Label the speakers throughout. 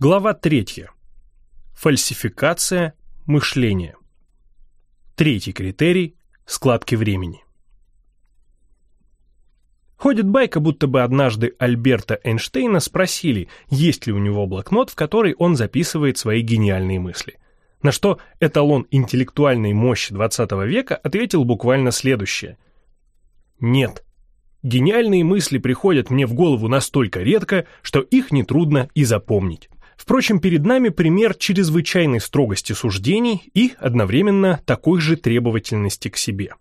Speaker 1: Глава третья. Фальсификация мышления. Третий критерий – складки времени. Ходит байка, будто бы однажды Альберта Эйнштейна спросили, есть ли у него блокнот, в который он записывает свои гениальные мысли. На что эталон интеллектуальной мощи 20 века ответил буквально следующее. Нет. Гениальные мысли приходят мне в голову настолько редко, что их нетрудно и запомнить. Впрочем, перед нами пример чрезвычайной строгости суждений и одновременно такой же требовательности к себе.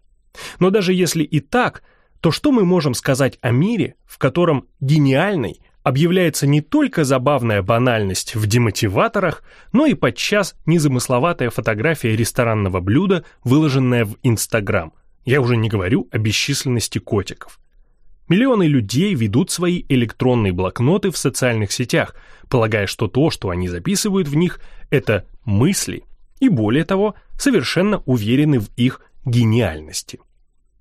Speaker 1: Но даже если и так, то что мы можем сказать о мире, в котором гениальной объявляется не только забавная банальность в демотиваторах, но и подчас незамысловатая фотография ресторанного блюда, выложенная в Инстаграм. Я уже не говорю о бесчисленности котиков. Миллионы людей ведут свои электронные блокноты в социальных сетях, полагая, что то, что они записывают в них, это мысли, и более того, совершенно уверены в их гениальности.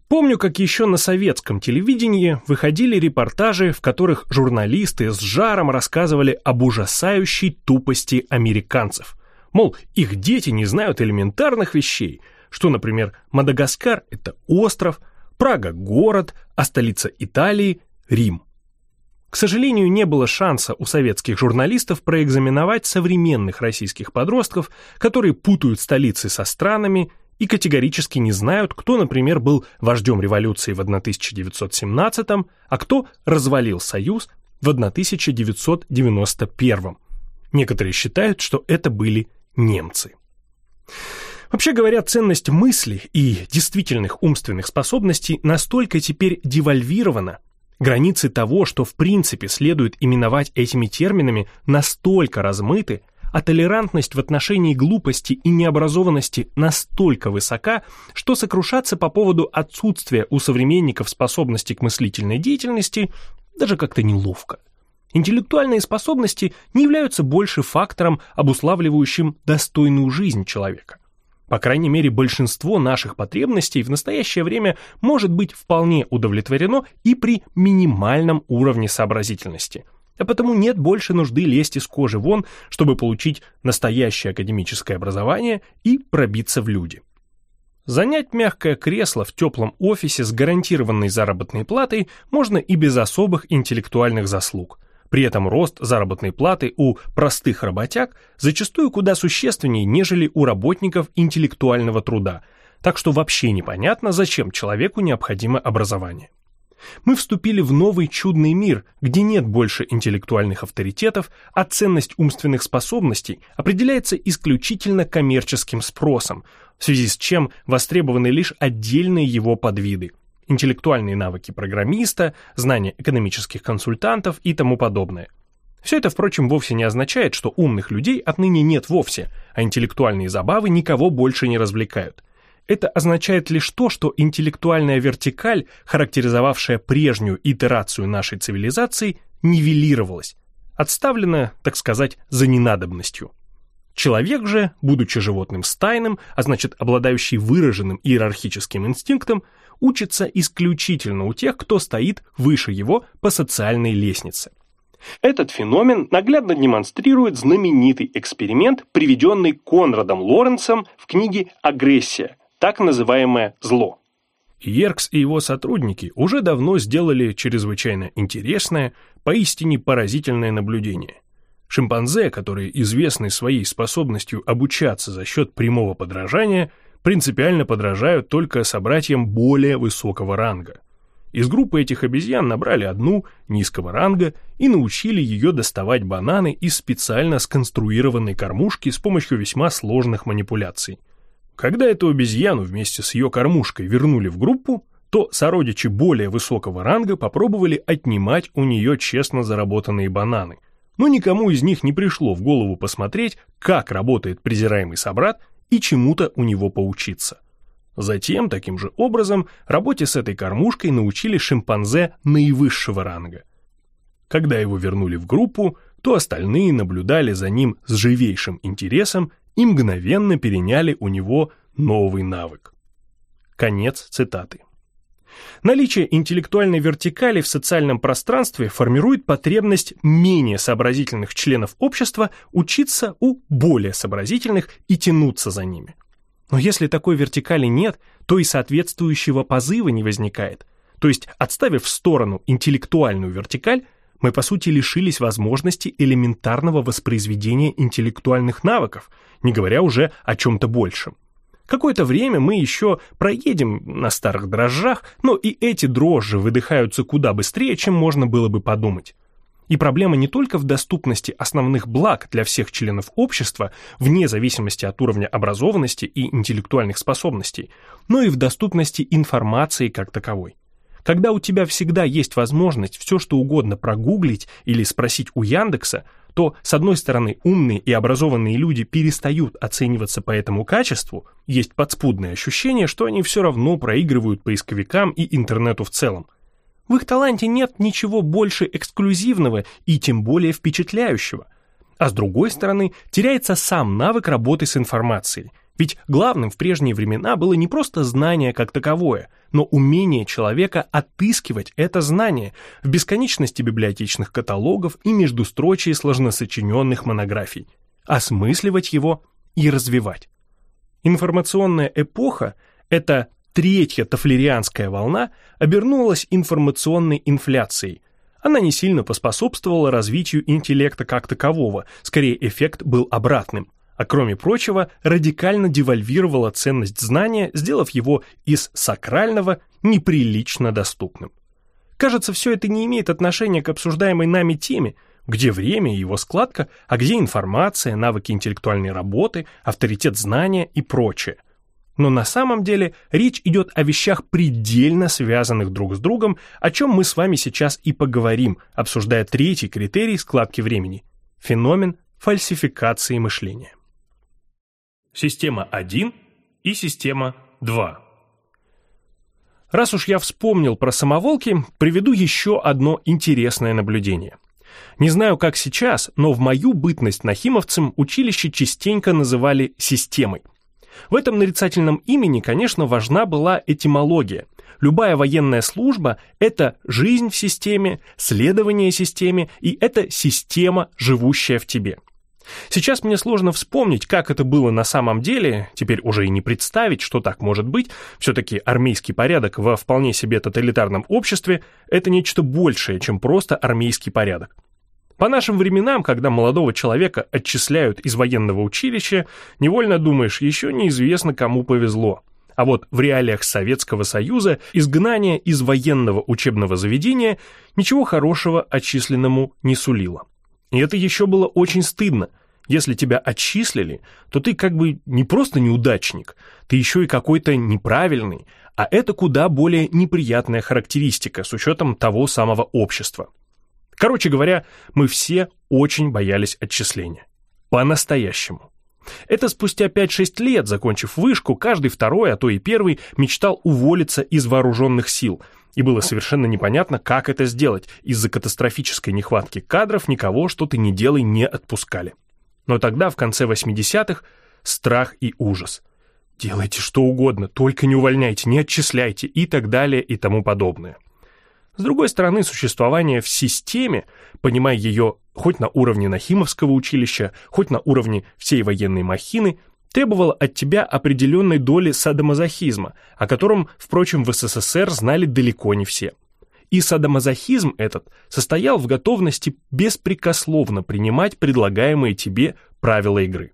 Speaker 1: Помню, как еще на советском телевидении выходили репортажи, в которых журналисты с жаром рассказывали об ужасающей тупости американцев. Мол, их дети не знают элементарных вещей, что, например, Мадагаскар – это остров – Прага – город, а столица Италии – Рим. К сожалению, не было шанса у советских журналистов проэкзаменовать современных российских подростков, которые путают столицы со странами и категорически не знают, кто, например, был вождем революции в 1917, а кто развалил Союз в 1991. Некоторые считают, что это были немцы. Вообще говоря, ценность мысли и действительных умственных способностей настолько теперь девальвирована, границы того, что в принципе следует именовать этими терминами, настолько размыты, а толерантность в отношении глупости и необразованности настолько высока, что сокрушаться по поводу отсутствия у современников способности к мыслительной деятельности даже как-то неловко. Интеллектуальные способности не являются больше фактором, обуславливающим достойную жизнь человека. По крайней мере, большинство наших потребностей в настоящее время может быть вполне удовлетворено и при минимальном уровне сообразительности. А потому нет больше нужды лезть из кожи вон, чтобы получить настоящее академическое образование и пробиться в люди. Занять мягкое кресло в теплом офисе с гарантированной заработной платой можно и без особых интеллектуальных заслуг – при этом рост заработной платы у простых работяг зачастую куда существеннее, нежели у работников интеллектуального труда, так что вообще непонятно, зачем человеку необходимо образование. Мы вступили в новый чудный мир, где нет больше интеллектуальных авторитетов, а ценность умственных способностей определяется исключительно коммерческим спросом, в связи с чем востребованы лишь отдельные его подвиды – интеллектуальные навыки программиста, знания экономических консультантов и тому подобное. Все это, впрочем, вовсе не означает, что умных людей отныне нет вовсе, а интеллектуальные забавы никого больше не развлекают. Это означает лишь то, что интеллектуальная вертикаль, характеризовавшая прежнюю итерацию нашей цивилизации, нивелировалась, отставлена, так сказать, за ненадобностью. Человек же, будучи животным стайным, а значит обладающий выраженным иерархическим инстинктом, учится исключительно у тех, кто стоит выше его по социальной лестнице. Этот феномен наглядно демонстрирует знаменитый эксперимент, приведенный Конрадом Лоренцем в книге «Агрессия», так называемое «зло». Еркс и его сотрудники уже давно сделали чрезвычайно интересное, поистине поразительное наблюдение. Шимпанзе, которые известны своей способностью обучаться за счет прямого подражания, принципиально подражают только собратьям более высокого ранга. Из группы этих обезьян набрали одну низкого ранга и научили ее доставать бананы из специально сконструированной кормушки с помощью весьма сложных манипуляций. Когда эту обезьяну вместе с ее кормушкой вернули в группу, то сородичи более высокого ранга попробовали отнимать у нее честно заработанные бананы – но никому из них не пришло в голову посмотреть, как работает презираемый собрат и чему-то у него поучиться. Затем, таким же образом, работе с этой кормушкой научили шимпанзе наивысшего ранга. Когда его вернули в группу, то остальные наблюдали за ним с живейшим интересом и мгновенно переняли у него новый навык. Конец цитаты. Наличие интеллектуальной вертикали в социальном пространстве формирует потребность менее сообразительных членов общества учиться у более сообразительных и тянуться за ними. Но если такой вертикали нет, то и соответствующего позыва не возникает. То есть, отставив в сторону интеллектуальную вертикаль, мы по сути лишились возможности элементарного воспроизведения интеллектуальных навыков, не говоря уже о чем-то большем. Какое-то время мы еще проедем на старых дрожжах, но и эти дрожжи выдыхаются куда быстрее, чем можно было бы подумать. И проблема не только в доступности основных благ для всех членов общества, вне зависимости от уровня образованности и интеллектуальных способностей, но и в доступности информации как таковой. Когда у тебя всегда есть возможность все что угодно прогуглить или спросить у Яндекса, то, с одной стороны, умные и образованные люди перестают оцениваться по этому качеству, есть подспудное ощущение, что они все равно проигрывают поисковикам и интернету в целом. В их таланте нет ничего больше эксклюзивного и тем более впечатляющего. А с другой стороны, теряется сам навык работы с информацией, ведь главным в прежние времена было не просто знание как таковое, но умение человека отыскивать это знание в бесконечности библиотечных каталогов и междустрочии сложносочиненных монографий, осмысливать его и развивать. Информационная эпоха – это третья тафлерианская волна обернулась информационной инфляцией. Она не сильно поспособствовала развитию интеллекта как такового, скорее эффект был обратным – а кроме прочего радикально девальвировала ценность знания, сделав его из сакрального неприлично доступным. Кажется, все это не имеет отношения к обсуждаемой нами теме, где время и его складка, а где информация, навыки интеллектуальной работы, авторитет знания и прочее. Но на самом деле речь идет о вещах предельно связанных друг с другом, о чем мы с вами сейчас и поговорим, обсуждая третий критерий складки времени – феномен фальсификации мышления система 1 и система 2. Раз уж я вспомнил про самоволки, приведу еще одно интересное наблюдение. Не знаю, как сейчас, но в мою бытность нахимовцем училище частенько называли системой. В этом нарицательном имени, конечно, важна была этимология. Любая военная служба – это жизнь в системе, следование системе, и это система, живущая в тебе – Сейчас мне сложно вспомнить, как это было на самом деле, теперь уже и не представить, что так может быть. Все-таки армейский порядок во вполне себе тоталитарном обществе – это нечто большее, чем просто армейский порядок. По нашим временам, когда молодого человека отчисляют из военного училища, невольно думаешь, еще неизвестно, кому повезло. А вот в реалиях Советского Союза изгнание из военного учебного заведения ничего хорошего отчисленному не сулило. И это еще было очень стыдно. Если тебя отчислили, то ты как бы не просто неудачник, ты еще и какой-то неправильный, а это куда более неприятная характеристика с учетом того самого общества. Короче говоря, мы все очень боялись отчисления. По-настоящему. Это спустя 5-6 лет, закончив вышку, каждый второй, а то и первый, мечтал уволиться из вооруженных сил – и было совершенно непонятно, как это сделать. Из-за катастрофической нехватки кадров никого, что ты не делай, не отпускали. Но тогда, в конце 80-х, страх и ужас. Делайте что угодно, только не увольняйте, не отчисляйте и так далее и тому подобное. С другой стороны, существование в системе, понимая ее хоть на уровне Нахимовского училища, хоть на уровне всей военной махины – требовало от тебя определенной доли садомазохизма, о котором, впрочем, в СССР знали далеко не все. И садомазохизм этот состоял в готовности беспрекословно принимать предлагаемые тебе правила игры.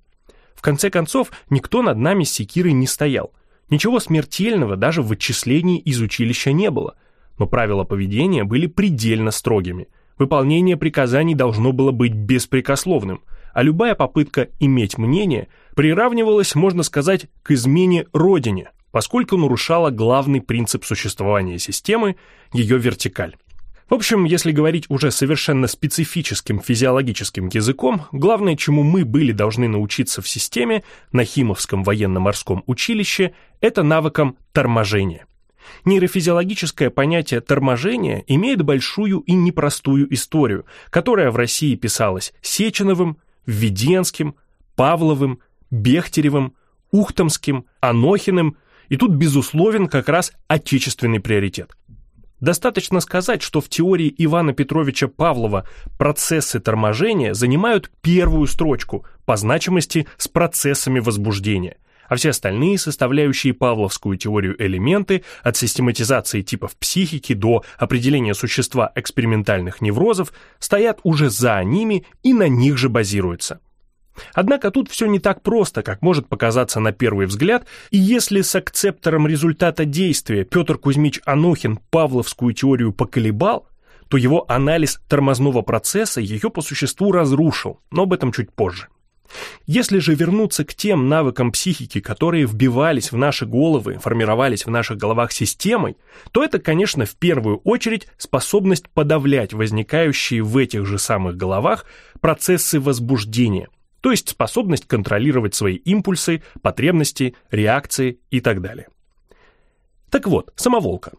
Speaker 1: В конце концов, никто над нами с секирой не стоял. Ничего смертельного даже в отчислении из училища не было, но правила поведения были предельно строгими. Выполнение приказаний должно было быть беспрекословным – а любая попытка иметь мнение приравнивалась, можно сказать, к измене родине, поскольку нарушала главный принцип существования системы, ее вертикаль. В общем, если говорить уже совершенно специфическим физиологическим языком, главное, чему мы были должны научиться в системе на Химовском военно-морском училище, это навыкам торможения. Нейрофизиологическое понятие торможения имеет большую и непростую историю, которая в России писалась Сеченовым, Введенским, Павловым, Бехтеревым, Ухтомским, Анохиным И тут безусловен как раз отечественный приоритет. Достаточно сказать, что в теории Ивана Петровича Павлова процессы торможения занимают первую строчку по значимости с процессами возбуждения, а все остальные составляющие павловскую теорию элементы от систематизации типов психики до определения существа экспериментальных неврозов стоят уже за ними и на них же базируются. Однако тут все не так просто, как может показаться на первый взгляд, и если с акцептором результата действия Петр Кузьмич Анохин павловскую теорию поколебал, то его анализ тормозного процесса ее по существу разрушил, но об этом чуть позже. Если же вернуться к тем навыкам психики, которые вбивались в наши головы, формировались в наших головах системой, то это, конечно, в первую очередь способность подавлять возникающие в этих же самых головах процессы возбуждения – то есть способность контролировать свои импульсы, потребности, реакции и так далее. Так вот, самоволка.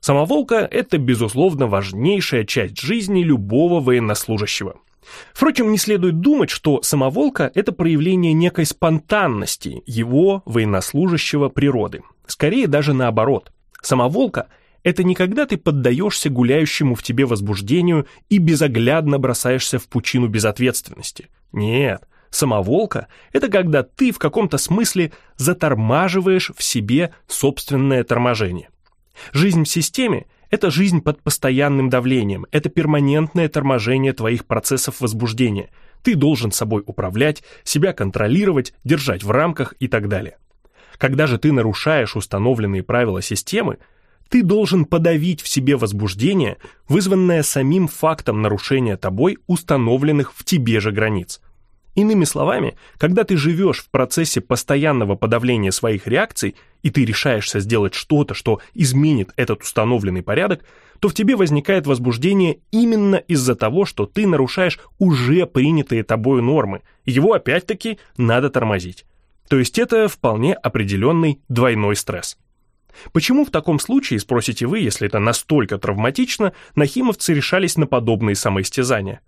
Speaker 1: Самоволка – это, безусловно, важнейшая часть жизни любого военнослужащего. Впрочем, не следует думать, что самоволка – это проявление некой спонтанности его, военнослужащего, природы. Скорее даже наоборот. Самоволка – это не когда ты поддаешься гуляющему в тебе возбуждению и безоглядно бросаешься в пучину безответственности. Нет, Самоволка – это когда ты в каком-то смысле затормаживаешь в себе собственное торможение. Жизнь в системе – это жизнь под постоянным давлением, это перманентное торможение твоих процессов возбуждения. Ты должен собой управлять, себя контролировать, держать в рамках и так далее. Когда же ты нарушаешь установленные правила системы, ты должен подавить в себе возбуждение, вызванное самим фактом нарушения тобой установленных в тебе же границ. Иными словами, когда ты живешь в процессе постоянного подавления своих реакций, и ты решаешься сделать что-то, что изменит этот установленный порядок, то в тебе возникает возбуждение именно из-за того, что ты нарушаешь уже принятые тобою нормы, его опять-таки надо тормозить. То есть это вполне определенный двойной стресс. Почему в таком случае, спросите вы, если это настолько травматично, нахимовцы решались на подобные самоистязания?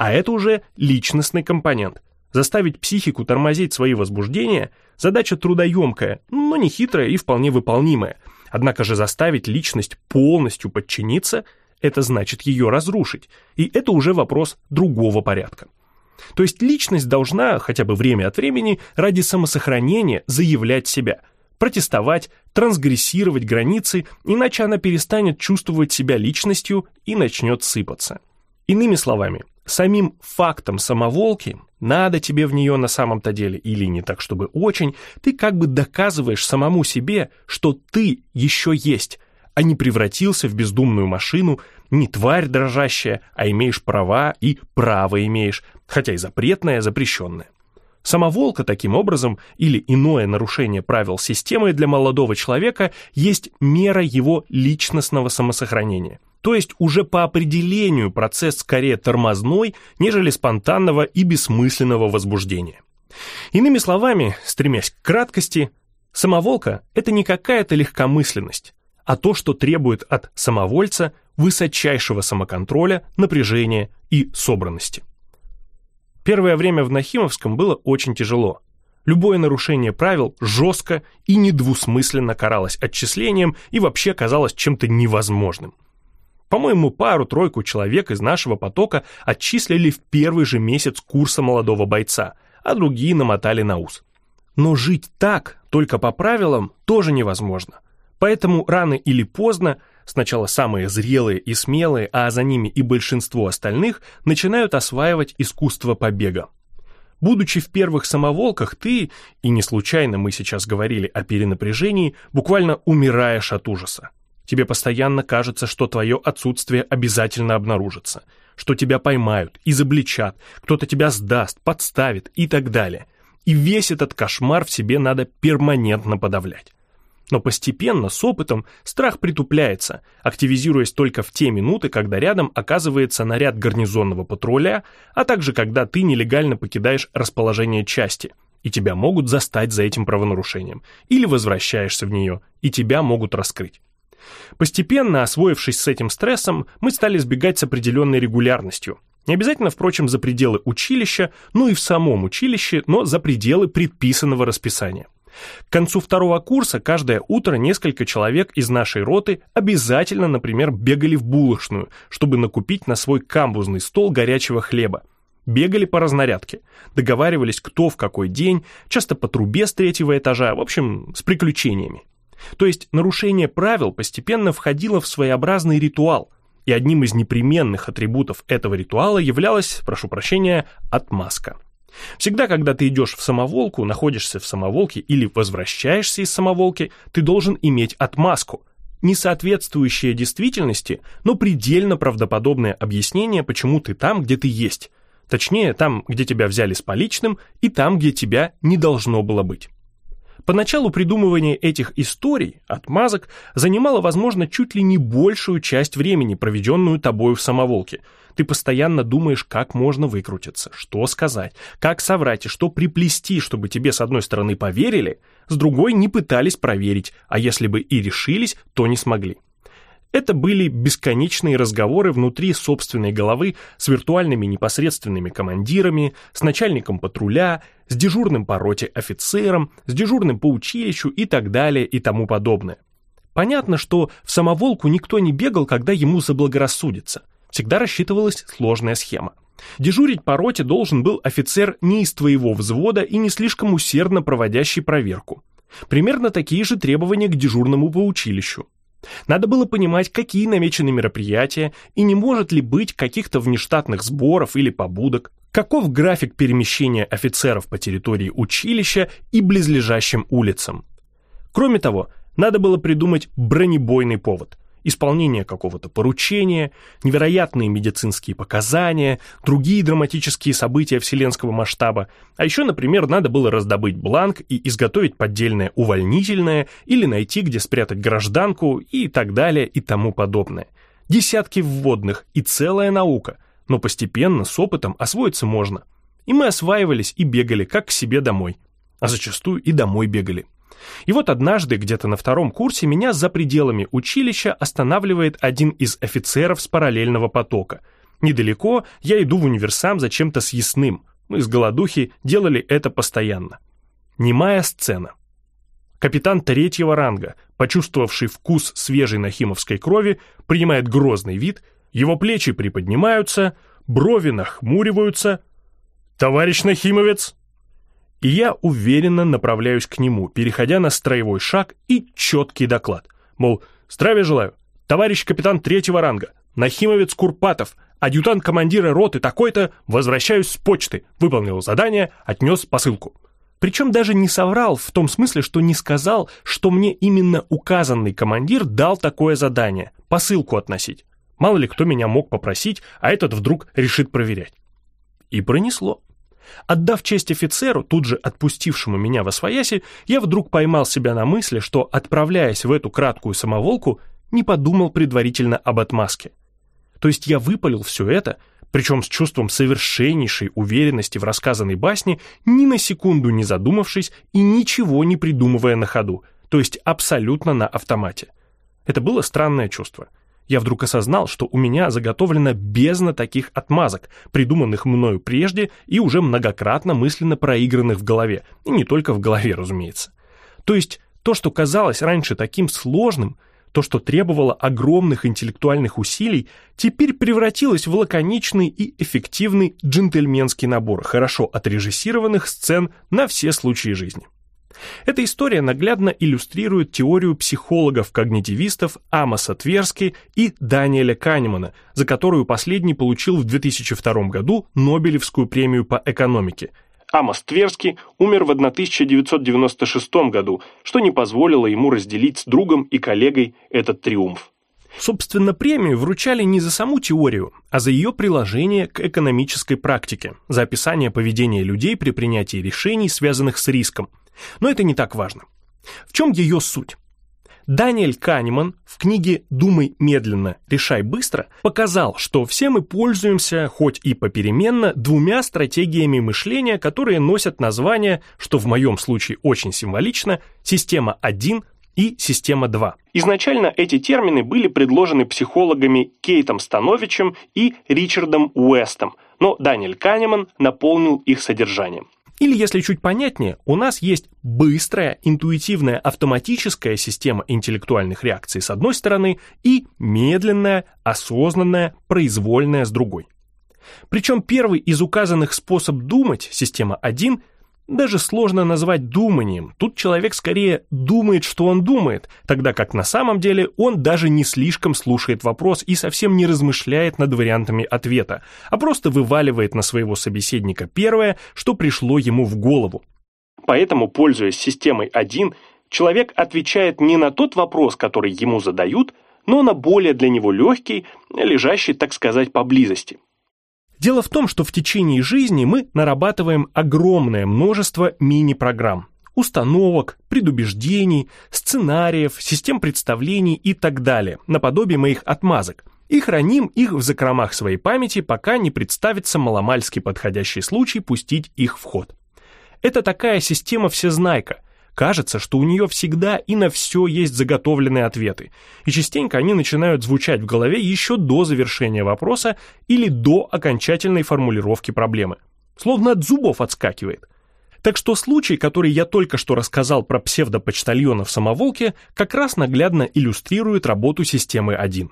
Speaker 1: А это уже личностный компонент. Заставить психику тормозить свои возбуждения – задача трудоемкая, но не хитрая и вполне выполнимая. Однако же заставить личность полностью подчиниться – это значит ее разрушить, и это уже вопрос другого порядка. То есть личность должна, хотя бы время от времени, ради самосохранения заявлять себя, протестовать, трансгрессировать границы, иначе она перестанет чувствовать себя личностью и начнет сыпаться. Иными словами, самим фактом самоволки, надо тебе в нее на самом-то деле или не так, чтобы очень, ты как бы доказываешь самому себе, что ты еще есть, а не превратился в бездумную машину, не тварь дрожащая, а имеешь права и право имеешь, хотя и запретное, запрещенное. Самоволка таким образом или иное нарушение правил системы для молодого человека есть мера его личностного самосохранения – то есть уже по определению процесс скорее тормозной, нежели спонтанного и бессмысленного возбуждения. Иными словами, стремясь к краткости, самоволка – это не какая-то легкомысленность, а то, что требует от самовольца высочайшего самоконтроля, напряжения и собранности. Первое время в Нахимовском было очень тяжело. Любое нарушение правил жестко и недвусмысленно каралось отчислением и вообще казалось чем-то невозможным. По-моему, пару-тройку человек из нашего потока отчислили в первый же месяц курса молодого бойца, а другие намотали на ус. Но жить так, только по правилам, тоже невозможно. Поэтому рано или поздно сначала самые зрелые и смелые, а за ними и большинство остальных начинают осваивать искусство побега. Будучи в первых самоволках, ты, и не случайно мы сейчас говорили о перенапряжении, буквально умираешь от ужаса. Тебе постоянно кажется, что твое отсутствие обязательно обнаружится, что тебя поймают, изобличат, кто-то тебя сдаст, подставит и так далее. И весь этот кошмар в себе надо перманентно подавлять. Но постепенно, с опытом, страх притупляется, активизируясь только в те минуты, когда рядом оказывается наряд гарнизонного патруля, а также когда ты нелегально покидаешь расположение части, и тебя могут застать за этим правонарушением, или возвращаешься в нее, и тебя могут раскрыть. Постепенно, освоившись с этим стрессом, мы стали сбегать с определенной регулярностью. Не обязательно, впрочем, за пределы училища, ну и в самом училище, но за пределы предписанного расписания. К концу второго курса каждое утро несколько человек из нашей роты обязательно, например, бегали в булочную, чтобы накупить на свой камбузный стол горячего хлеба. Бегали по разнарядке, договаривались, кто в какой день, часто по трубе с третьего этажа, в общем, с приключениями. То есть нарушение правил постепенно входило в своеобразный ритуал, и одним из непременных атрибутов этого ритуала являлась, прошу прощения, отмазка. Всегда, когда ты идешь в самоволку, находишься в самоволке или возвращаешься из самоволки, ты должен иметь отмазку, не соответствующее действительности, но предельно правдоподобное объяснение, почему ты там, где ты есть. Точнее, там, где тебя взяли с поличным, и там, где тебя не должно было быть. Поначалу придумывание этих историй, отмазок, занимало, возможно, чуть ли не большую часть времени, проведенную тобою в самоволке. Ты постоянно думаешь, как можно выкрутиться, что сказать, как соврать и что приплести, чтобы тебе с одной стороны поверили, с другой не пытались проверить, а если бы и решились, то не смогли. Это были бесконечные разговоры внутри собственной головы с виртуальными непосредственными командирами, с начальником патруля, с дежурным по роте офицером, с дежурным по училищу и так далее и тому подобное. Понятно, что в самоволку никто не бегал, когда ему заблагорассудится. Всегда рассчитывалась сложная схема. Дежурить по роте должен был офицер не из твоего взвода и не слишком усердно проводящий проверку. Примерно такие же требования к дежурному по училищу. Надо было понимать, какие намечены мероприятия и не может ли быть каких-то внештатных сборов или побудок, каков график перемещения офицеров по территории училища и близлежащим улицам. Кроме того, надо было придумать бронебойный повод – исполнение какого-то поручения, невероятные медицинские показания, другие драматические события вселенского масштаба, а еще, например, надо было раздобыть бланк и изготовить поддельное увольнительное или найти, где спрятать гражданку и так далее и тому подобное. Десятки вводных и целая наука, но постепенно, с опытом освоиться можно. И мы осваивались и бегали, как к себе домой. А зачастую и домой бегали. И вот однажды, где-то на втором курсе, меня за пределами училища останавливает один из офицеров с параллельного потока. Недалеко я иду в универсам за чем-то съестным. Мы с голодухи делали это постоянно. Немая сцена. Капитан третьего ранга, почувствовавший вкус свежей нахимовской крови, принимает грозный вид, его плечи приподнимаются, брови нахмуриваются. «Товарищ Нахимовец!» И я уверенно направляюсь к нему, переходя на строевой шаг и четкий доклад. Мол, здравия желаю, товарищ капитан третьего ранга, Нахимовец Курпатов, адъютант командира роты такой-то, возвращаюсь с почты, выполнил задание, отнес посылку. Причем даже не соврал в том смысле, что не сказал, что мне именно указанный командир дал такое задание – посылку относить. Мало ли кто меня мог попросить, а этот вдруг решит проверять. И пронесло. Отдав честь офицеру, тут же отпустившему меня во свояси, я вдруг поймал себя на мысли, что, отправляясь в эту краткую самоволку, не подумал предварительно об отмазке. То есть я выпалил все это, причем с чувством совершеннейшей уверенности в рассказанной басне, ни на секунду не задумавшись и ничего не придумывая на ходу, то есть абсолютно на автомате. Это было странное чувство – я вдруг осознал, что у меня заготовлена бездна таких отмазок, придуманных мною прежде и уже многократно мысленно проигранных в голове, и не только в голове, разумеется. То есть то, что казалось раньше таким сложным, то, что требовало огромных интеллектуальных усилий, теперь превратилось в лаконичный и эффективный джентльменский набор хорошо отрежиссированных сцен на все случаи жизни. Эта история наглядно иллюстрирует теорию психологов-когнитивистов Амоса Тверски и Даниэля Канемана, за которую последний получил в 2002 году Нобелевскую премию по экономике. Амос Тверски умер в 1996 году, что не позволило ему разделить с другом и коллегой этот триумф. Собственно, премию вручали не за саму теорию, а за ее приложение к экономической практике, за описание поведения людей при принятии решений, связанных с риском, но это не так важно. В чем ее суть? Даниэль Канеман в книге «Думай медленно, решай быстро» показал, что все мы пользуемся, хоть и попеременно, двумя стратегиями мышления, которые носят название, что в моем случае очень символично, «система 1» и «система 2». Изначально эти термины были предложены психологами Кейтом Становичем и Ричардом Уэстом, но Даниэль Канеман наполнил их содержанием. Или, если чуть понятнее, у нас есть быстрая, интуитивная, автоматическая система интеллектуальных реакций с одной стороны и медленная, осознанная, произвольная с другой. Причем первый из указанных способ думать, система 1, даже сложно назвать думанием. Тут человек скорее думает, что он думает, тогда как на самом деле он даже не слишком слушает вопрос и совсем не размышляет над вариантами ответа, а просто вываливает на своего собеседника первое, что пришло ему в голову. Поэтому, пользуясь системой 1, человек отвечает не на тот вопрос, который ему задают, но на более для него легкий, лежащий, так сказать, поблизости. Дело в том, что в течение жизни мы нарабатываем огромное множество мини-программ, установок, предубеждений, сценариев, систем представлений и так далее, наподобие моих отмазок, и храним их в закромах своей памяти, пока не представится маломальски подходящий случай пустить их в ход. Это такая система всезнайка – Кажется, что у нее всегда и на все есть заготовленные ответы, и частенько они начинают звучать в голове еще до завершения вопроса или до окончательной формулировки проблемы. Словно от зубов отскакивает. Так что случай, который я только что рассказал про псевдопочтальона в самоволке, как раз наглядно иллюстрирует работу системы 1.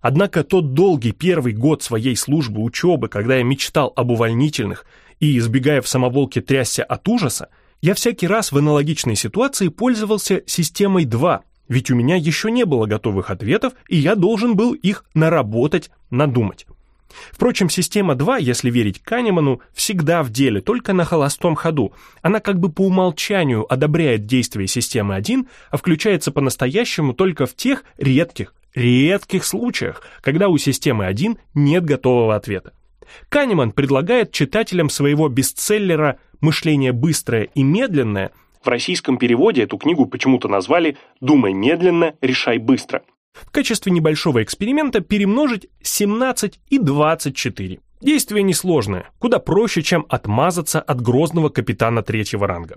Speaker 1: Однако тот долгий первый год своей службы учебы, когда я мечтал об увольнительных и, избегая в самоволке трясся от ужаса, я всякий раз в аналогичной ситуации пользовался системой 2, ведь у меня еще не было готовых ответов, и я должен был их наработать, надумать. Впрочем, система 2, если верить Канеману, всегда в деле, только на холостом ходу. Она как бы по умолчанию одобряет действия системы 1, а включается по-настоящему только в тех редких, редких случаях, когда у системы 1 нет готового ответа. Канеман предлагает читателям своего бестселлера «Мышление быстрое и медленное» в российском переводе эту книгу почему-то назвали «Думай медленно, решай быстро». В качестве небольшого эксперимента перемножить 17 и 24. Действие несложное, куда проще, чем отмазаться от грозного капитана третьего ранга.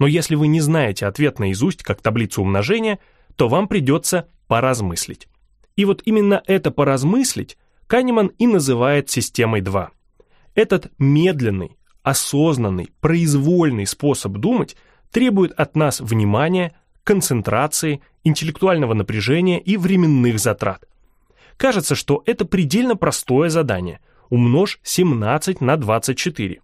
Speaker 1: Но если вы не знаете ответ наизусть, как таблицу умножения, то вам придется поразмыслить. И вот именно это поразмыслить Канеман и называет системой 2. Этот медленный, осознанный, произвольный способ думать требует от нас внимания, концентрации, интеллектуального напряжения и временных затрат. Кажется, что это предельно простое задание. Умножь 17 на 24.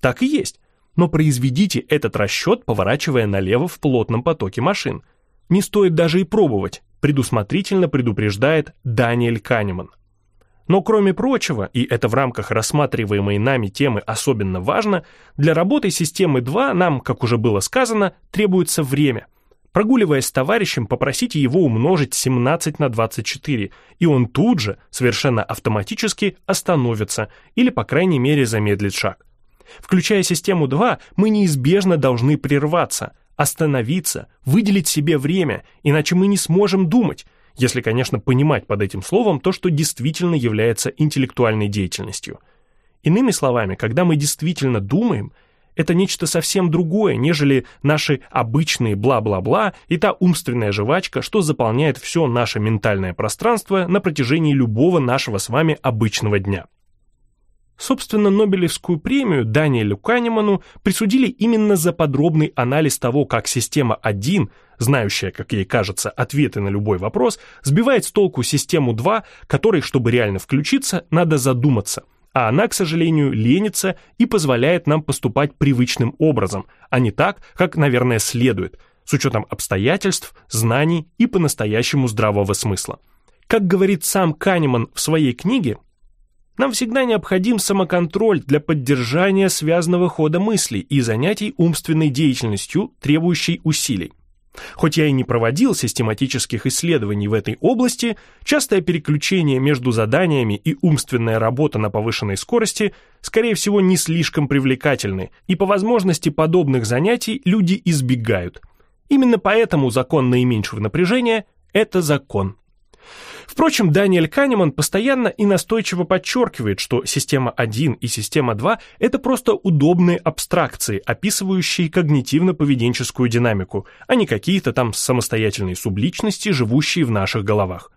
Speaker 1: Так и есть. Но произведите этот расчет, поворачивая налево в плотном потоке машин. Не стоит даже и пробовать, предусмотрительно предупреждает Даниэль Канеман. Но кроме прочего, и это в рамках рассматриваемой нами темы особенно важно, для работы системы 2 нам, как уже было сказано, требуется время. Прогуливаясь с товарищем, попросите его умножить 17 на 24, и он тут же, совершенно автоматически, остановится или, по крайней мере, замедлит шаг. Включая систему 2, мы неизбежно должны прерваться, остановиться, выделить себе время, иначе мы не сможем думать, если, конечно, понимать под этим словом то, что действительно является интеллектуальной деятельностью. Иными словами, когда мы действительно думаем, это нечто совсем другое, нежели наши обычные бла-бла-бла и та умственная жвачка, что заполняет все наше ментальное пространство на протяжении любого нашего с вами обычного дня. Собственно, Нобелевскую премию Даниэлю Канеману присудили именно за подробный анализ того, как система 1, знающая, как ей кажется, ответы на любой вопрос, сбивает с толку систему 2, которой, чтобы реально включиться, надо задуматься. А она, к сожалению, ленится и позволяет нам поступать привычным образом, а не так, как, наверное, следует, с учетом обстоятельств, знаний и по-настоящему здравого смысла. Как говорит сам Канеман в своей книге, нам всегда необходим самоконтроль для поддержания связанного хода мыслей и занятий умственной деятельностью, требующей усилий. Хоть я и не проводил систематических исследований в этой области, частое переключение между заданиями и умственная работа на повышенной скорости, скорее всего, не слишком привлекательны, и по возможности подобных занятий люди избегают. Именно поэтому закон наименьшего напряжения – это закон. Впрочем, Даниэль Канеман постоянно и настойчиво подчеркивает, что система 1 и система 2 – это просто удобные абстракции, описывающие когнитивно-поведенческую динамику, а не какие-то там самостоятельные субличности, живущие в наших головах.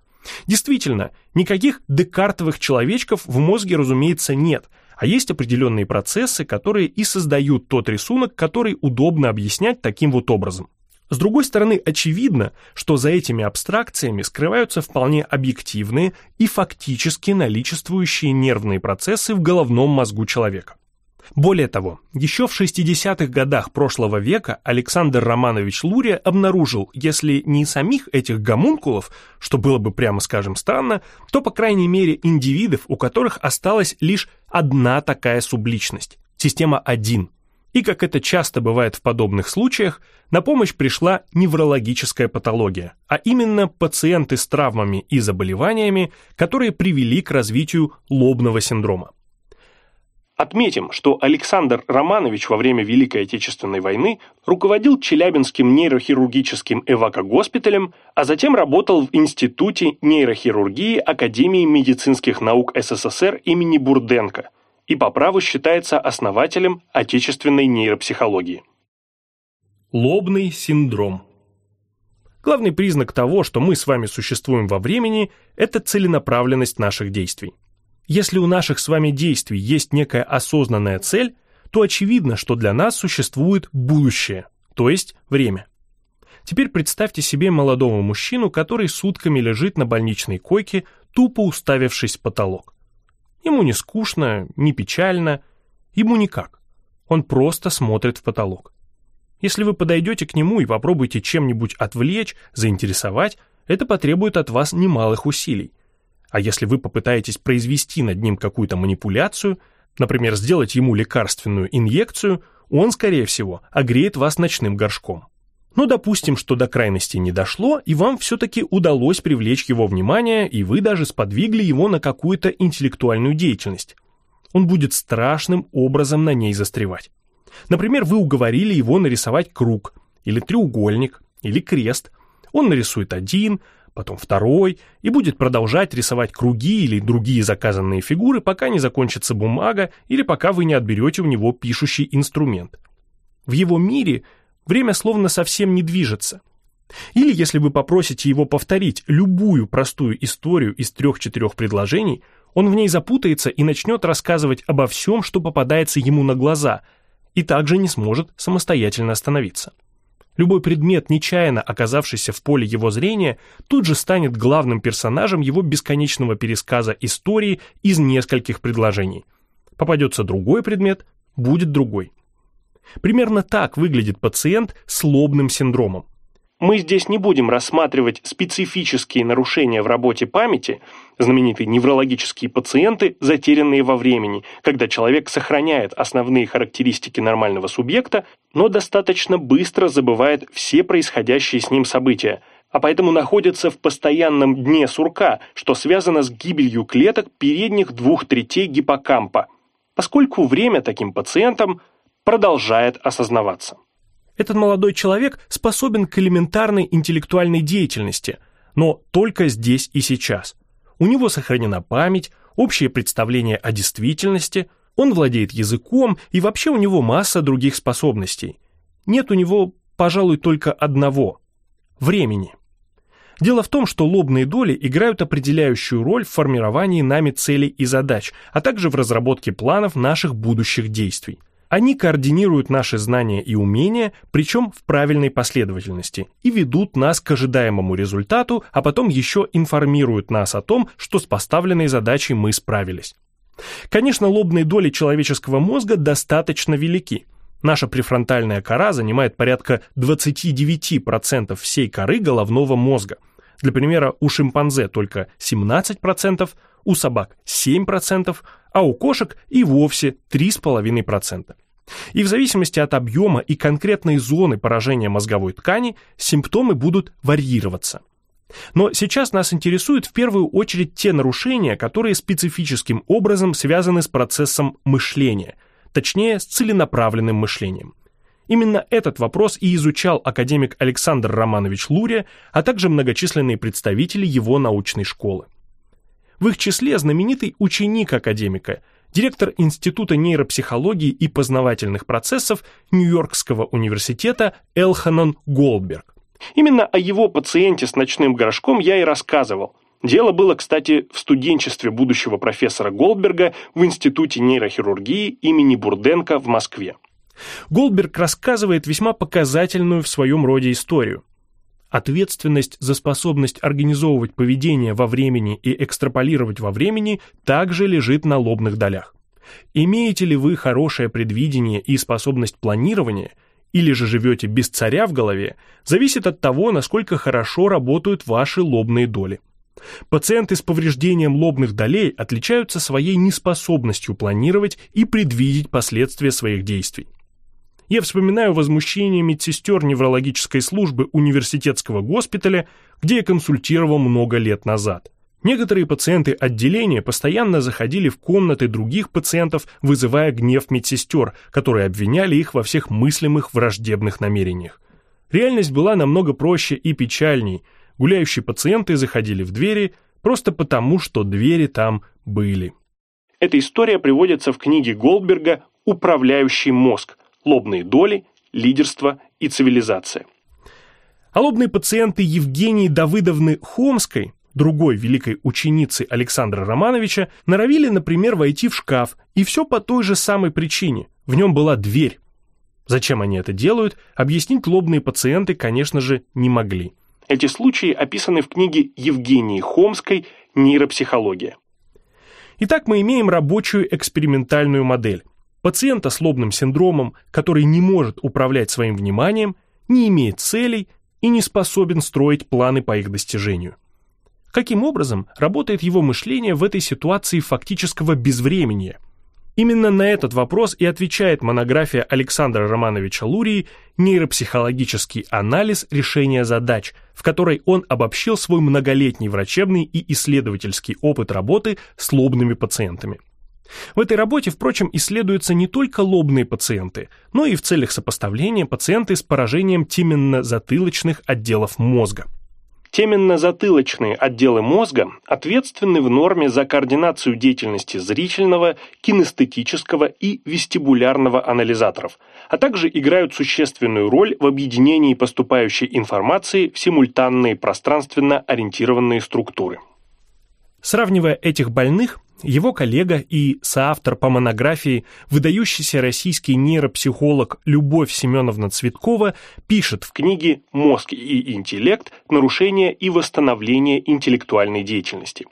Speaker 1: Действительно, никаких декартовых человечков в мозге, разумеется, нет, а есть определенные процессы, которые и создают тот рисунок, который удобно объяснять таким вот образом. С другой стороны, очевидно, что за этими абстракциями скрываются вполне объективные и фактически наличествующие нервные процессы в головном мозгу человека. Более того, еще в 60-х годах прошлого века Александр Романович Лурия обнаружил, если не самих этих гомункулов, что было бы прямо скажем странно, то по крайней мере индивидов, у которых осталась лишь одна такая субличность, система 1. И как это часто бывает в подобных случаях, на помощь пришла неврологическая патология, а именно пациенты с травмами и заболеваниями, которые привели к развитию лобного синдрома. Отметим, что Александр Романович во время Великой Отечественной войны руководил Челябинским нейрохирургическим эвакогоспиталем, а затем работал в Институте нейрохирургии Академии медицинских наук СССР имени Бурденко и по праву считается основателем отечественной нейропсихологии. Лобный синдром Главный признак того, что мы с вами существуем во времени, это целенаправленность наших действий. Если у наших с вами действий есть некая осознанная цель, то очевидно, что для нас существует будущее, то есть время. Теперь представьте себе молодого мужчину, который сутками лежит на больничной койке, тупо уставившись в потолок. Ему не скучно, не печально, ему никак. Он просто смотрит в потолок. Если вы подойдете к нему и попробуете чем-нибудь отвлечь, заинтересовать, это потребует от вас немалых усилий. А если вы попытаетесь произвести над ним какую-то манипуляцию, например, сделать ему лекарственную инъекцию, он, скорее всего, огреет вас ночным горшком. Но допустим, что до крайности не дошло, и вам все-таки удалось привлечь его внимание, и вы даже сподвигли его на какую-то интеллектуальную деятельность. Он будет страшным образом на ней застревать. Например, вы уговорили его нарисовать круг, или треугольник, или крест. Он нарисует один, потом второй, и будет продолжать рисовать круги или другие заказанные фигуры, пока не закончится бумага или пока вы не отберете у него пишущий инструмент. В его мире время словно совсем не движется. Или если вы попросите его повторить любую простую историю из трех-четырех предложений, он в ней запутается и начнет рассказывать обо всем, что попадается ему на глаза, и также не сможет самостоятельно остановиться. Любой предмет, нечаянно оказавшийся в поле его зрения, тут же станет главным персонажем его бесконечного пересказа истории из нескольких предложений. Попадется другой предмет, будет другой. Примерно так выглядит пациент с лобным синдромом. Мы здесь не будем рассматривать специфические нарушения в работе памяти, знаменитые неврологические пациенты, затерянные во времени, когда человек сохраняет основные характеристики нормального субъекта, но достаточно быстро забывает все происходящие с ним события, а поэтому находится в постоянном дне сурка, что связано с гибелью клеток передних двух третей гиппокампа, поскольку время таким пациентам продолжает осознаваться. Этот молодой человек способен к элементарной интеллектуальной деятельности, но только здесь и сейчас. У него сохранена память, общее представление о действительности, он владеет языком и вообще у него масса других способностей. Нет у него, пожалуй, только одного – времени. Дело в том, что лобные доли играют определяющую роль в формировании нами целей и задач, а также в разработке планов наших будущих действий – они координируют наши знания и умения, причем в правильной последовательности, и ведут нас к ожидаемому результату, а потом еще информируют нас о том, что с поставленной задачей мы справились. Конечно, лобные доли человеческого мозга достаточно велики. Наша префронтальная кора занимает порядка 29% всей коры головного мозга. Для примера, у шимпанзе только 17%, у собак 7%, а у кошек и вовсе 3,5%. И в зависимости от объема и конкретной зоны поражения мозговой ткани симптомы будут варьироваться. Но сейчас нас интересуют в первую очередь те нарушения, которые специфическим образом связаны с процессом мышления, точнее с целенаправленным мышлением. Именно этот вопрос и изучал академик Александр Романович Лурия, а также многочисленные представители его научной школы. В их числе знаменитый ученик академика, директор Института нейропсихологии и познавательных процессов Нью-Йоркского университета Элханон Голдберг. Именно о его пациенте с ночным горшком я и рассказывал. Дело было, кстати, в студенчестве будущего профессора Голдберга в Институте нейрохирургии имени Бурденко в Москве. Голдберг рассказывает весьма показательную в своем роде историю. Ответственность за способность организовывать поведение во времени и экстраполировать во времени также лежит на лобных долях. Имеете ли вы хорошее предвидение и способность планирования, или же живете без царя в голове, зависит от того, насколько хорошо работают ваши лобные доли. Пациенты с повреждением лобных долей отличаются своей неспособностью планировать и предвидеть последствия своих действий. Я вспоминаю возмущение медсестер неврологической службы университетского госпиталя, где я консультировал много лет назад. Некоторые пациенты отделения постоянно заходили в комнаты других пациентов, вызывая гнев медсестер, которые обвиняли их во всех мыслимых враждебных намерениях. Реальность была намного проще и печальней. Гуляющие пациенты заходили в двери просто потому, что двери там были. Эта история приводится в книге Голдберга «Управляющий мозг. Лобные доли, лидерство и цивилизация». А лобные пациенты Евгении Давыдовны Хомской другой великой ученицы Александра Романовича, норовили, например, войти в шкаф, и все по той же самой причине. В нем была дверь. Зачем они это делают, объяснить лобные пациенты, конечно же, не могли. Эти случаи описаны в книге Евгении Хомской «Нейропсихология». Итак, мы имеем рабочую экспериментальную модель. Пациента с лобным синдромом, который не может управлять своим вниманием, не имеет целей и не способен строить планы по их достижению. Каким образом работает его мышление в этой ситуации фактического безвремения? Именно на этот вопрос и отвечает монография Александра Романовича Лурии «Нейропсихологический анализ решения задач», в которой он обобщил свой многолетний врачебный и исследовательский опыт работы с лобными пациентами. В этой работе, впрочем, исследуются не только лобные пациенты, но и в целях сопоставления пациенты с поражением теменно-затылочных отделов мозга. Теменно-затылочные отделы мозга ответственны в норме за координацию деятельности зрительного, кинестетического и вестибулярного анализаторов, а также играют существенную роль в объединении поступающей информации в симультанные пространственно ориентированные структуры. Сравнивая этих больных, его коллега и соавтор по монографии, выдающийся российский нейропсихолог Любовь Семеновна Цветкова, пишет в книге «Мозг и интеллект. Нарушение и восстановление интеллектуальной деятельности».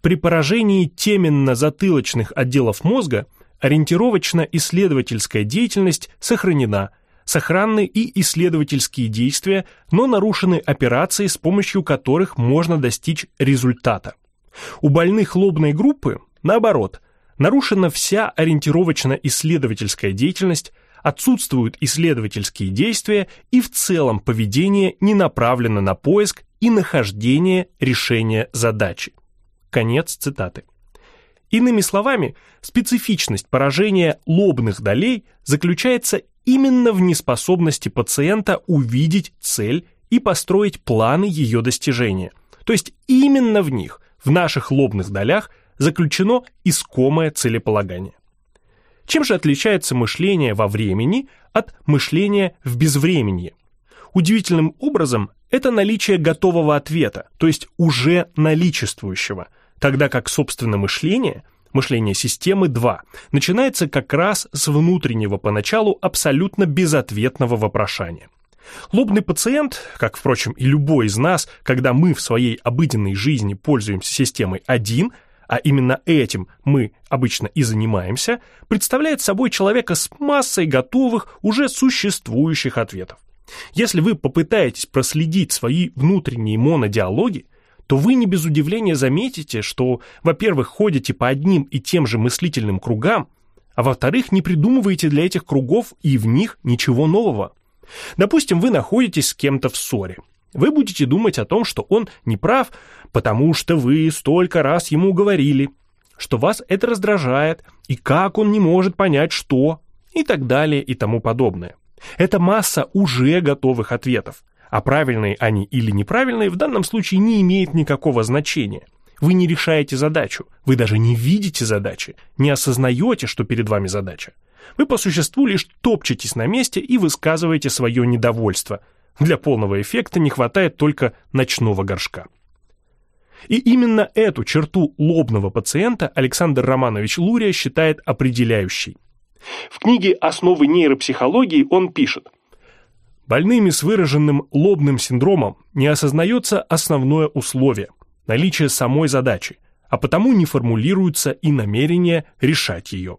Speaker 1: При поражении теменно-затылочных отделов мозга ориентировочно-исследовательская деятельность сохранена, сохранны и исследовательские действия, но нарушены операции, с помощью которых можно достичь результата. У больных лобной группы, наоборот, нарушена вся ориентировочно-исследовательская деятельность, отсутствуют исследовательские действия и в целом поведение не направлено на поиск и нахождение решения задачи. Конец цитаты. Иными словами, специфичность поражения лобных долей заключается именно в неспособности пациента увидеть цель и построить планы ее достижения. То есть именно в них в наших лобных долях заключено искомое целеполагание. Чем же отличается мышление во времени от мышления в безвременье? Удивительным образом это наличие готового ответа, то есть уже наличествующего, тогда как собственно мышление, мышление системы 2, начинается как раз с внутреннего поначалу абсолютно безответного вопрошания. Лобный пациент, как, впрочем, и любой из нас, когда мы в своей обыденной жизни пользуемся системой 1, а именно этим мы обычно и занимаемся, представляет собой человека с массой готовых, уже существующих ответов. Если вы попытаетесь проследить свои внутренние монодиалоги, то вы не без удивления заметите, что, во-первых, ходите по одним и тем же мыслительным кругам, а во-вторых, не придумываете для этих кругов и в них ничего нового. Допустим, вы находитесь с кем-то в ссоре. Вы будете думать о том, что он не прав, потому что вы столько раз ему говорили, что вас это раздражает, и как он не может понять, что, и так далее и тому подобное. Это масса уже готовых ответов, а правильные они или неправильные в данном случае не имеет никакого значения. Вы не решаете задачу, вы даже не видите задачи, не осознаете, что перед вами задача. Вы по существу лишь топчетесь на месте и высказываете свое недовольство. Для полного эффекта не хватает только ночного горшка. И именно эту черту лобного пациента Александр Романович Лурия считает определяющей. В книге «Основы нейропсихологии» он пишет Больными с выраженным лобным синдромом не осознается основное условие – наличие самой задачи, а потому не формулируется и намерение решать ее.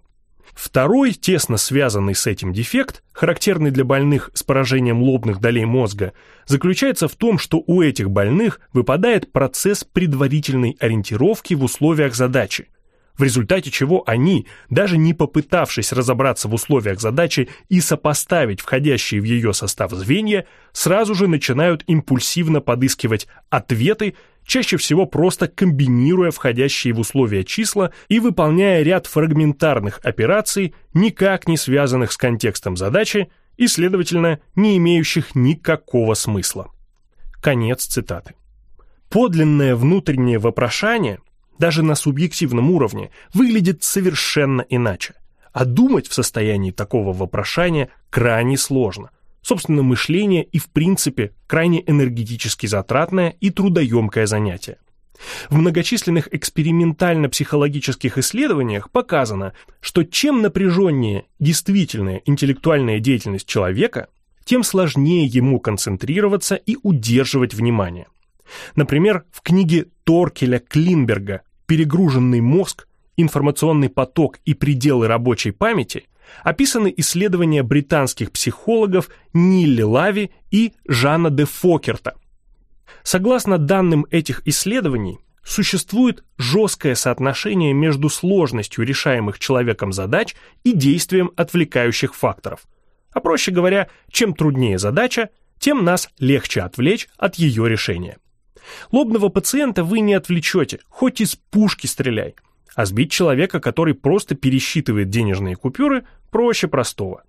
Speaker 1: Второй, тесно связанный с этим дефект, характерный для больных с поражением лобных долей мозга, заключается в том, что у этих больных выпадает процесс предварительной ориентировки в условиях задачи, в результате чего они, даже не попытавшись разобраться в условиях задачи и сопоставить входящие в ее состав звенья, сразу же начинают импульсивно подыскивать ответы чаще всего просто комбинируя входящие в условия числа и выполняя ряд фрагментарных операций, никак не связанных с контекстом задачи и, следовательно, не имеющих никакого смысла. Конец цитаты. Подлинное внутреннее вопрошание, даже на субъективном уровне, выглядит совершенно иначе. А думать в состоянии такого вопрошания крайне сложно – Собственно, мышление и в принципе крайне энергетически затратное и трудоемкое занятие. В многочисленных экспериментально-психологических исследованиях показано, что чем напряженнее действительная интеллектуальная деятельность человека, тем сложнее ему концентрироваться и удерживать внимание. Например, в книге Торкеля Клинберга «Перегруженный мозг. Информационный поток и пределы рабочей памяти» описаны исследования британских психологов Нилли Лави и Жана де Фокерта. Согласно данным этих исследований, существует жесткое соотношение между сложностью решаемых человеком задач и действием отвлекающих факторов. А проще говоря, чем труднее задача, тем нас легче отвлечь от ее решения. Лобного пациента вы не отвлечете, хоть из пушки стреляй – а сбить человека, который просто пересчитывает денежные купюры, проще простого.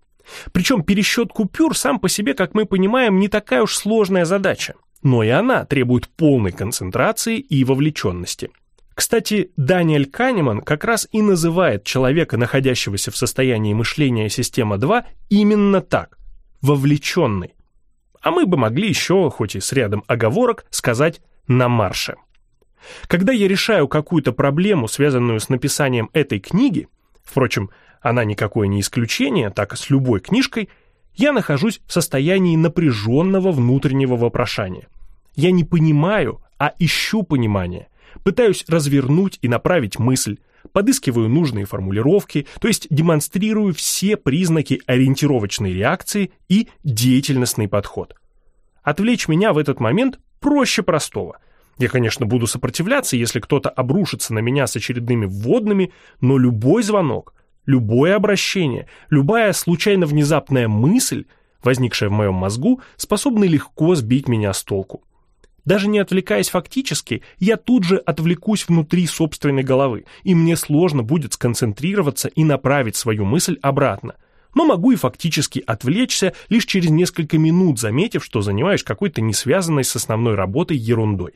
Speaker 1: Причем пересчет купюр сам по себе, как мы понимаем, не такая уж сложная задача. Но и она требует полной концентрации и вовлеченности. Кстати, Даниэль Канеман как раз и называет человека, находящегося в состоянии мышления система 2, именно так – вовлеченный. А мы бы могли еще, хоть и с рядом оговорок, сказать «на марше». Когда я решаю какую-то проблему, связанную с написанием этой книги, впрочем, она никакое не исключение, так и с любой книжкой, я нахожусь в состоянии напряженного внутреннего вопрошания. Я не понимаю, а ищу понимание, пытаюсь развернуть и направить мысль, подыскиваю нужные формулировки, то есть демонстрирую все признаки ориентировочной реакции и деятельностный подход. Отвлечь меня в этот момент проще простого – я, конечно, буду сопротивляться, если кто-то обрушится на меня с очередными вводными, но любой звонок, любое обращение, любая случайно внезапная мысль, возникшая в моем мозгу, способны легко сбить меня с толку. Даже не отвлекаясь фактически, я тут же отвлекусь внутри собственной головы, и мне сложно будет сконцентрироваться и направить свою мысль обратно. Но могу и фактически отвлечься лишь через несколько минут, заметив, что занимаюсь какой-то не связанной с основной работой ерундой.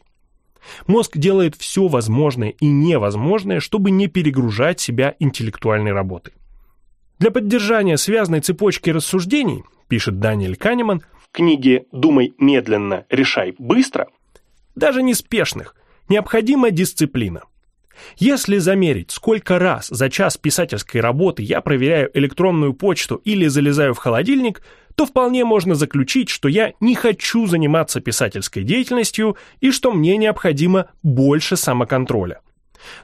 Speaker 1: Мозг делает все возможное и невозможное, чтобы не перегружать себя интеллектуальной работой. Для поддержания связанной цепочки рассуждений, пишет Даниэль Канеман, в книге «Думай медленно, решай быстро», даже неспешных, необходима дисциплина. Если замерить, сколько раз за час писательской работы я проверяю электронную почту или залезаю в холодильник, то вполне можно заключить, что я не хочу заниматься писательской деятельностью и что мне необходимо больше самоконтроля.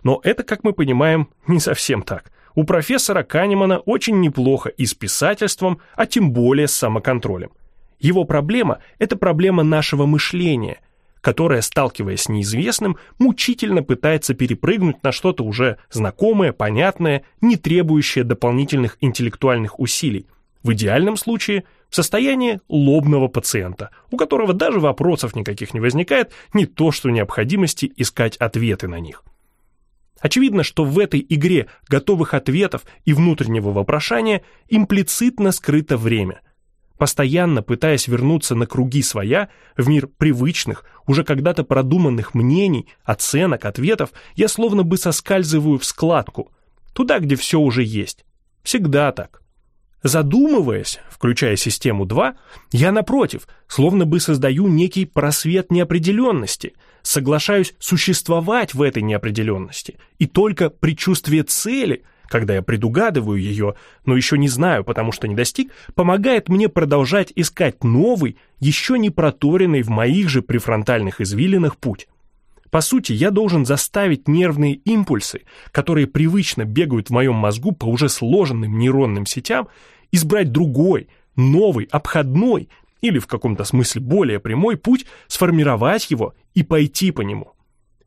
Speaker 1: Но это, как мы понимаем, не совсем так. У профессора Канемана очень неплохо и с писательством, а тем более с самоконтролем. Его проблема – это проблема нашего мышления, которое, сталкиваясь с неизвестным, мучительно пытается перепрыгнуть на что-то уже знакомое, понятное, не требующее дополнительных интеллектуальных усилий, в идеальном случае в состоянии лобного пациента, у которого даже вопросов никаких не возникает, не то что необходимости искать ответы на них. Очевидно, что в этой игре готовых ответов и внутреннего вопрошания имплицитно скрыто время. Постоянно пытаясь вернуться на круги своя, в мир привычных, уже когда-то продуманных мнений, оценок, ответов, я словно бы соскальзываю в складку, туда, где все уже есть. Всегда так. Задумываясь, включая систему 2, я, напротив, словно бы создаю некий просвет неопределенности, соглашаюсь существовать в этой неопределенности, и только предчувствие цели, когда я предугадываю ее, но еще не знаю, потому что не достиг, помогает мне продолжать искать новый, еще не проторенный в моих же префронтальных извилинах путь. По сути, я должен заставить нервные импульсы, которые привычно бегают в моем мозгу по уже сложенным нейронным сетям, избрать другой, новый, обходной или в каком-то смысле более прямой путь, сформировать его и пойти по нему.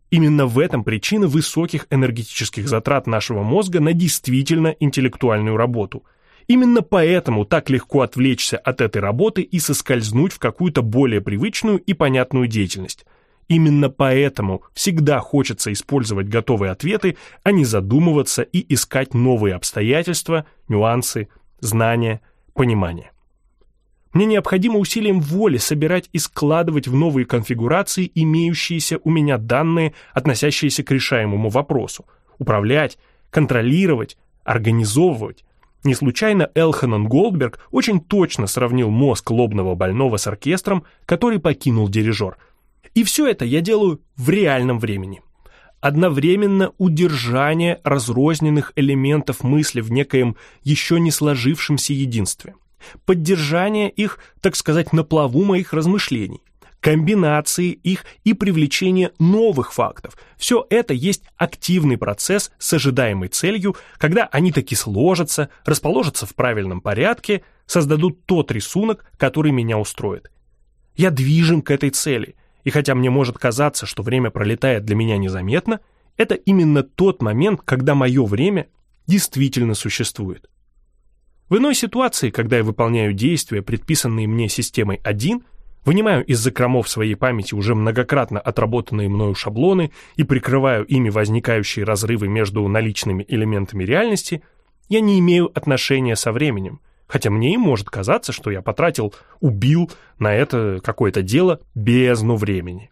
Speaker 1: Именно в этом причина высоких энергетических затрат нашего мозга на действительно интеллектуальную работу. Именно поэтому так легко отвлечься от этой работы и соскользнуть в какую-то более привычную и понятную деятельность. Именно поэтому всегда хочется использовать готовые ответы, а не задумываться и искать новые обстоятельства, нюансы, знания, понимание. Мне необходимо усилием воли собирать и складывать в новые конфигурации имеющиеся у меня данные, относящиеся к решаемому вопросу, управлять, контролировать, организовывать. Не случайно Элханон Голдберг очень точно сравнил мозг лобного больного с оркестром, который покинул дирижер. И все это я делаю в реальном времени одновременно удержание разрозненных элементов мысли в некоем еще не сложившемся единстве, поддержание их, так сказать, на плаву моих размышлений, комбинации их и привлечение новых фактов. Все это есть активный процесс с ожидаемой целью, когда они таки сложатся, расположатся в правильном порядке, создадут тот рисунок, который меня устроит. Я движим к этой цели – и хотя мне может казаться, что время пролетает для меня незаметно, это именно тот момент, когда мое время действительно существует. В иной ситуации, когда я выполняю действия, предписанные мне системой 1, вынимаю из закромов своей памяти уже многократно отработанные мною шаблоны и прикрываю ими возникающие разрывы между наличными элементами реальности, я не имею отношения со временем, хотя мне и может казаться, что я потратил, убил на это какое-то дело бездну времени.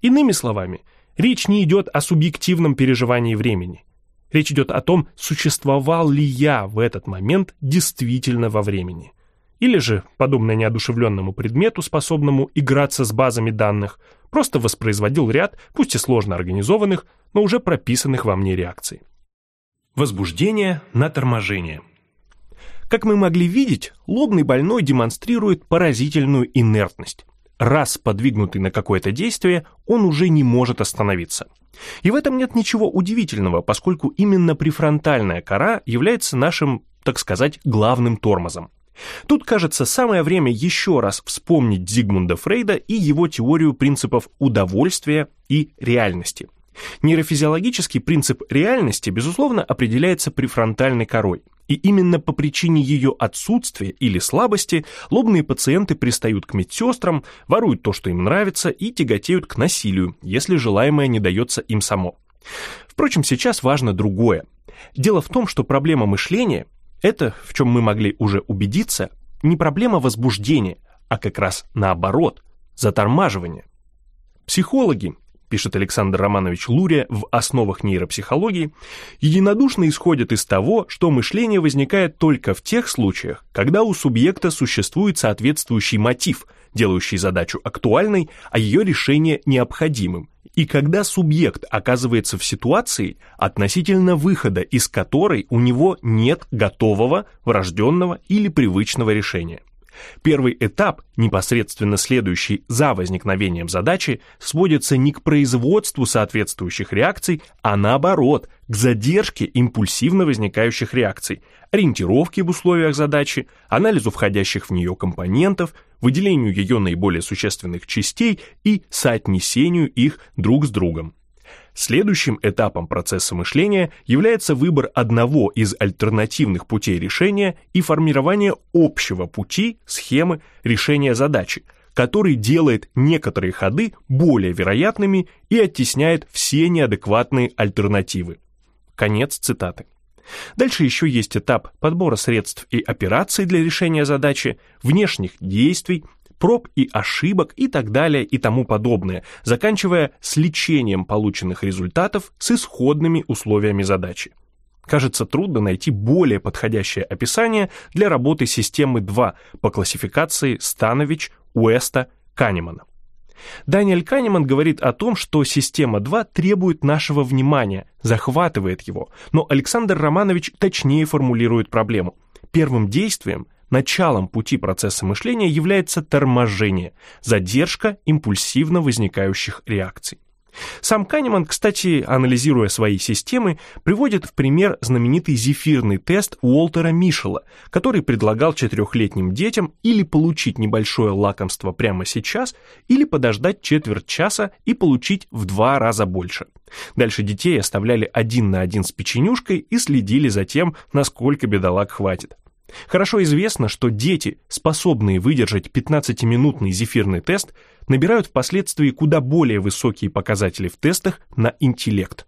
Speaker 1: Иными словами, речь не идет о субъективном переживании времени. Речь идет о том, существовал ли я в этот момент действительно во времени. Или же, подобно неодушевленному предмету, способному играться с базами данных, просто воспроизводил ряд, пусть и сложно организованных, но уже прописанных во мне реакций. Возбуждение на торможение – как мы могли видеть, лобный больной демонстрирует поразительную инертность. Раз подвигнутый на какое-то действие, он уже не может остановиться. И в этом нет ничего удивительного, поскольку именно префронтальная кора является нашим, так сказать, главным тормозом. Тут, кажется, самое время еще раз вспомнить Зигмунда Фрейда и его теорию принципов удовольствия и реальности. Нейрофизиологический принцип реальности, безусловно, определяется префронтальной корой – и именно по причине ее отсутствия или слабости лобные пациенты пристают к медсестрам, воруют то, что им нравится, и тяготеют к насилию, если желаемое не дается им само. Впрочем, сейчас важно другое. Дело в том, что проблема мышления – это, в чем мы могли уже убедиться, не проблема возбуждения, а как раз наоборот, затормаживание. Психологи, пишет Александр Романович Лурия в «Основах нейропсихологии», единодушно исходят из того, что мышление возникает только в тех случаях, когда у субъекта существует соответствующий мотив, делающий задачу актуальной, а ее решение необходимым, и когда субъект оказывается в ситуации, относительно выхода из которой у него нет готового, врожденного или привычного решения. Первый этап, непосредственно следующий за возникновением задачи, сводится не к производству соответствующих реакций, а наоборот, к задержке импульсивно возникающих реакций, ориентировке в условиях задачи, анализу входящих в нее компонентов, выделению ее наиболее существенных частей и соотнесению их друг с другом. Следующим этапом процесса мышления является выбор одного из альтернативных путей решения и формирование общего пути, схемы решения задачи, который делает некоторые ходы более вероятными и оттесняет все неадекватные альтернативы. Конец цитаты. Дальше еще есть этап подбора средств и операций для решения задачи, внешних действий, проб и ошибок и так далее и тому подобное, заканчивая с лечением полученных результатов с исходными условиями задачи. Кажется, трудно найти более подходящее описание для работы системы 2 по классификации Станович, Уэста, Канемана. Даниэль Канеман говорит о том, что система 2 требует нашего внимания, захватывает его, но Александр Романович точнее формулирует проблему. Первым действием, началом пути процесса мышления является торможение, задержка импульсивно возникающих реакций. Сам Канеман, кстати, анализируя свои системы, приводит в пример знаменитый зефирный тест Уолтера Мишела, который предлагал четырехлетним детям или получить небольшое лакомство прямо сейчас, или подождать четверть часа и получить в два раза больше. Дальше детей оставляли один на один с печенюшкой и следили за тем, насколько бедолаг хватит. Хорошо известно, что дети, способные выдержать 15-минутный зефирный тест, набирают впоследствии куда более высокие показатели в тестах на интеллект.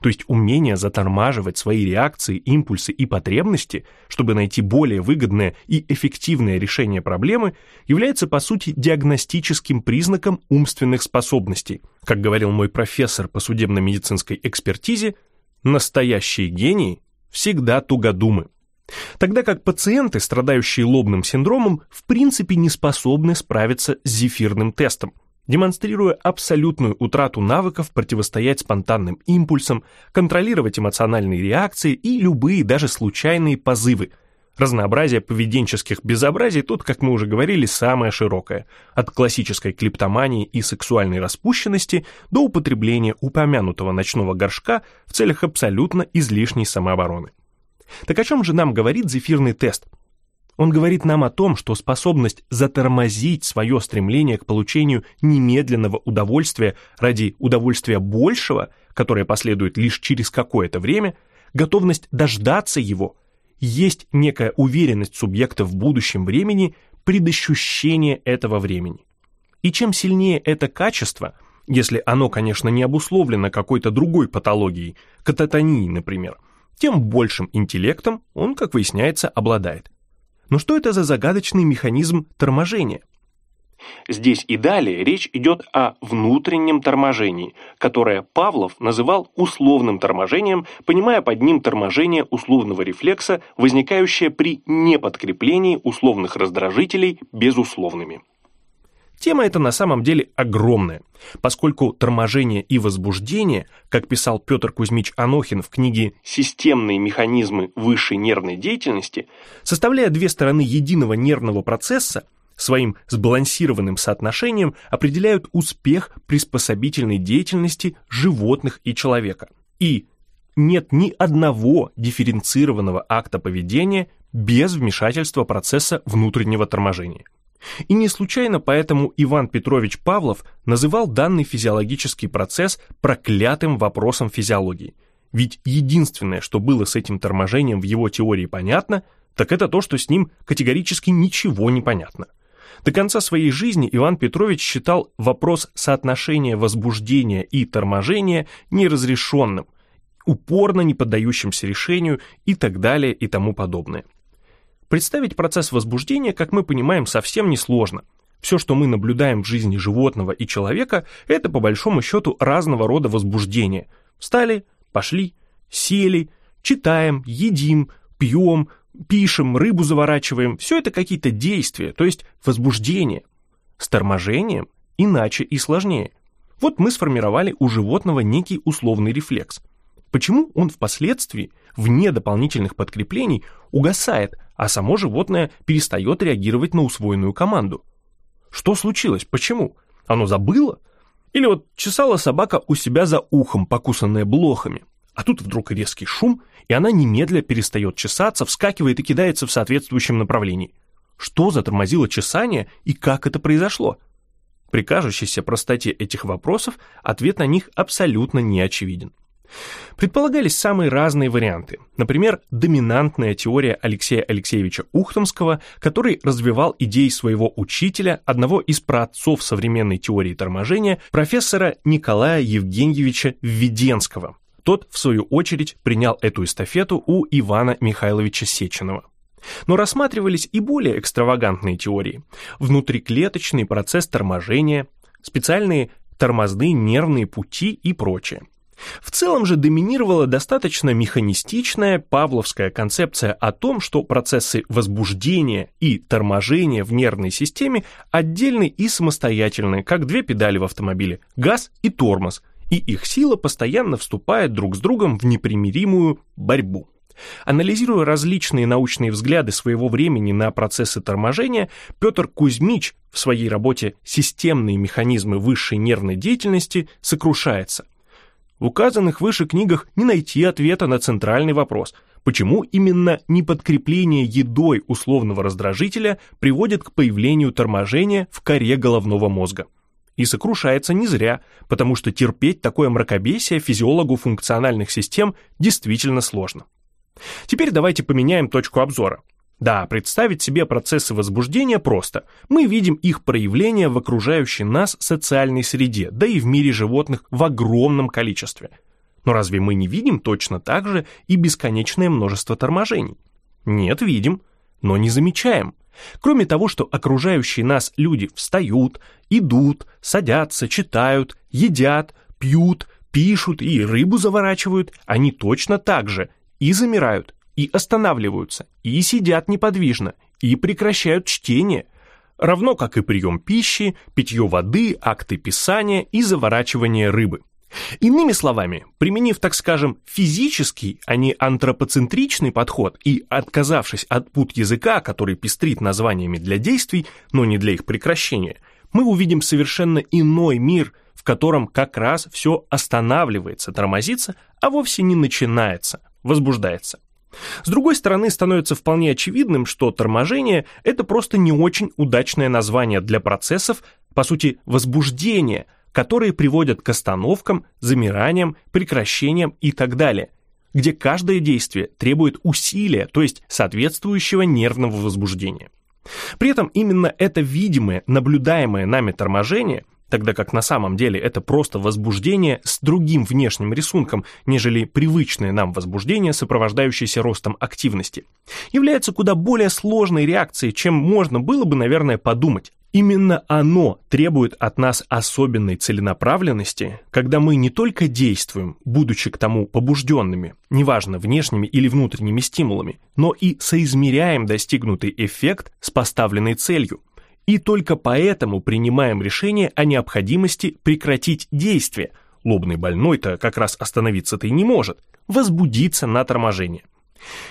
Speaker 1: То есть умение затормаживать свои реакции, импульсы и потребности, чтобы найти более выгодное и эффективное решение проблемы, является по сути диагностическим признаком умственных способностей. Как говорил мой профессор по судебно-медицинской экспертизе, настоящие гении всегда тугодумы. Тогда как пациенты, страдающие лобным синдромом, в принципе не способны справиться с зефирным тестом, демонстрируя абсолютную утрату навыков противостоять спонтанным импульсам, контролировать эмоциональные реакции и любые даже случайные позывы. Разнообразие поведенческих безобразий тут, как мы уже говорили, самое широкое, от классической клептомании и сексуальной распущенности до употребления упомянутого ночного горшка в целях абсолютно излишней самообороны. Так о чем же нам говорит зефирный тест? Он говорит нам о том, что способность затормозить свое стремление к получению немедленного удовольствия ради удовольствия большего, которое последует лишь через какое-то время, готовность дождаться его, есть некая уверенность субъекта в будущем времени, предощущение этого времени. И чем сильнее это качество, если оно, конечно, не обусловлено какой-то другой патологией, кататонией, например, тем большим интеллектом он, как выясняется, обладает. Но что это за загадочный механизм торможения? Здесь и далее речь идет о внутреннем торможении, которое Павлов называл условным торможением, понимая под ним торможение условного рефлекса, возникающее при неподкреплении условных раздражителей безусловными. Тема эта на самом деле огромная, поскольку торможение и возбуждение, как писал Петр Кузьмич Анохин в книге «Системные механизмы высшей нервной деятельности», составляя две стороны единого нервного процесса, своим сбалансированным соотношением определяют успех приспособительной деятельности животных и человека. И нет ни одного дифференцированного акта поведения без вмешательства процесса внутреннего торможения. И не случайно поэтому Иван Петрович Павлов называл данный физиологический процесс проклятым вопросом физиологии. Ведь единственное, что было с этим торможением в его теории понятно, так это то, что с ним категорически ничего не понятно. До конца своей жизни Иван Петрович считал вопрос соотношения возбуждения и торможения неразрешенным, упорно не поддающимся решению и так далее и тому подобное. Представить процесс возбуждения, как мы понимаем, совсем несложно. Все, что мы наблюдаем в жизни животного и человека, это по большому счету разного рода возбуждения. Встали, пошли, сели, читаем, едим, пьем, пишем, рыбу заворачиваем. Все это какие-то действия, то есть возбуждение. С торможением иначе и сложнее. Вот мы сформировали у животного некий условный рефлекс. Почему он впоследствии, вне дополнительных подкреплений, угасает, а само животное перестает реагировать на усвоенную команду. Что случилось? Почему? Оно забыло? Или вот чесала собака у себя за ухом, покусанная блохами, а тут вдруг резкий шум, и она немедля перестает чесаться, вскакивает и кидается в соответствующем направлении. Что затормозило чесание и как это произошло? При кажущейся простоте этих вопросов ответ на них абсолютно не очевиден. Предполагались самые разные варианты. Например, доминантная теория Алексея Алексеевича Ухтомского, который развивал идеи своего учителя, одного из праотцов современной теории торможения, профессора Николая Евгеньевича Введенского. Тот, в свою очередь, принял эту эстафету у Ивана Михайловича Сеченова. Но рассматривались и более экстравагантные теории. Внутриклеточный процесс торможения, специальные тормозные нервные пути и прочее. В целом же доминировала достаточно механистичная павловская концепция о том, что процессы возбуждения и торможения в нервной системе отдельны и самостоятельны, как две педали в автомобиле – газ и тормоз, и их сила постоянно вступает друг с другом в непримиримую борьбу. Анализируя различные научные взгляды своего времени на процессы торможения, Петр Кузьмич в своей работе «Системные механизмы высшей нервной деятельности» сокрушается – в указанных выше книгах не найти ответа на центральный вопрос, почему именно неподкрепление едой условного раздражителя приводит к появлению торможения в коре головного мозга. И сокрушается не зря, потому что терпеть такое мракобесие физиологу функциональных систем действительно сложно. Теперь давайте поменяем точку обзора. Да, представить себе процессы возбуждения просто. Мы видим их проявление в окружающей нас социальной среде, да и в мире животных в огромном количестве. Но разве мы не видим точно так же и бесконечное множество торможений? Нет, видим, но не замечаем. Кроме того, что окружающие нас люди встают, идут, садятся, читают, едят, пьют, пишут и рыбу заворачивают, они точно так же и замирают, и останавливаются, и сидят неподвижно, и прекращают чтение, равно как и прием пищи, питье воды, акты писания и заворачивание рыбы. Иными словами, применив, так скажем, физический, а не антропоцентричный подход и отказавшись от пут языка, который пестрит названиями для действий, но не для их прекращения, мы увидим совершенно иной мир, в котором как раз все останавливается, тормозится, а вовсе не начинается, возбуждается. С другой стороны, становится вполне очевидным, что торможение – это просто не очень удачное название для процессов, по сути, возбуждения, которые приводят к остановкам, замираниям, прекращениям и так далее, где каждое действие требует усилия, то есть соответствующего нервного возбуждения. При этом именно это видимое, наблюдаемое нами торможение – тогда как на самом деле это просто возбуждение с другим внешним рисунком, нежели привычное нам возбуждение, сопровождающееся ростом активности, является куда более сложной реакцией, чем можно было бы, наверное, подумать. Именно оно требует от нас особенной целенаправленности, когда мы не только действуем, будучи к тому побужденными, неважно, внешними или внутренними стимулами, но и соизмеряем достигнутый эффект с поставленной целью, и только поэтому принимаем решение о необходимости прекратить действие. Лобный больной-то как раз остановиться-то и не может, возбудиться на торможение.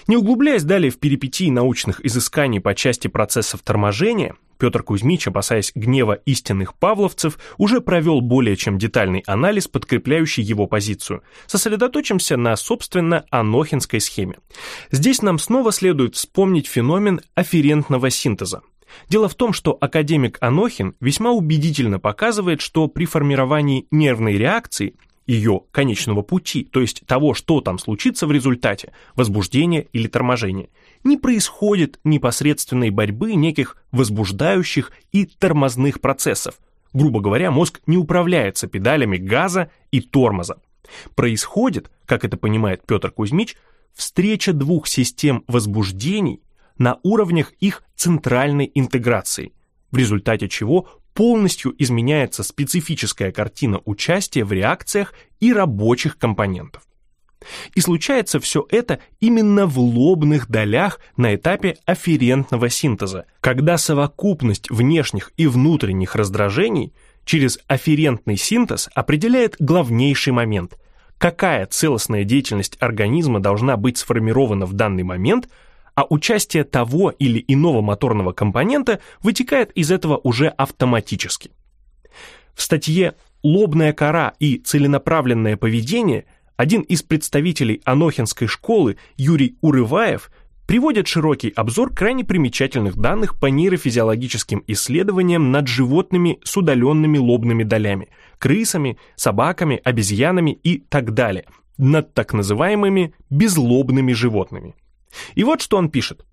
Speaker 1: Не углубляясь далее в перипетии научных изысканий по части процессов торможения, Петр Кузьмич, опасаясь гнева истинных павловцев, уже провел более чем детальный анализ, подкрепляющий его позицию. Сосредоточимся на, собственно, анохинской схеме. Здесь нам снова следует вспомнить феномен афферентного синтеза. Дело в том, что академик Анохин весьма убедительно показывает, что при формировании нервной реакции, ее конечного пути, то есть того, что там случится в результате, возбуждения или торможения, не происходит непосредственной борьбы неких возбуждающих и тормозных процессов. Грубо говоря, мозг не управляется педалями газа и тормоза. Происходит, как это понимает Петр Кузьмич, встреча двух систем возбуждений на уровнях их центральной интеграции, в результате чего полностью изменяется специфическая картина участия в реакциях и рабочих компонентов. И случается все это именно в лобных долях на этапе афферентного синтеза, когда совокупность внешних и внутренних раздражений через афферентный синтез определяет главнейший момент – какая целостная деятельность организма должна быть сформирована в данный момент – а участие того или иного моторного компонента вытекает из этого уже автоматически. В статье «Лобная кора и целенаправленное поведение» один из представителей Анохинской школы Юрий Урываев приводит широкий обзор крайне примечательных данных по нейрофизиологическим исследованиям над животными с удаленными лобными долями, крысами, собаками, обезьянами и так далее, над так называемыми безлобными животными. И вот что он пишет.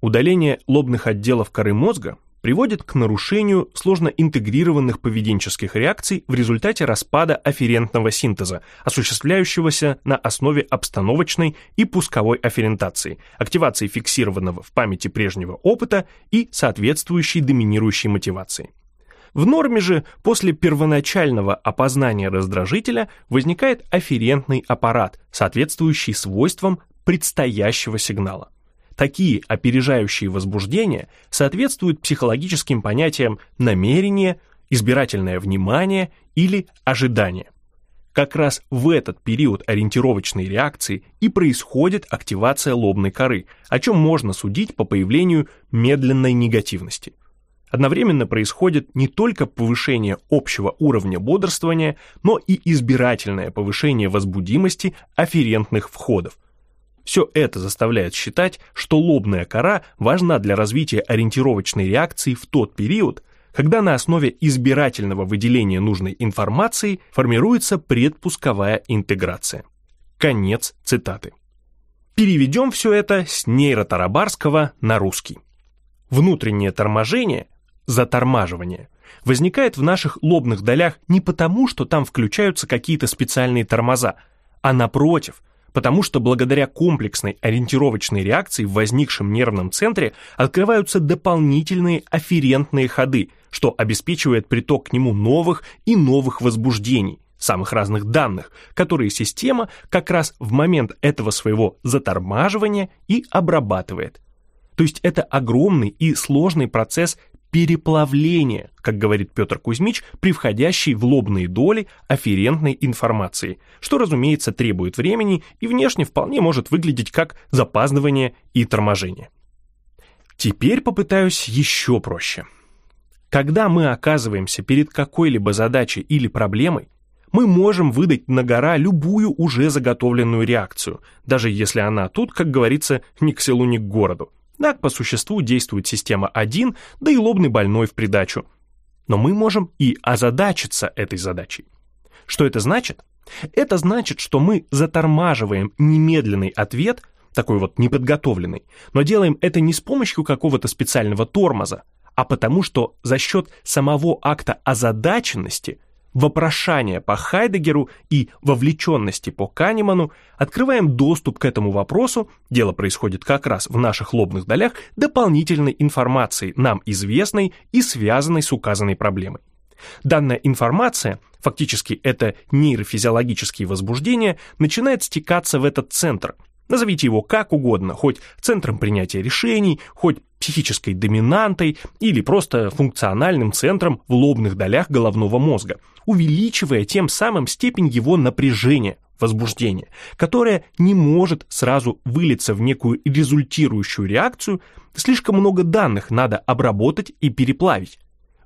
Speaker 1: Удаление лобных отделов коры мозга приводит к нарушению сложно интегрированных поведенческих реакций в результате распада афферентного синтеза, осуществляющегося на основе обстановочной и пусковой афферентации, активации фиксированного в памяти прежнего опыта и соответствующей доминирующей мотивации. В норме же после первоначального опознания раздражителя возникает афферентный аппарат, соответствующий свойствам предстоящего сигнала. Такие опережающие возбуждения соответствуют психологическим понятиям намерение, избирательное внимание или ожидание. Как раз в этот период ориентировочной реакции и происходит активация лобной коры, о чем можно судить по появлению медленной негативности. Одновременно происходит не только повышение общего уровня бодрствования, но и избирательное повышение возбудимости афферентных входов. Все это заставляет считать, что лобная кора важна для развития ориентировочной реакции в тот период, когда на основе избирательного выделения нужной информации формируется предпусковая интеграция. Конец цитаты. Переведем все это с нейротарабарского на русский. Внутреннее торможение, затормаживание, возникает в наших лобных долях не потому, что там включаются какие-то специальные тормоза, а напротив – потому что благодаря комплексной ориентировочной реакции в возникшем нервном центре открываются дополнительные афферентные ходы, что обеспечивает приток к нему новых и новых возбуждений, самых разных данных, которые система как раз в момент этого своего затормаживания и обрабатывает. То есть это огромный и сложный процесс переплавление, как говорит Петр Кузьмич, при входящей в лобные доли афферентной информации, что, разумеется, требует времени и внешне вполне может выглядеть как запаздывание и торможение. Теперь попытаюсь еще проще. Когда мы оказываемся перед какой-либо задачей или проблемой, мы можем выдать на гора любую уже заготовленную реакцию, даже если она тут, как говорится, ни к селу, ни к городу. Так по существу действует система 1, да и лобный больной в придачу. Но мы можем и озадачиться этой задачей. Что это значит? Это значит, что мы затормаживаем немедленный ответ, такой вот неподготовленный, но делаем это не с помощью какого-то специального тормоза, а потому что за счет самого акта озадаченности вопрошания по Хайдегеру и вовлеченности по Канеману открываем доступ к этому вопросу, дело происходит как раз в наших лобных долях, дополнительной информации, нам известной и связанной с указанной проблемой. Данная информация, фактически это нейрофизиологические возбуждения, начинает стекаться в этот центр. Назовите его как угодно, хоть центром принятия решений, хоть психической доминантой или просто функциональным центром в лобных долях головного мозга – увеличивая тем самым степень его напряжения, возбуждения, которое не может сразу вылиться в некую результирующую реакцию, слишком много данных надо обработать и переплавить.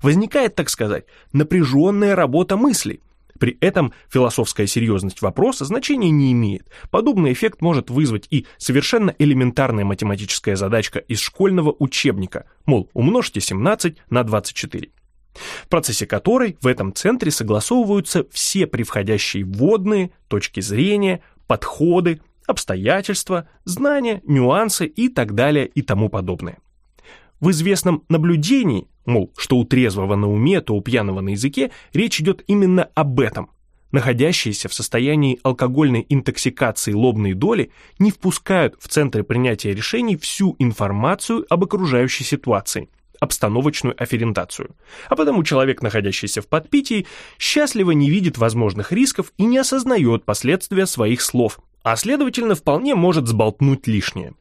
Speaker 1: Возникает, так сказать, напряженная работа мыслей. При этом философская серьезность вопроса значения не имеет. Подобный эффект может вызвать и совершенно элементарная математическая задачка из школьного учебника, мол, умножьте 17 на 24 в процессе которой в этом центре согласовываются все превходящие вводные, точки зрения, подходы, обстоятельства, знания, нюансы и так далее и тому подобное. В известном наблюдении, мол, что у трезвого на уме, то у пьяного на языке, речь идет именно об этом. Находящиеся в состоянии алкогольной интоксикации лобные доли не впускают в центры принятия решений всю информацию об окружающей ситуации – обстановочную афферентацию. А потому человек, находящийся в подпитии, счастливо не видит возможных рисков и не осознает последствия своих слов, а следовательно вполне может сболтнуть лишнее.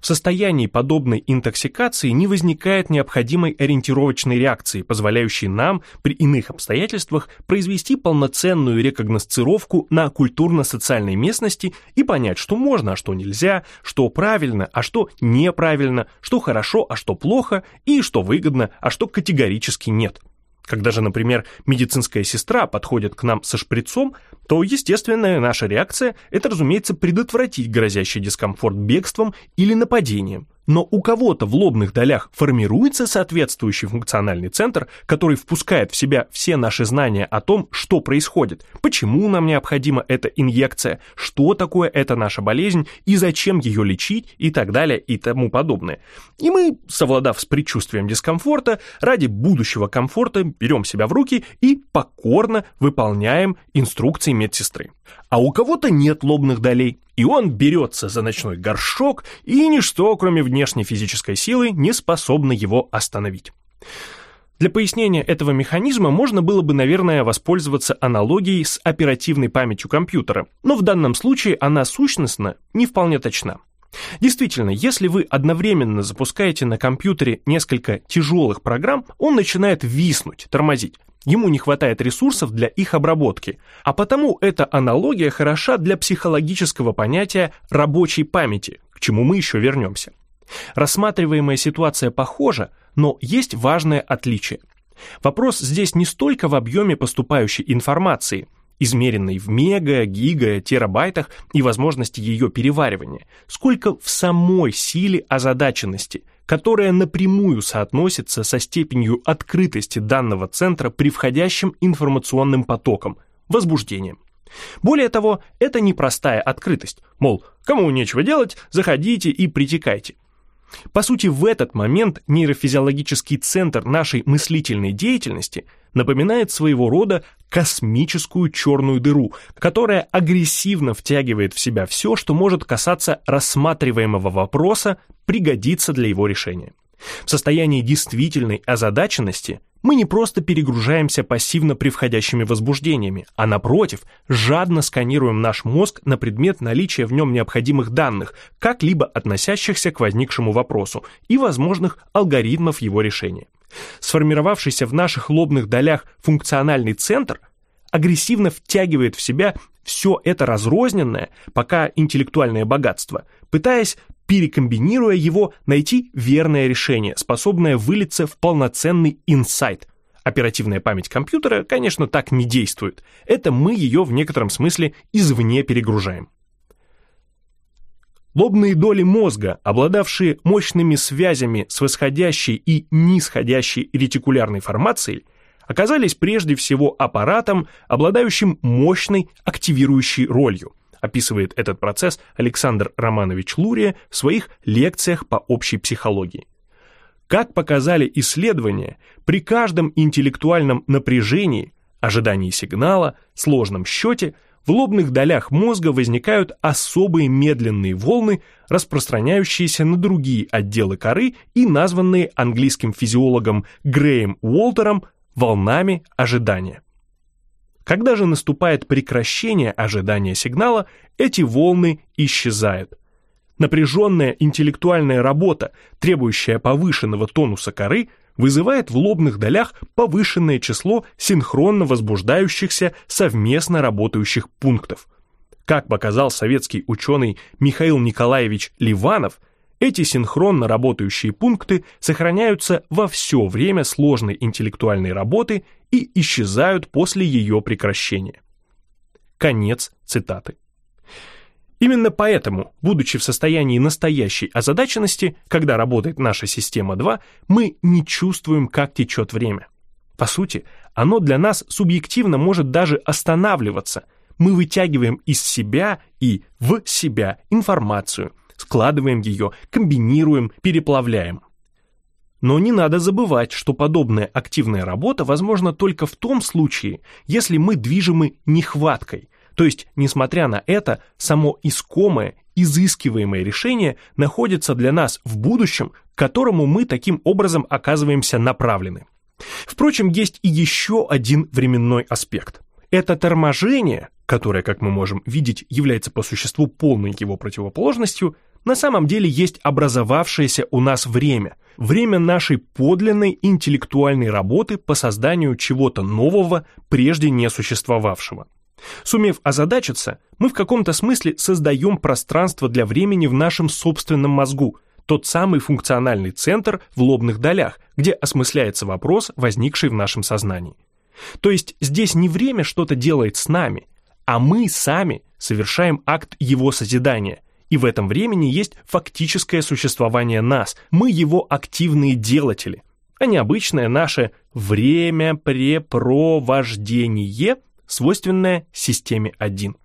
Speaker 1: В состоянии подобной интоксикации не возникает необходимой ориентировочной реакции, позволяющей нам при иных обстоятельствах произвести полноценную рекогносцировку на культурно-социальной местности и понять, что можно, а что нельзя, что правильно, а что неправильно, что хорошо, а что плохо, и что выгодно, а что категорически нет. Когда же, например, медицинская сестра подходит к нам со шприцом, то естественная наша реакция – это, разумеется, предотвратить грозящий дискомфорт бегством или нападением – но у кого-то в лобных долях формируется соответствующий функциональный центр, который впускает в себя все наши знания о том, что происходит, почему нам необходима эта инъекция, что такое эта наша болезнь и зачем ее лечить и так далее и тому подобное. И мы, совладав с предчувствием дискомфорта, ради будущего комфорта берем себя в руки и покорно выполняем инструкции медсестры. А у кого-то нет лобных долей, и он берется за ночной горшок, и ничто, кроме внешней физической силы, не способно его остановить. Для пояснения этого механизма можно было бы, наверное, воспользоваться аналогией с оперативной памятью компьютера, но в данном случае она сущностно не вполне точна. Действительно, если вы одновременно запускаете на компьютере несколько тяжелых программ, он начинает виснуть, тормозить. Ему не хватает ресурсов для их обработки, а потому эта аналогия хороша для психологического понятия рабочей памяти, к чему мы еще вернемся. Рассматриваемая ситуация похожа, но есть важное отличие. Вопрос здесь не столько в объеме поступающей информации, измеренной в мега, гига, терабайтах и возможности ее переваривания, сколько в самой силе озадаченности, которая напрямую соотносится со степенью открытости данного центра при входящем информационным потоком, возбуждением. Более того, это непростая открытость, мол, кому нечего делать, заходите и притекайте. По сути, в этот момент нейрофизиологический центр нашей мыслительной деятельности напоминает своего рода космическую черную дыру, которая агрессивно втягивает в себя все, что может касаться рассматриваемого вопроса, пригодиться для его решения. В состоянии действительной озадаченности мы не просто перегружаемся пассивно при входящими возбуждениями, а напротив, жадно сканируем наш мозг на предмет наличия в нем необходимых данных, как-либо относящихся к возникшему вопросу и возможных алгоритмов его решения. Сформировавшийся в наших лобных долях функциональный центр агрессивно втягивает в себя все это разрозненное, пока интеллектуальное богатство, пытаясь перекомбинируя его, найти верное решение, способное вылиться в полноценный инсайт. Оперативная память компьютера, конечно, так не действует. Это мы ее в некотором смысле извне перегружаем. Лобные доли мозга, обладавшие мощными связями с восходящей и нисходящей ретикулярной формацией, оказались прежде всего аппаратом, обладающим мощной активирующей ролью описывает этот процесс Александр Романович Лурия в своих лекциях по общей психологии. Как показали исследования, при каждом интеллектуальном напряжении, ожидании сигнала, сложном счете, в лобных долях мозга возникают особые медленные волны, распространяющиеся на другие отделы коры и названные английским физиологом Греем Уолтером волнами ожидания. Когда же наступает прекращение ожидания сигнала, эти волны исчезают. Напряженная интеллектуальная работа, требующая повышенного тонуса коры, вызывает в лобных долях повышенное число синхронно возбуждающихся совместно работающих пунктов. Как показал советский ученый Михаил Николаевич Ливанов, эти синхронно работающие пункты сохраняются во все время сложной интеллектуальной работы и исчезают после ее прекращения. Конец цитаты. Именно поэтому, будучи в состоянии настоящей озадаченности, когда работает наша система 2, мы не чувствуем, как течет время. По сути, оно для нас субъективно может даже останавливаться. Мы вытягиваем из себя и в себя информацию, складываем ее, комбинируем, переплавляем. Но не надо забывать, что подобная активная работа возможна только в том случае, если мы движимы нехваткой, то есть, несмотря на это, само искомое, изыскиваемое решение находится для нас в будущем, к которому мы таким образом оказываемся направлены. Впрочем, есть и еще один временной аспект. Это торможение, которое, как мы можем видеть, является по существу полной его противоположностью, на самом деле есть образовавшееся у нас время, время нашей подлинной интеллектуальной работы по созданию чего-то нового, прежде не существовавшего. Сумев озадачиться, мы в каком-то смысле создаем пространство для времени в нашем собственном мозгу, тот самый функциональный центр в лобных долях, где осмысляется вопрос, возникший в нашем сознании. То есть здесь не время что-то делает с нами, а мы сами совершаем акт его созидания – и в этом времени есть фактическое существование нас, мы его активные делатели, а не обычное наше времяпрепровождение, свойственное системе 1.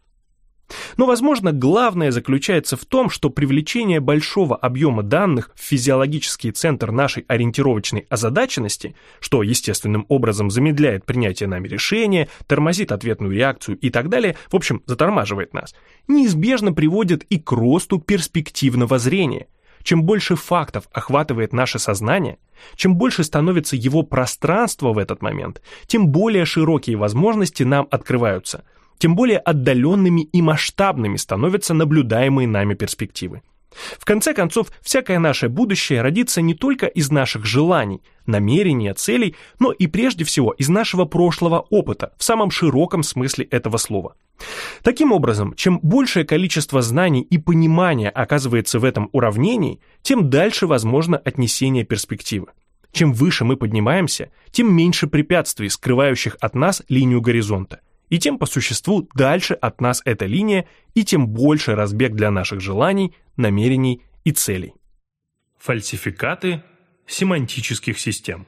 Speaker 1: Но, возможно, главное заключается в том, что привлечение большого объема данных в физиологический центр нашей ориентировочной озадаченности, что естественным образом замедляет принятие нами решения, тормозит ответную реакцию и так далее, в общем, затормаживает нас, неизбежно приводит и к росту перспективного зрения. чем больше фактов охватывает наше сознание, чем больше становится его пространство в этот момент, тем более широкие возможности нам открываются, тем более отдаленными и масштабными становятся наблюдаемые нами перспективы. В конце концов, всякое наше будущее родится не только из наших желаний, намерений, целей, но и прежде всего из нашего прошлого опыта, в самом широком смысле этого слова. Таким образом, чем большее количество знаний и понимания оказывается в этом уравнении, тем дальше возможно отнесение перспективы. Чем выше мы поднимаемся, тем меньше препятствий, скрывающих от нас линию горизонта и тем по существу дальше от нас эта линия, и тем больше разбег для наших желаний, намерений и целей. Фальсификаты семантических систем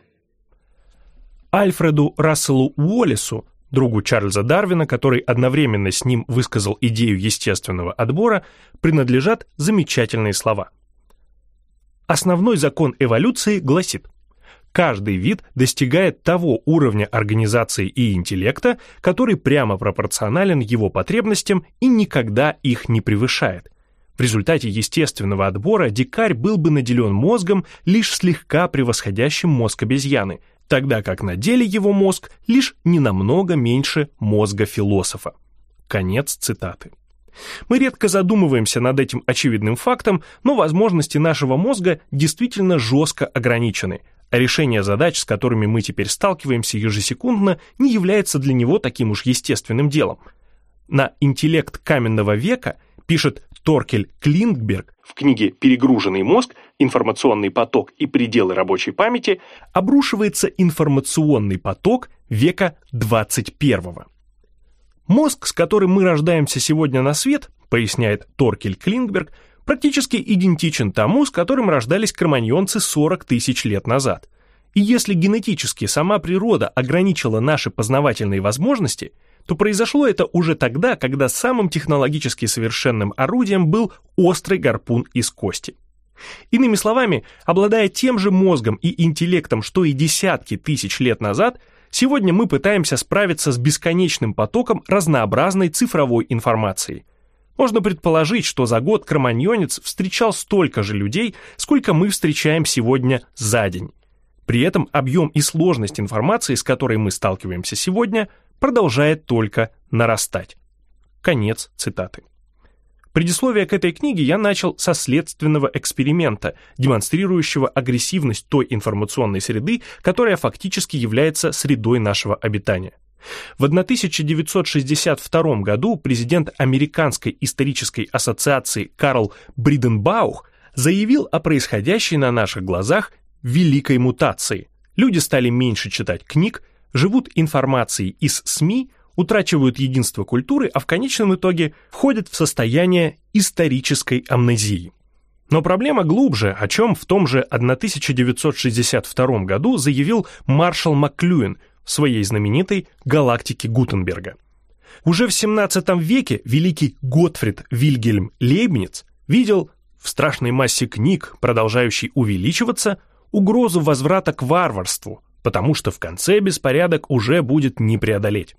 Speaker 1: Альфреду Расселу Уоллесу, другу Чарльза Дарвина, который одновременно с ним высказал идею естественного отбора, принадлежат замечательные слова. Основной закон эволюции гласит – Каждый вид достигает того уровня организации и интеллекта, который прямо пропорционален его потребностям и никогда их не превышает. В результате естественного отбора дикарь был бы наделен мозгом, лишь слегка превосходящим мозг обезьяны, тогда как на деле его мозг лишь ненамного меньше мозга философа. Конец цитаты. Мы редко задумываемся над этим очевидным фактом, но возможности нашего мозга действительно жестко ограничены, а решение задач, с которыми мы теперь сталкиваемся ежесекундно, не является для него таким уж естественным делом. На интеллект каменного века пишет Торкель Клингберг в книге «Перегруженный мозг. Информационный поток и пределы рабочей памяти» обрушивается информационный поток века 21 Мозг, с которым мы рождаемся сегодня на свет, поясняет Торкель Клингберг, практически идентичен тому, с которым рождались кроманьонцы 40 тысяч лет назад. И если генетически сама природа ограничила наши познавательные возможности, то произошло это уже тогда, когда самым технологически совершенным орудием был острый гарпун из кости. Иными словами, обладая тем же мозгом и интеллектом, что и десятки тысяч лет назад, сегодня мы пытаемся справиться с бесконечным потоком разнообразной цифровой информации – можно предположить, что за год кроманьонец встречал столько же людей, сколько мы встречаем сегодня за день. При этом объем и сложность информации, с которой мы сталкиваемся сегодня, продолжает только нарастать. Конец цитаты. Предисловие к этой книге я начал со следственного эксперимента, демонстрирующего агрессивность той информационной среды, которая фактически является средой нашего обитания. В 1962 году президент Американской исторической ассоциации Карл Бриденбаух заявил о происходящей на наших глазах великой мутации. Люди стали меньше читать книг, живут информацией из СМИ, утрачивают единство культуры, а в конечном итоге входят в состояние исторической амнезии. Но проблема глубже, о чем в том же 1962 году заявил маршал Маклюин своей знаменитой галактике Гутенберга. Уже в 17 веке великий Готфрид Вильгельм Лейбниц видел в страшной массе книг, продолжающей увеличиваться, угрозу возврата к варварству, потому что в конце беспорядок уже будет не преодолеть.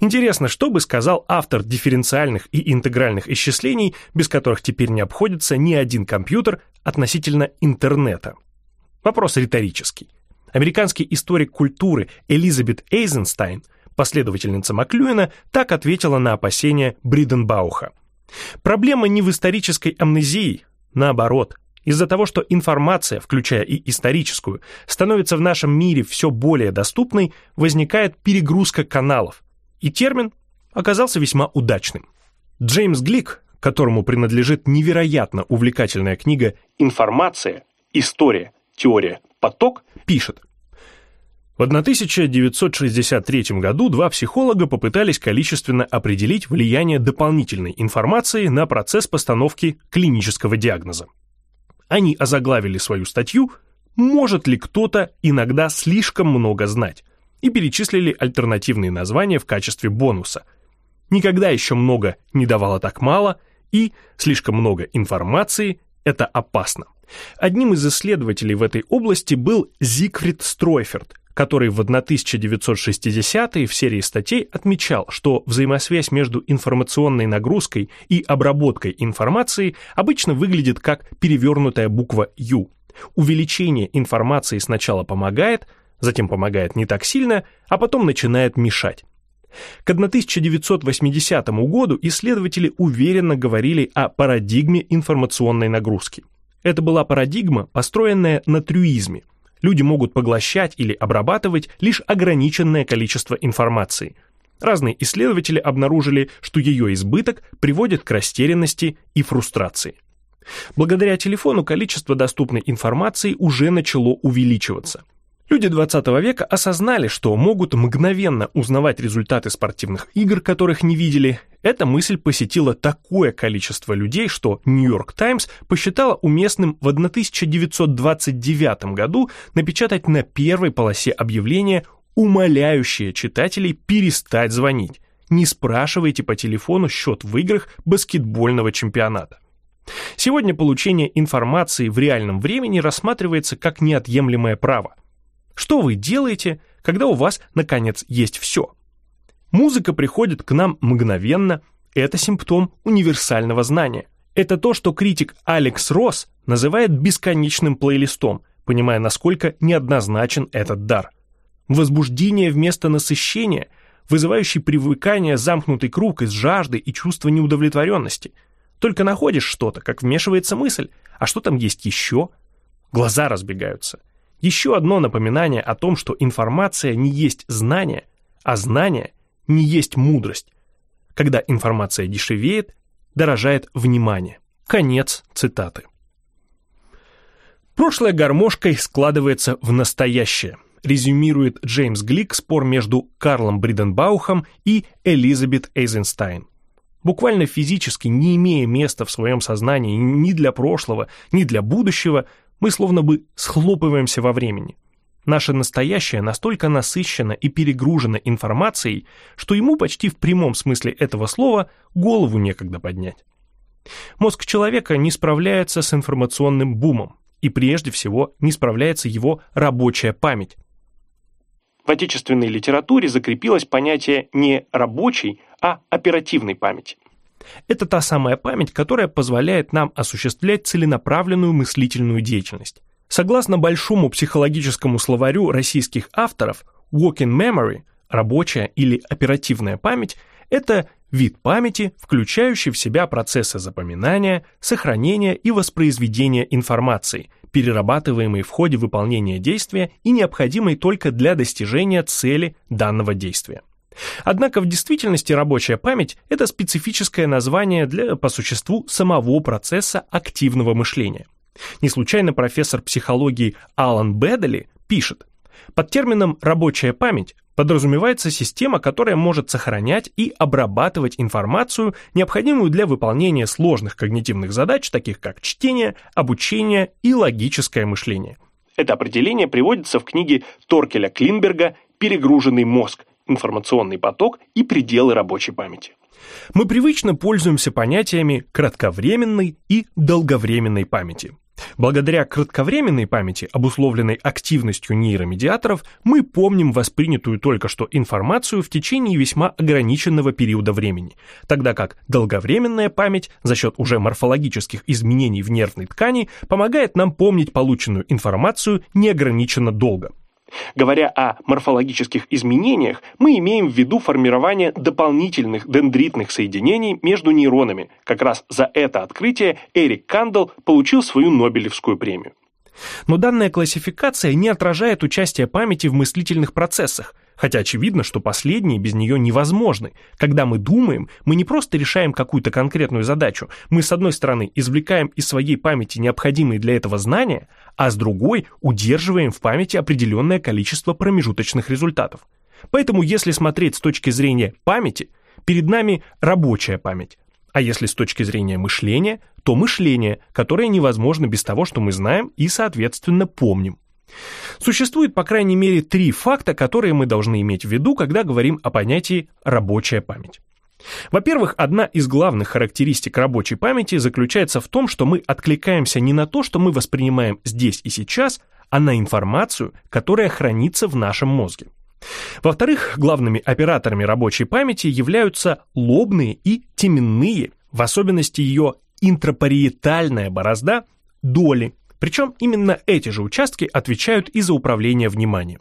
Speaker 1: Интересно, что бы сказал автор дифференциальных и интегральных исчислений, без которых теперь не обходится ни один компьютер относительно интернета? Вопрос риторический. Американский историк культуры Элизабет Эйзенстайн, последовательница Маклюина, так ответила на опасения Бриденбауха. Проблема не в исторической амнезии, наоборот, из-за того, что информация, включая и историческую, становится в нашем мире все более доступной, возникает перегрузка каналов, и термин оказался весьма удачным. Джеймс Глик, которому принадлежит невероятно увлекательная книга «Информация. История. Теория поток пишет. В 1963 году два психолога попытались количественно определить влияние дополнительной информации на процесс постановки клинического диагноза. Они озаглавили свою статью «Может ли кто-то иногда слишком много знать?» и перечислили альтернативные названия в качестве бонуса. «Никогда еще много не давало так мало» и «Слишком много информации – это опасно». Одним из исследователей в этой области был Зигфрид Стройферт, который в 1960-е в серии статей отмечал, что взаимосвязь между информационной нагрузкой и обработкой информации обычно выглядит как перевернутая буква «Ю». Увеличение информации сначала помогает, затем помогает не так сильно, а потом начинает мешать. К 1980 году исследователи уверенно говорили о парадигме информационной нагрузки. Это была парадигма, построенная на трюизме – люди могут поглощать или обрабатывать лишь ограниченное количество информации. Разные исследователи обнаружили, что ее избыток приводит к растерянности и фрустрации. Благодаря телефону количество доступной информации уже начало увеличиваться – Люди 20 века осознали, что могут мгновенно узнавать результаты спортивных игр, которых не видели. Эта мысль посетила такое количество людей, что Нью-Йорк Таймс посчитала уместным в 1929 году напечатать на первой полосе объявление, умоляющее читателей перестать звонить. Не спрашивайте по телефону счет в играх баскетбольного чемпионата. Сегодня получение информации в реальном времени рассматривается как неотъемлемое право – что вы делаете, когда у вас, наконец, есть все? Музыка приходит к нам мгновенно, это симптом универсального знания. Это то, что критик Алекс Росс называет бесконечным плейлистом, понимая, насколько неоднозначен этот дар. Возбуждение вместо насыщения, вызывающий привыкание замкнутый круг из жажды и чувства неудовлетворенности. Только находишь что-то, как вмешивается мысль, а что там есть еще? Глаза разбегаются – еще одно напоминание о том, что информация не есть знание, а знание не есть мудрость. Когда информация дешевеет, дорожает внимание. Конец цитаты. Прошлое гармошкой складывается в настоящее, резюмирует Джеймс Глик спор между Карлом Бриденбаухом и Элизабет Эйзенстайн. Буквально физически не имея места в своем сознании ни для прошлого, ни для будущего – мы словно бы схлопываемся во времени. Наше настоящее настолько насыщено и перегружено информацией, что ему почти в прямом смысле этого слова голову некогда поднять. Мозг человека не справляется с информационным бумом, и прежде всего не справляется его рабочая память. В отечественной литературе закрепилось понятие не рабочей, а оперативной памяти. Это та самая память, которая позволяет нам осуществлять целенаправленную мыслительную деятельность. Согласно большому психологическому словарю российских авторов, walking memory, рабочая или оперативная память, это вид памяти, включающий в себя процессы запоминания, сохранения и воспроизведения информации, перерабатываемой в ходе выполнения действия и необходимой только для достижения цели данного действия. Однако в действительности рабочая память – это специфическое название для, по существу, самого процесса активного мышления. Не случайно профессор психологии Алан Бедели пишет, под термином «рабочая память» подразумевается система, которая может сохранять и обрабатывать информацию, необходимую для выполнения сложных когнитивных задач, таких как чтение, обучение и логическое мышление. Это определение приводится в книге Торкеля Клинберга «Перегруженный мозг», информационный поток и пределы рабочей памяти. Мы привычно пользуемся понятиями кратковременной и долговременной памяти. Благодаря кратковременной памяти, обусловленной активностью нейромедиаторов, мы помним воспринятую только что информацию в течение весьма ограниченного периода времени, тогда как долговременная память за счет уже морфологических изменений в нервной ткани помогает нам помнить полученную информацию неограниченно долго. Говоря о морфологических изменениях, мы имеем в виду формирование дополнительных дендритных соединений между нейронами. Как раз за это открытие Эрик Кандел получил свою Нобелевскую премию. Но данная классификация не отражает участие памяти в мыслительных процессах, хотя очевидно, что последние без нее невозможны. Когда мы думаем, мы не просто решаем какую-то конкретную задачу, мы с одной стороны извлекаем из своей памяти необходимые для этого знания, а с другой удерживаем в памяти определенное количество промежуточных результатов. Поэтому если смотреть с точки зрения памяти, перед нами рабочая память, а если с точки зрения мышления, то мышление, которое невозможно без того, что мы знаем и, соответственно, помним. Существует, по крайней мере, три факта, которые мы должны иметь в виду, когда говорим о понятии «рабочая память». Во-первых, одна из главных характеристик рабочей памяти заключается в том, что мы откликаемся не на то, что мы воспринимаем здесь и сейчас, а на информацию, которая хранится в нашем мозге. Во-вторых, главными операторами рабочей памяти являются лобные и теменные, в особенности ее интрапариетальная борозда, доли, причем именно эти же участки отвечают и за управление вниманием.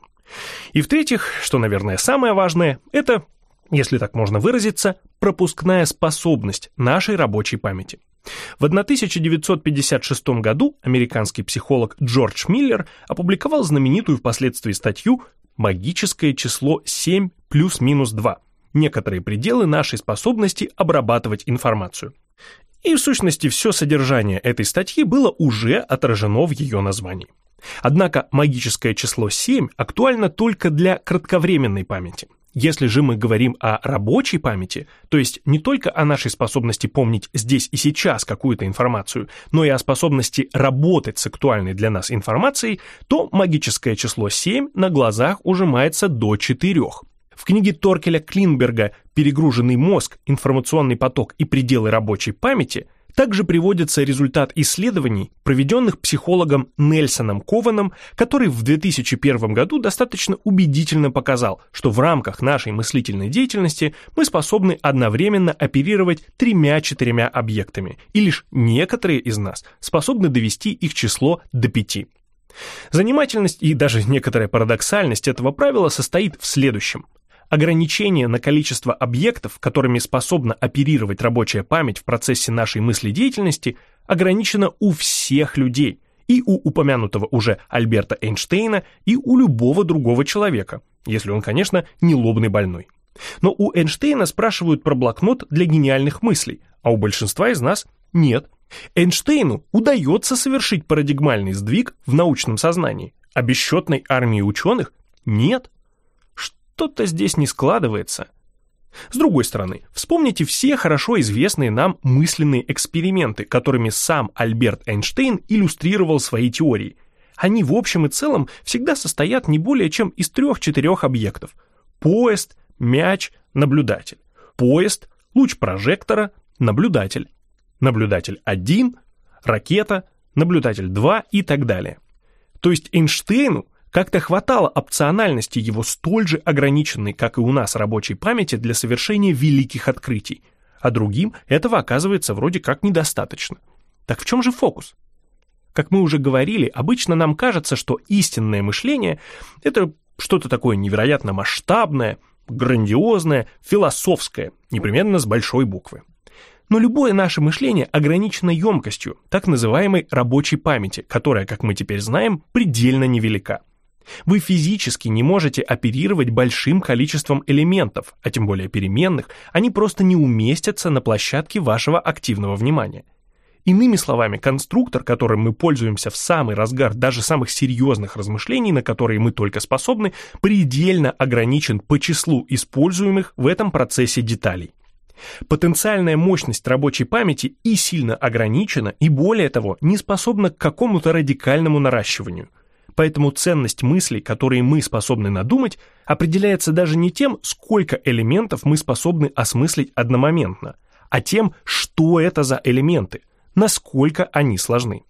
Speaker 1: И в-третьих, что, наверное, самое важное, это, если так можно выразиться, пропускная способность нашей рабочей памяти. В 1956 году американский психолог Джордж Миллер опубликовал знаменитую впоследствии статью «Магическое число 7 плюс-минус 2. Некоторые пределы нашей способности обрабатывать информацию». И в сущности все содержание этой статьи было уже отражено в ее названии. Однако магическое число 7 актуально только для кратковременной памяти. Если же мы говорим о рабочей памяти, то есть не только о нашей способности помнить здесь и сейчас какую-то информацию, но и о способности работать с актуальной для нас информацией, то магическое число 7 на глазах ужимается до 4. В книге Торкеля Клинберга «Перегруженный мозг, информационный поток и пределы рабочей памяти» также приводится результат исследований, проведенных психологом Нельсоном Кованом, который в 2001 году достаточно убедительно показал, что в рамках нашей мыслительной деятельности мы способны одновременно оперировать тремя-четырьмя объектами, и лишь некоторые из нас способны довести их число до пяти. Занимательность и даже некоторая парадоксальность этого правила состоит в следующем – Ограничение на количество объектов, которыми способна оперировать рабочая память в процессе нашей мыследеятельности, ограничено у всех людей, и у упомянутого уже Альберта Эйнштейна, и у любого другого человека, если он, конечно, не лобный больной. Но у Эйнштейна спрашивают про блокнот для гениальных мыслей, а у большинства из нас нет. Эйнштейну удается совершить парадигмальный сдвиг в научном сознании, а бесчетной армии ученых нет что-то здесь не складывается. С другой стороны, вспомните все хорошо известные нам мысленные эксперименты, которыми сам Альберт Эйнштейн иллюстрировал свои теории. Они в общем и целом всегда состоят не более чем из трех-четырех объектов. Поезд, мяч, наблюдатель. Поезд, луч прожектора, наблюдатель. Наблюдатель 1, ракета, наблюдатель 2 и так далее. То есть Эйнштейну как-то хватало опциональности его столь же ограниченной, как и у нас, рабочей памяти для совершения великих открытий, а другим этого оказывается вроде как недостаточно. Так в чем же фокус? Как мы уже говорили, обычно нам кажется, что истинное мышление – это что-то такое невероятно масштабное, грандиозное, философское, непременно с большой буквы. Но любое наше мышление ограничено емкостью, так называемой рабочей памяти, которая, как мы теперь знаем, предельно невелика. Вы физически не можете оперировать большим количеством элементов, а тем более переменных, они просто не уместятся на площадке вашего активного внимания. Иными словами, конструктор, которым мы пользуемся в самый разгар даже самых серьезных размышлений, на которые мы только способны, предельно ограничен по числу используемых в этом процессе деталей. Потенциальная мощность рабочей памяти и сильно ограничена, и более того, не способна к какому-то радикальному наращиванию – Поэтому ценность мыслей, которые мы способны надумать, определяется даже не тем, сколько элементов мы способны осмыслить одномоментно, а тем, что это за элементы, насколько они сложны.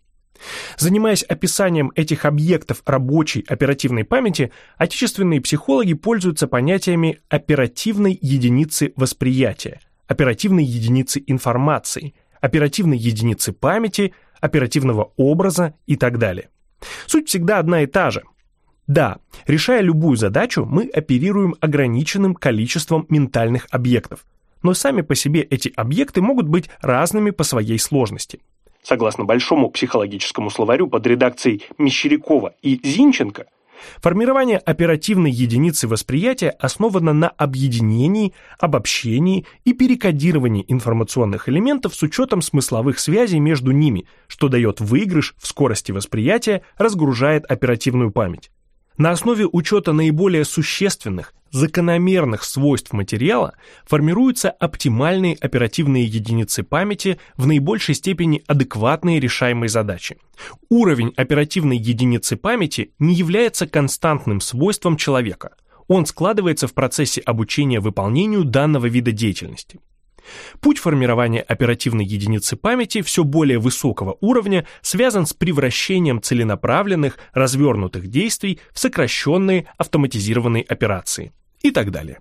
Speaker 1: Занимаясь описанием этих объектов рабочей оперативной памяти, отечественные психологи пользуются понятиями оперативной единицы восприятия, оперативной единицы информации, оперативной единицы памяти, оперативного образа и так далее. Суть всегда одна и та же. Да, решая любую задачу, мы оперируем ограниченным количеством ментальных объектов, но сами по себе эти объекты могут быть разными по своей сложности. Согласно большому психологическому словарю под редакцией Мещерякова и Зинченко, Формирование оперативной единицы восприятия основано на объединении, обобщении и перекодировании информационных элементов с учетом смысловых связей между ними, что дает выигрыш в скорости восприятия, разгружает оперативную память. На основе учета наиболее существенных, закономерных свойств материала формируются оптимальные оперативные единицы памяти в наибольшей степени адекватные решаемой задачи. Уровень оперативной единицы памяти не является константным свойством человека. Он складывается в процессе обучения выполнению данного вида деятельности. Путь формирования оперативной единицы памяти все более высокого уровня связан с превращением целенаправленных, развернутых действий в сокращенные автоматизированные операции и так далее.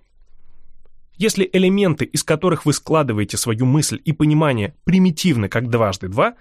Speaker 1: Если элементы, из которых вы складываете свою мысль и понимание, примитивны как дважды два,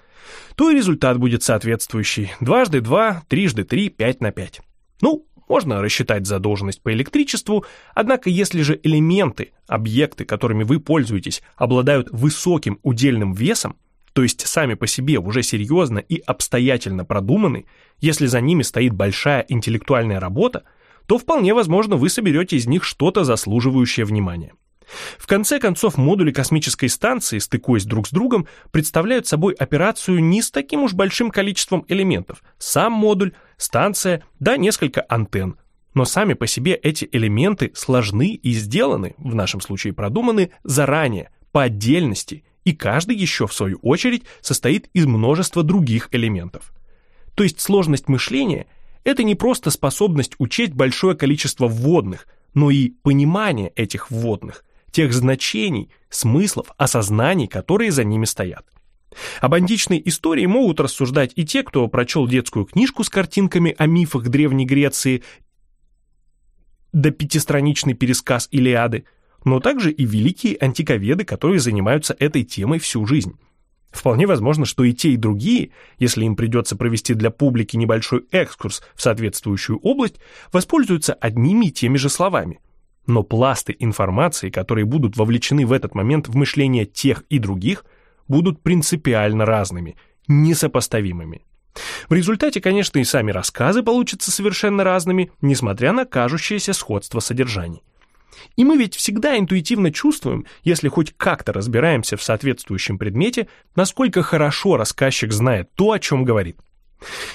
Speaker 1: то и результат будет соответствующий. Дважды два, трижды три, пять на пять. Ну, можно рассчитать задолженность по электричеству, однако если же элементы, объекты, которыми вы пользуетесь, обладают высоким удельным весом, то есть сами по себе уже серьезно и обстоятельно продуманы, если за ними стоит большая интеллектуальная работа, то вполне возможно вы соберете из них что-то заслуживающее внимания. В конце концов, модули космической станции, стыкуясь друг с другом, представляют собой операцию не с таким уж большим количеством элементов. Сам модуль, станция, да несколько антенн. Но сами по себе эти элементы сложны и сделаны, в нашем случае продуманы, заранее, по отдельности, и каждый еще, в свою очередь, состоит из множества других элементов. То есть сложность мышления – это не просто способность учесть большое количество вводных, но и понимание этих вводных, тех значений, смыслов, осознаний, которые за ними стоят. Об античной истории могут рассуждать и те, кто прочел детскую книжку с картинками о мифах Древней Греции, да пятистраничный пересказ Илиады, но также и великие антиковеды, которые занимаются этой темой всю жизнь. Вполне возможно, что и те, и другие, если им придется провести для публики небольшой экскурс в соответствующую область, воспользуются одними и теми же словами – но пласты информации, которые будут вовлечены в этот момент в мышление тех и других, будут принципиально разными, несопоставимыми. В результате, конечно, и сами рассказы получатся совершенно разными, несмотря на кажущееся сходство содержаний. И мы ведь всегда интуитивно чувствуем, если хоть как-то разбираемся в соответствующем предмете, насколько хорошо рассказчик знает то, о чем говорит.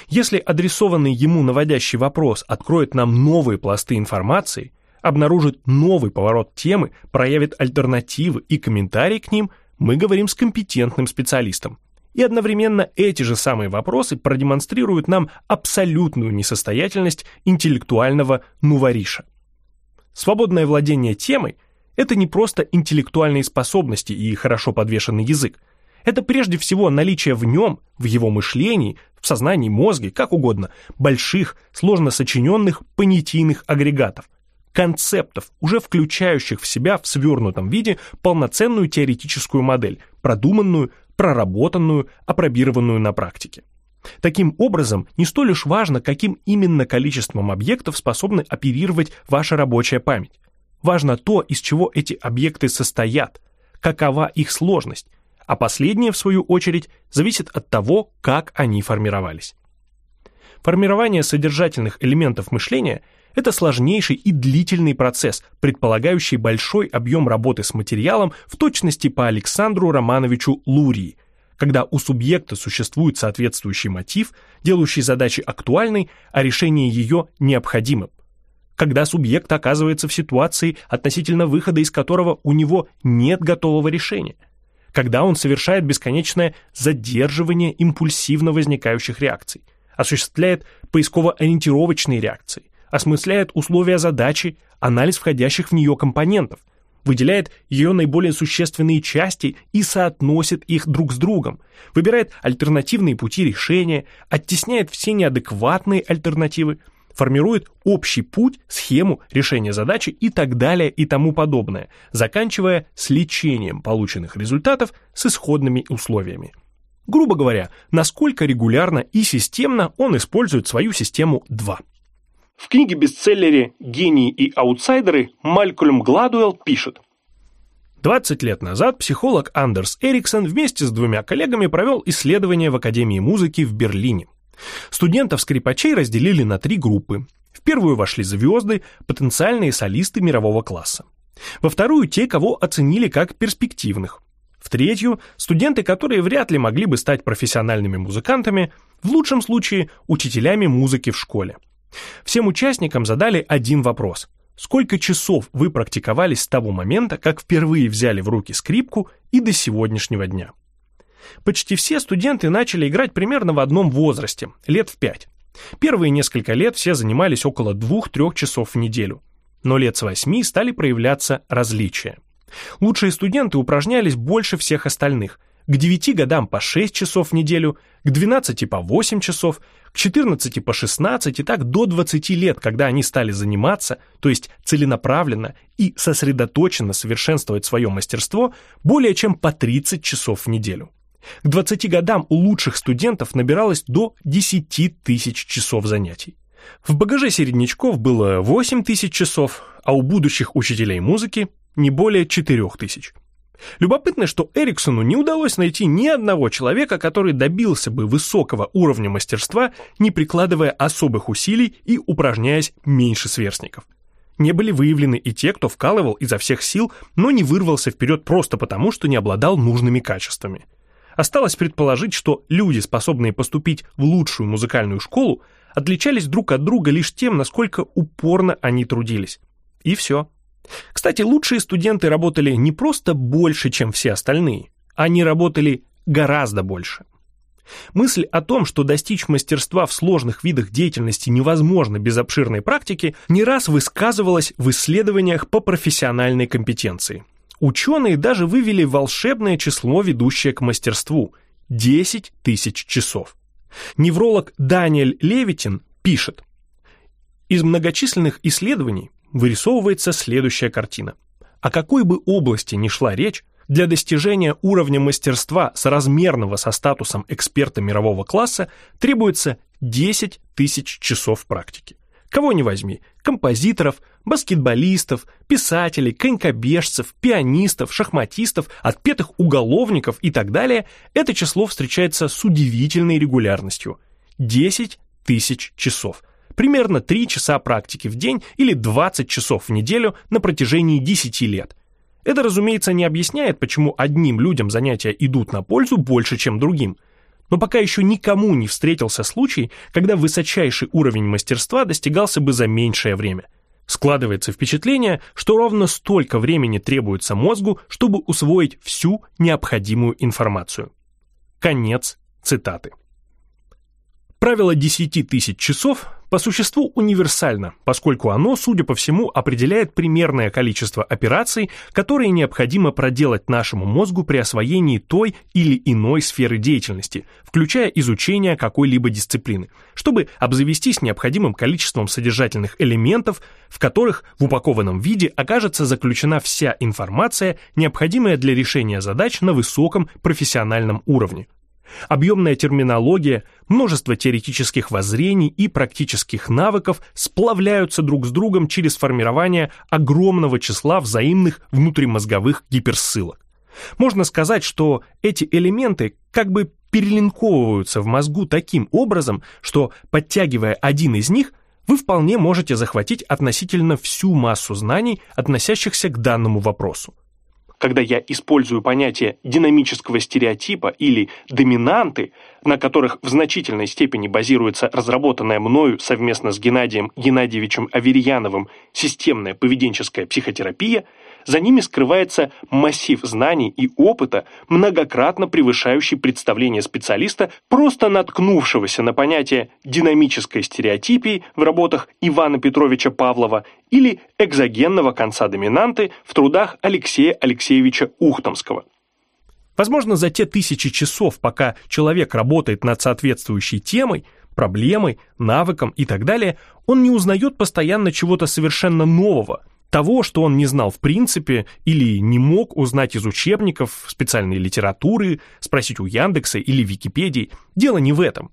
Speaker 1: Если адресованный ему наводящий вопрос откроет нам новые пласты информации, обнаружит новый поворот темы, проявит альтернативы и комментарии к ним, мы говорим с компетентным специалистом. И одновременно эти же самые вопросы продемонстрируют нам абсолютную несостоятельность интеллектуального нувариша. Свободное владение темой – это не просто интеллектуальные способности и хорошо подвешенный язык. Это прежде всего наличие в нем, в его мышлении, в сознании, мозге, как угодно, больших, сложно сочиненных понятийных агрегатов – концептов, уже включающих в себя в свернутом виде полноценную теоретическую модель, продуманную, проработанную, опробированную на практике. Таким образом, не столь уж важно, каким именно количеством объектов способны оперировать ваша рабочая память. Важно то, из чего эти объекты состоят, какова их сложность, а последнее, в свою очередь, зависит от того, как они формировались. Формирование содержательных элементов мышления – это сложнейший и длительный процесс, предполагающий большой объем работы с материалом в точности по Александру Романовичу Лурии, когда у субъекта существует соответствующий мотив, делающий задачи актуальной, а решение ее необходимым. Когда субъект оказывается в ситуации, относительно выхода из которого у него нет готового решения. Когда он совершает бесконечное задерживание импульсивно возникающих реакций, осуществляет поисково-ориентировочные реакции, осмысляет условия задачи, анализ входящих в нее компонентов, выделяет ее наиболее существенные части и соотносит их друг с другом, выбирает альтернативные пути решения, оттесняет все неадекватные альтернативы, формирует общий путь, схему решения задачи и так далее и тому подобное, заканчивая сличением полученных результатов с исходными условиями. Грубо говоря, насколько регулярно и системно он использует свою систему 2. В книге-бестселлере «Гении и аутсайдеры» Малькольм Гладуэлл пишет. 20 лет назад психолог Андерс Эриксон вместе с двумя коллегами провел исследование в Академии музыки в Берлине. Студентов-скрипачей разделили на три группы. В первую вошли звезды, потенциальные солисты мирового класса. Во вторую – те, кого оценили как перспективных. В третью – студенты, которые вряд ли могли бы стать профессиональными музыкантами, в лучшем случае – учителями музыки в школе. Всем участникам задали один вопрос. Сколько часов вы практиковались с того момента, как впервые взяли в руки скрипку и до сегодняшнего дня? Почти все студенты начали играть примерно в одном возрасте, лет в пять. Первые несколько лет все занимались около 2-3 часов в неделю. Но лет с восьми стали проявляться различия. Лучшие студенты упражнялись больше всех остальных. К 9 годам по 6 часов в неделю, к 12 по 8 часов, 14 по 16 и так до 20 лет, когда они стали заниматься, то есть целенаправленно и сосредоточенно совершенствовать свое мастерство более чем по 30 часов в неделю. К 20 годам у лучших студентов набиралось до 10 тысяч часов занятий. В багаже середнячков было 8 тысяч часов, а у будущих учителей музыки не более 4 тысяч. Любопытно, что Эриксону не удалось найти ни одного человека, который добился бы высокого уровня мастерства, не прикладывая особых усилий и упражняясь меньше сверстников. Не были выявлены и те, кто вкалывал изо всех сил, но не вырвался вперед просто потому, что не обладал нужными качествами. Осталось предположить, что люди, способные поступить в лучшую музыкальную школу, отличались друг от друга лишь тем, насколько упорно они трудились. И все. Кстати, лучшие студенты работали не просто больше, чем все остальные, они работали гораздо больше. Мысль о том, что достичь мастерства в сложных видах деятельности невозможно без обширной практики, не раз высказывалась в исследованиях по профессиональной компетенции. Ученые даже вывели волшебное число, ведущее к мастерству – 10 тысяч часов. Невролог Даниэль Левитин пишет, из многочисленных исследований вырисовывается следующая картина. О какой бы области ни шла речь, для достижения уровня мастерства соразмерного со статусом эксперта мирового класса требуется 10 тысяч часов практики. Кого не возьми – композиторов, баскетболистов, писателей, конькобежцев, пианистов, шахматистов, отпетых уголовников и так далее – это число встречается с удивительной регулярностью – 10 тысяч часов – примерно 3 часа практики в день или 20 часов в неделю на протяжении 10 лет. Это, разумеется, не объясняет, почему одним людям занятия идут на пользу больше, чем другим. Но пока еще никому не встретился случай, когда высочайший уровень мастерства достигался бы за меньшее время. Складывается впечатление, что ровно столько времени требуется мозгу, чтобы усвоить всю необходимую информацию. Конец цитаты. Правило 10 тысяч часов по существу универсально, поскольку оно, судя по всему, определяет примерное количество операций, которые необходимо проделать нашему мозгу при освоении той или иной сферы деятельности, включая изучение какой-либо дисциплины, чтобы обзавестись необходимым количеством содержательных элементов, в которых в упакованном виде окажется заключена вся информация, необходимая для решения задач на высоком профессиональном уровне. Объемная терминология, множество теоретических воззрений и практических навыков сплавляются друг с другом через формирование огромного числа взаимных внутримозговых гиперссылок. Можно сказать, что эти элементы как бы перелинковываются в мозгу таким образом, что, подтягивая один из них, вы вполне можете захватить относительно всю массу знаний, относящихся к данному вопросу когда я использую понятие динамического стереотипа или доминанты, на которых в значительной степени базируется разработанная мною совместно с Геннадием Геннадьевичем Аверьяновым системная поведенческая психотерапия – за ними скрывается массив знаний и опыта, многократно превышающий представление специалиста, просто наткнувшегося на понятие динамической стереотипии в работах Ивана Петровича Павлова или экзогенного конца доминанты в трудах Алексея Алексеевича Ухтомского. Возможно, за те тысячи часов, пока человек работает над соответствующей темой, проблемой, навыком и так далее, он не узнает постоянно чего-то совершенно нового – того, что он не знал в принципе или не мог узнать из учебников, специальной литературы, спросить у Яндекса или Википедии, дело не в этом.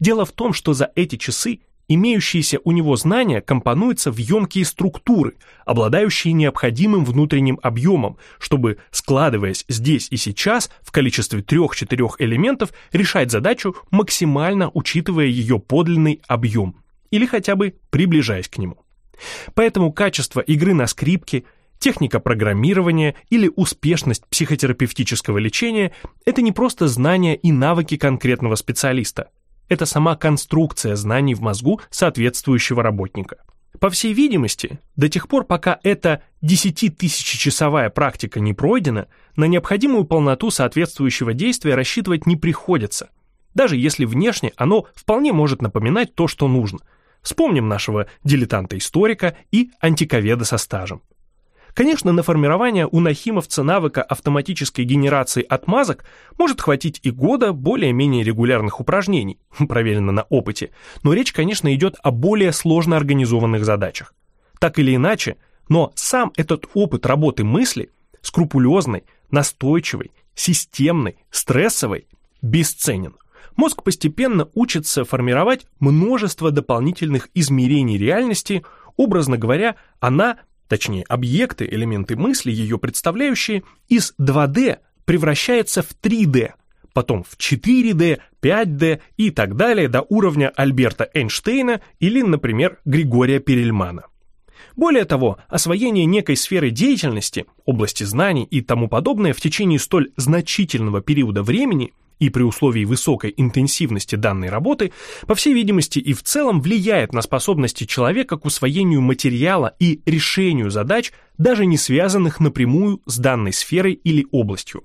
Speaker 1: Дело в том, что за эти часы имеющиеся у него знания компонуются в емкие структуры, обладающие необходимым внутренним объемом, чтобы, складываясь здесь и сейчас в количестве трех-четырех элементов, решать задачу, максимально учитывая ее подлинный объем, или хотя бы приближаясь к нему. Поэтому качество игры на скрипке, техника программирования или успешность психотерапевтического лечения – это не просто знания и навыки конкретного специалиста. Это сама конструкция знаний в мозгу соответствующего работника. По всей видимости, до тех пор, пока эта 10-тысячечасовая практика не пройдена, на необходимую полноту соответствующего действия рассчитывать не приходится, даже если внешне оно вполне может напоминать то, что нужно – Вспомним нашего дилетанта-историка и антиковеда со стажем. Конечно, на формирование у нахимовца навыка автоматической генерации отмазок может хватить и года более-менее регулярных упражнений, проверено на опыте, но речь, конечно, идет о более сложно организованных задачах. Так или иначе, но сам этот опыт работы мысли, скрупулезной, настойчивой, системной, стрессовой, бесценен. Мозг постепенно учится формировать множество дополнительных измерений реальности, образно говоря, она точнее объекты, элементы мысли, ее представляющие, из 2D превращается в 3D, потом в 4D, 5D и так далее до уровня Альберта Эйнштейна или, например, Григория Перельмана. Более того, освоение некой сферы деятельности, области знаний и тому подобное в течение столь значительного периода времени и при условии высокой интенсивности данной работы, по всей видимости и в целом влияет на способности человека к усвоению материала и решению задач, даже не связанных напрямую с данной сферой или областью.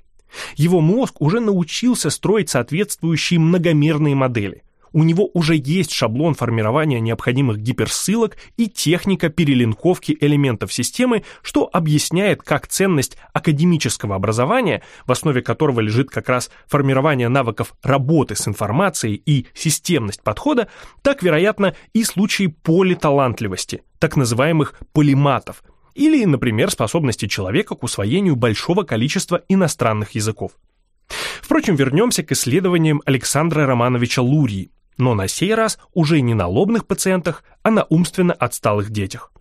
Speaker 1: Его мозг уже научился строить соответствующие многомерные модели, у него уже есть шаблон формирования необходимых гиперссылок и техника перелинковки элементов системы, что объясняет как ценность академического образования, в основе которого лежит как раз формирование навыков работы с информацией и системность подхода, так, вероятно, и случаи политалантливости, так называемых полиматов, или, например, способности человека к усвоению большого количества иностранных языков. Впрочем, вернемся к исследованиям Александра Романовича Лурии, но на сей раз уже не на лобных пациентах, а на умственно отсталых детях.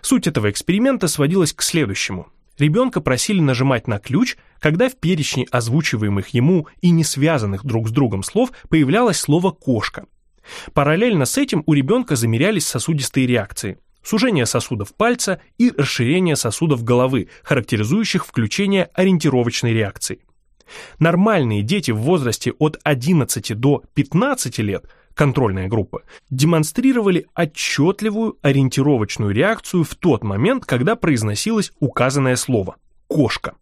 Speaker 1: Суть этого эксперимента сводилась к следующему. Ребенка просили нажимать на ключ, когда в перечне озвучиваемых ему и не связанных друг с другом слов появлялось слово «кошка». Параллельно с этим у ребенка замерялись сосудистые реакции, сужение сосудов пальца и расширение сосудов головы, характеризующих включение ориентировочной реакции. Нормальные дети в возрасте от 11 до 15 лет, контрольная группа, демонстрировали отчетливую ориентировочную реакцию в тот момент, когда произносилось указанное слово «кошка».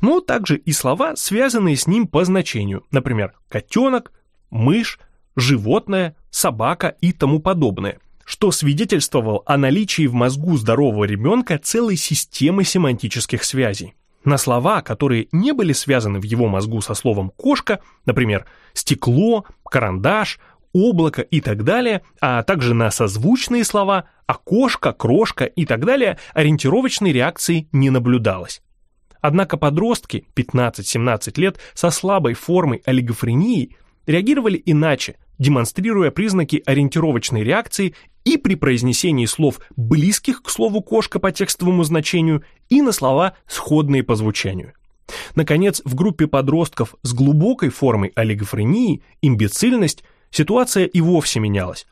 Speaker 1: Но также и слова, связанные с ним по значению, например, котенок, мышь, животное, собака и тому подобное, что свидетельствовал о наличии в мозгу здорового ребенка целой системы семантических связей на слова, которые не были связаны в его мозгу со словом «кошка», например, «стекло», «карандаш», «облако» и так далее, а также на созвучные слова «окошко», «крошка» и так далее, ориентировочной реакции не наблюдалось. Однако подростки 15-17 лет со слабой формой олигофрении реагировали иначе, демонстрируя признаки ориентировочной реакции и при произнесении слов, близких к слову «кошка» по текстовому значению, и на слова, сходные по звучанию. Наконец, в группе подростков с глубокой формой олигофрении, имбецильность, ситуация и вовсе менялась.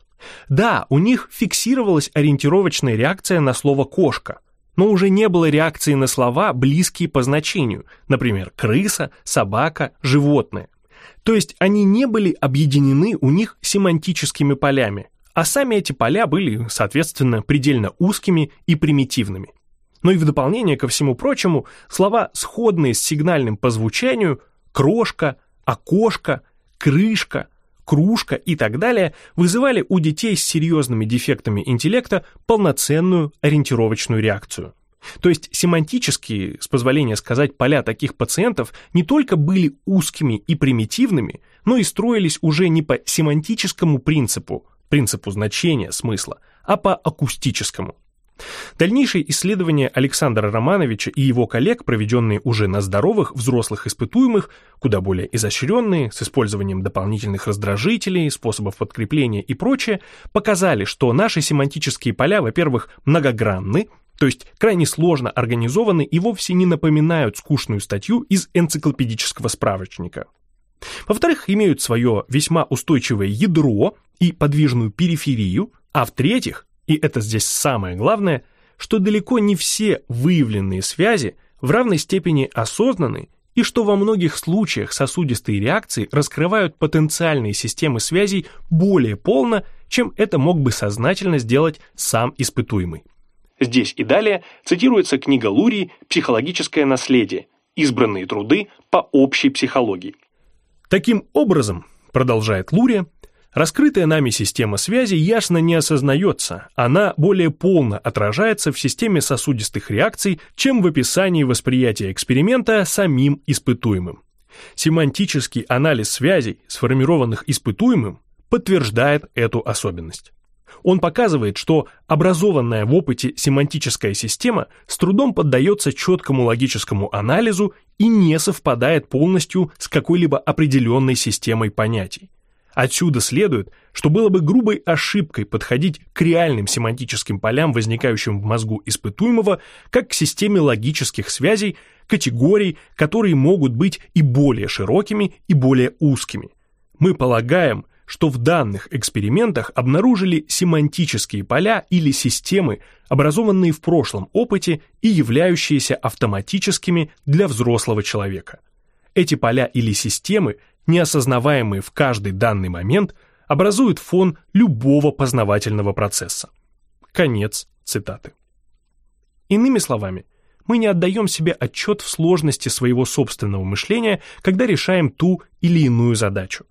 Speaker 1: Да, у них фиксировалась ориентировочная реакция на слово «кошка», но уже не было реакции на слова, близкие по значению, например, крыса, собака, животное. То есть они не были объединены у них семантическими полями, а сами эти поля были, соответственно, предельно узкими и примитивными. Но и в дополнение ко всему прочему, слова, сходные с сигнальным по звучанию «крошка», «окошко», «крышка», кружка и так далее вызывали у детей с серьезными дефектами интеллекта полноценную ориентировочную реакцию. То есть семантические, с позволения сказать, поля таких пациентов не только были узкими и примитивными, но и строились уже не по семантическому принципу, принципу значения, смысла, а по акустическому. Дальнейшие исследования Александра Романовича и его коллег, проведенные уже на здоровых взрослых испытуемых, куда более изощренные, с использованием дополнительных раздражителей, способов подкрепления и прочее, показали, что наши семантические поля, во-первых, многогранны, то есть крайне сложно организованы и вовсе не напоминают скучную статью из энциклопедического справочника. Во-вторых, имеют свое весьма устойчивое ядро и подвижную периферию, а в-третьих, и это здесь самое главное, что далеко не все выявленные связи в равной степени осознаны и что во многих случаях сосудистые реакции раскрывают потенциальные системы связей более полно, чем это мог бы сознательно сделать сам испытуемый. Здесь и далее цитируется книга Лурии «Психологическое наследие. Избранные труды по общей психологии». Таким образом, продолжает Лурия, Раскрытая нами система связи ясно не осознается, она более полно отражается в системе сосудистых реакций, чем в описании восприятия эксперимента самим испытуемым. Семантический анализ связей, сформированных испытуемым, подтверждает эту особенность. Он показывает, что образованная в опыте семантическая система с трудом поддается четкому логическому анализу и не совпадает полностью с какой-либо определенной системой понятий. Отсюда следует, что было бы грубой ошибкой подходить к реальным семантическим полям, возникающим в мозгу испытуемого, как к системе логических связей, категорий, которые могут быть и более широкими, и более узкими. Мы полагаем, что в данных экспериментах обнаружили семантические поля или системы, образованные в прошлом опыте и являющиеся автоматическими для взрослого человека. Эти поля или системы неосознаваемые в каждый данный момент, образуют фон любого познавательного процесса. Конец цитаты. Иными словами, мы не отдаем себе отчет в сложности своего собственного мышления, когда решаем ту или иную задачу.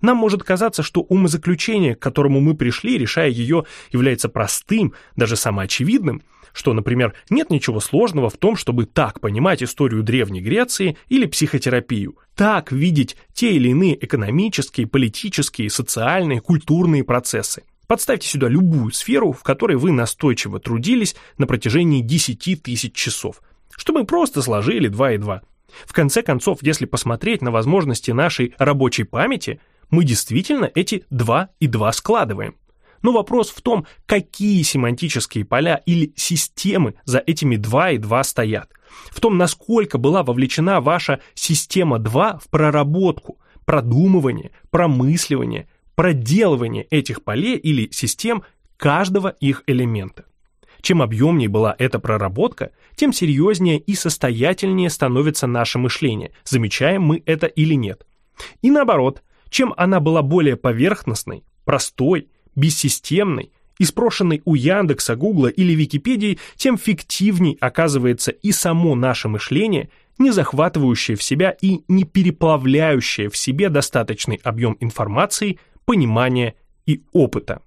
Speaker 1: Нам может казаться, что умозаключение, к которому мы пришли, решая ее, является простым, даже самоочевидным, что, например, нет ничего сложного в том, чтобы так понимать историю Древней Греции или психотерапию, так видеть те или иные экономические, политические, социальные, культурные процессы. Подставьте сюда любую сферу, в которой вы настойчиво трудились на протяжении 10 тысяч часов, что мы просто сложили 2 и 2. В конце концов, если посмотреть на возможности нашей рабочей памяти, мы действительно эти 2 и 2 складываем. Но вопрос в том, какие семантические поля или системы за этими 2 и 2 стоят. В том, насколько была вовлечена ваша система 2 в проработку, продумывание, промысливание, проделывание этих полей или систем каждого их элемента. Чем объемнее была эта проработка, тем серьезнее и состоятельнее становится наше мышление, замечаем мы это или нет. И наоборот, чем она была более поверхностной, простой, бессистемной и у Яндекса, Гугла или Википедии, тем фиктивней оказывается и само наше мышление, не захватывающее в себя и не переплавляющее в себе достаточный объем информации, понимания и опыта.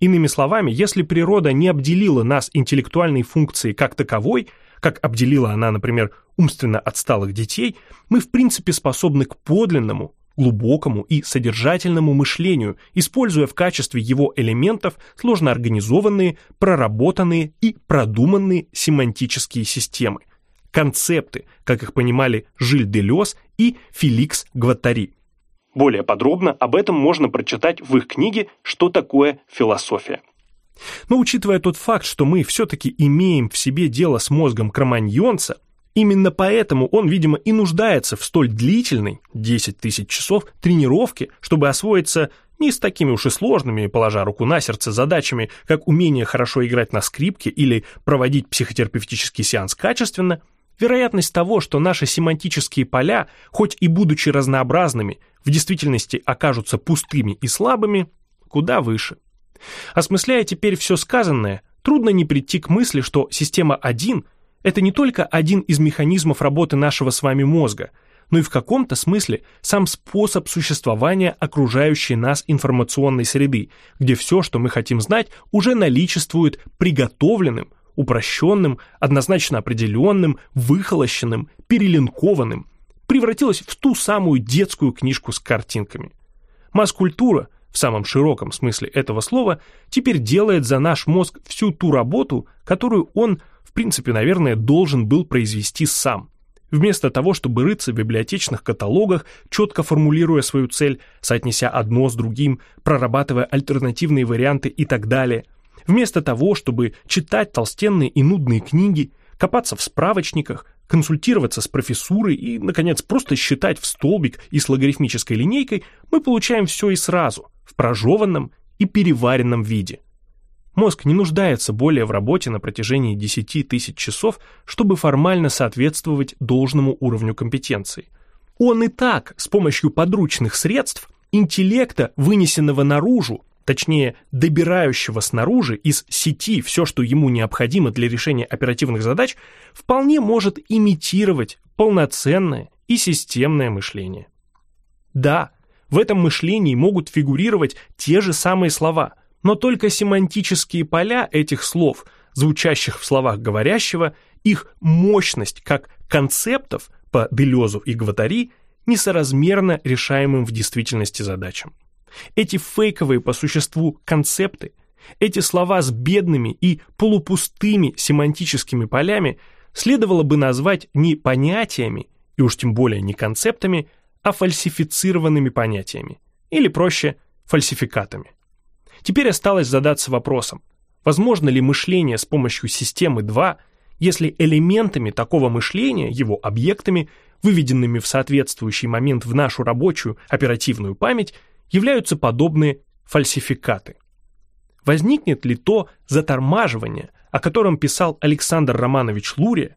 Speaker 1: Иными словами, если природа не обделила нас интеллектуальной функцией как таковой, как обделила она, например, умственно отсталых детей, мы в принципе способны к подлинному, глубокому и содержательному мышлению, используя в качестве его элементов сложно организованные, проработанные и продуманные семантические системы, концепты, как их понимали Жиль Делес и Феликс Гваттари. Более подробно об этом можно прочитать в их книге «Что такое философия». Но учитывая тот факт, что мы все-таки имеем в себе дело с мозгом кроманьонца, Именно поэтому он, видимо, и нуждается в столь длительной, 10 тысяч часов, тренировке, чтобы освоиться не с такими уж и сложными, положа руку на сердце, задачами, как умение хорошо играть на скрипке или проводить психотерапевтический сеанс качественно, вероятность того, что наши семантические поля, хоть и будучи разнообразными, в действительности окажутся пустыми и слабыми, куда выше. Осмысляя теперь все сказанное, трудно не прийти к мысли, что система 1 – это не только один из механизмов работы нашего с вами мозга, но и в каком-то смысле сам способ существования окружающей нас информационной среды, где все, что мы хотим знать, уже наличествует приготовленным, упрощенным, однозначно определенным, выхолощенным, перелинкованным, превратилось в ту самую детскую книжку с картинками. Масс-культура, в самом широком смысле этого слова, теперь делает за наш мозг всю ту работу, которую он – в принципе, наверное, должен был произвести сам. Вместо того, чтобы рыться в библиотечных каталогах, четко формулируя свою цель, соотнеся одно с другим, прорабатывая альтернативные варианты и так далее. Вместо того, чтобы читать толстенные и нудные книги, копаться в справочниках, консультироваться с профессурой и, наконец, просто считать в столбик и с логарифмической линейкой, мы получаем все и сразу, в прожеванном и переваренном виде – Мозг не нуждается более в работе на протяжении 10 тысяч часов, чтобы формально соответствовать должному уровню компетенции. Он и так с помощью подручных средств, интеллекта, вынесенного наружу, точнее, добирающего снаружи из сети все, что ему необходимо для решения оперативных задач, вполне может имитировать полноценное и системное мышление. Да, В этом мышлении могут фигурировать те же самые слова, но только семантические поля этих слов, звучащих в словах говорящего, их мощность как концептов по Делезу и Гватари несоразмерно решаемым в действительности задачам. Эти фейковые по существу концепты, эти слова с бедными и полупустыми семантическими полями следовало бы назвать не понятиями, и уж тем более не концептами, а фальсифицированными понятиями, или проще, фальсификатами. Теперь осталось задаться вопросом, возможно ли мышление с помощью системы 2, если элементами такого мышления, его объектами, выведенными в соответствующий момент в нашу рабочую оперативную память, являются подобные фальсификаты. Возникнет ли то затормаживание, о котором писал Александр Романович Лурия,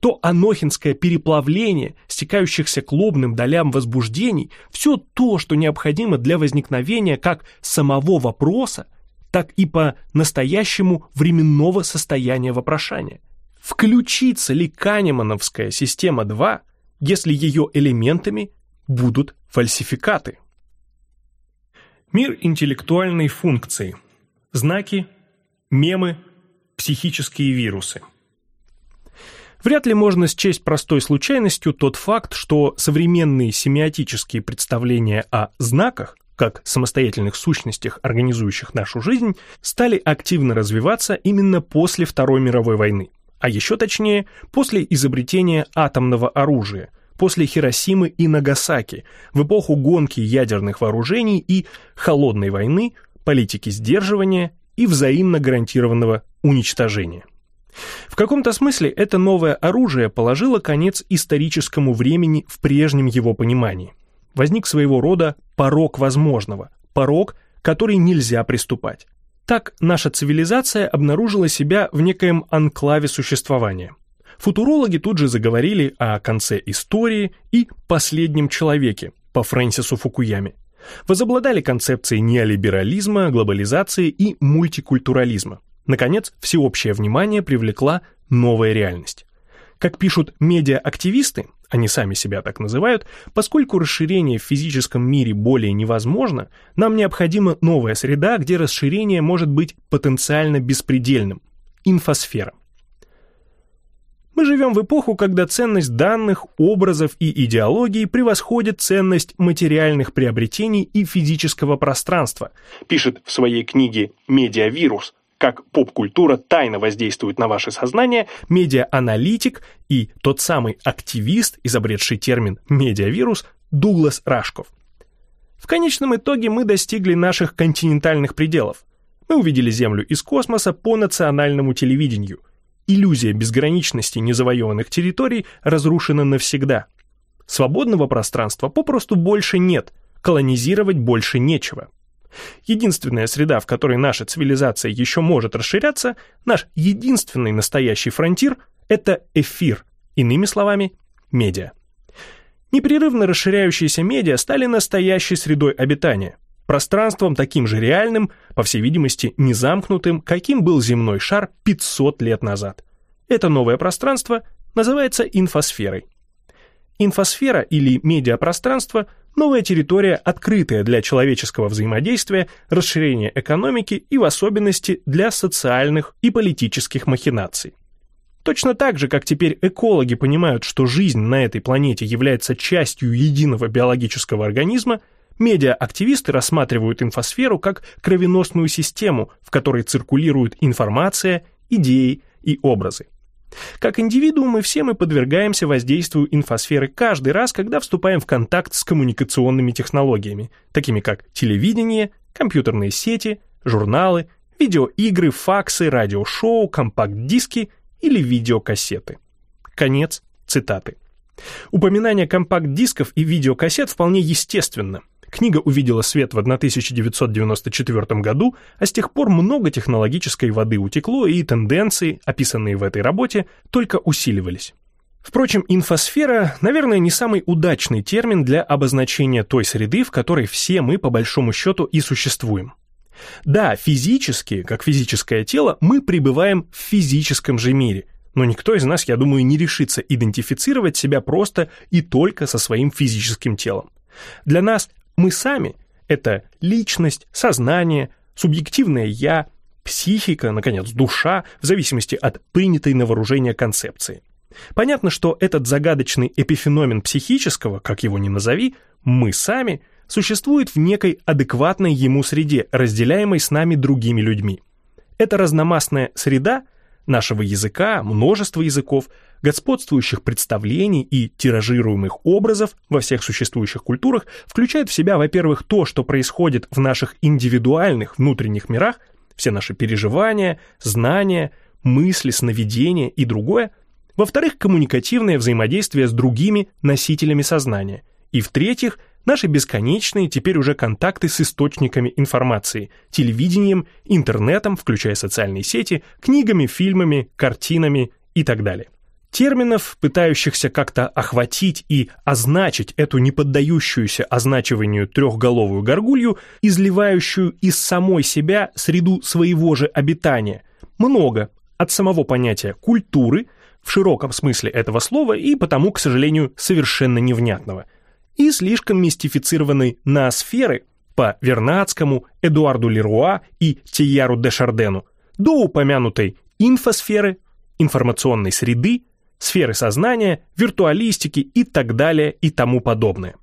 Speaker 1: то анохинское переплавление стекающихся к лобным долям возбуждений, все то, что необходимо для возникновения как самого вопроса, так и по настоящему временного состояния вопрошания. Включится ли Канемановская система 2, если ее элементами будут фальсификаты? Мир интеллектуальной функции. Знаки, мемы, психические вирусы. Вряд ли можно счесть простой случайностью тот факт, что современные семиотические представления о знаках, как самостоятельных сущностях, организующих нашу жизнь, стали активно развиваться именно после Второй мировой войны, а еще точнее, после изобретения атомного оружия, после Хиросимы и Нагасаки, в эпоху гонки ядерных вооружений и холодной войны, политики сдерживания и взаимно гарантированного уничтожения. В каком-то смысле это новое оружие положило конец историческому времени в прежнем его понимании. Возник своего рода порог возможного, порог, который нельзя приступать. Так наша цивилизация обнаружила себя в некоем анклаве существования. Футурологи тут же заговорили о конце истории и последнем человеке по Фрэнсису Фукуяме. Возобладали концепции неолиберализма, глобализации и мультикультурализма. Наконец, всеобщее внимание привлекла новая реальность. Как пишут медиа-активисты, они сами себя так называют, поскольку расширение в физическом мире более невозможно, нам необходима новая среда, где расширение может быть потенциально беспредельным – инфосфера. Мы живем в эпоху, когда ценность данных, образов и идеологий превосходит ценность материальных приобретений и физического пространства, пишет в своей книге «Медиавирус» как поп-культура тайно воздействует на ваше сознание, медиа-аналитик и тот самый активист, изобретший термин «медиавирус» Дуглас Рашков. В конечном итоге мы достигли наших континентальных пределов. Мы увидели Землю из космоса по национальному телевидению. Иллюзия безграничности незавоеванных территорий разрушена навсегда. Свободного пространства попросту больше нет, колонизировать больше нечего. Единственная среда, в которой наша цивилизация еще может расширяться, наш единственный настоящий фронтир – это эфир, иными словами, медиа. Непрерывно расширяющиеся медиа стали настоящей средой обитания, пространством таким же реальным, по всей видимости, незамкнутым, каким был земной шар 500 лет назад. Это новое пространство называется инфосферой. Инфосфера или медиапространство – Новая территория, открытая для человеческого взаимодействия, расширения экономики и в особенности для социальных и политических махинаций. Точно так же, как теперь экологи понимают, что жизнь на этой планете является частью единого биологического организма, медиа-активисты рассматривают инфосферу как кровеносную систему, в которой циркулирует информация, идеи и образы. Как индивидуумы все мы подвергаемся воздействию инфосферы каждый раз, когда вступаем в контакт с коммуникационными технологиями, такими как телевидение, компьютерные сети, журналы, видеоигры, факсы, радиошоу, компакт-диски или видеокассеты. Конец цитаты. Упоминание компакт-дисков и видеокассет вполне естественно – Книга увидела свет в 1994 году, а с тех пор много технологической воды утекло, и тенденции, описанные в этой работе, только усиливались. Впрочем, инфосфера, наверное, не самый удачный термин для обозначения той среды, в которой все мы, по большому счету, и существуем. Да, физически, как физическое тело, мы пребываем в физическом же мире, но никто из нас, я думаю, не решится идентифицировать себя просто и только со своим физическим телом. Для нас Мы сами — это личность, сознание, субъективное «я», психика, наконец, душа, в зависимости от принятой на вооружение концепции. Понятно, что этот загадочный эпифеномен психического, как его ни назови, мы сами, существует в некой адекватной ему среде, разделяемой с нами другими людьми. Эта разномастная среда нашего языка, множество языков, господствующих представлений и тиражируемых образов во всех существующих культурах включает в себя, во-первых, то, что происходит в наших индивидуальных внутренних мирах, все наши переживания, знания, мысли, сновидения и другое, во-вторых, коммуникативное взаимодействие с другими носителями сознания, и в-третьих, наши бесконечные теперь уже контакты с источниками информации, телевидением, интернетом, включая социальные сети, книгами, фильмами, картинами и так далее. Терминов, пытающихся как-то охватить и означить эту неподдающуюся означиванию трехголовую горгулью, изливающую из самой себя среду своего же обитания, много, от самого понятия культуры, в широком смысле этого слова и потому, к сожалению, совершенно невнятного, и слишком мистифицированной ноосферы по Вернадскому, Эдуарду Леруа и Тияру де Шардену, до упомянутой инфосферы, информационной среды, сферы сознания, виртуалистики и так далее и тому подобное.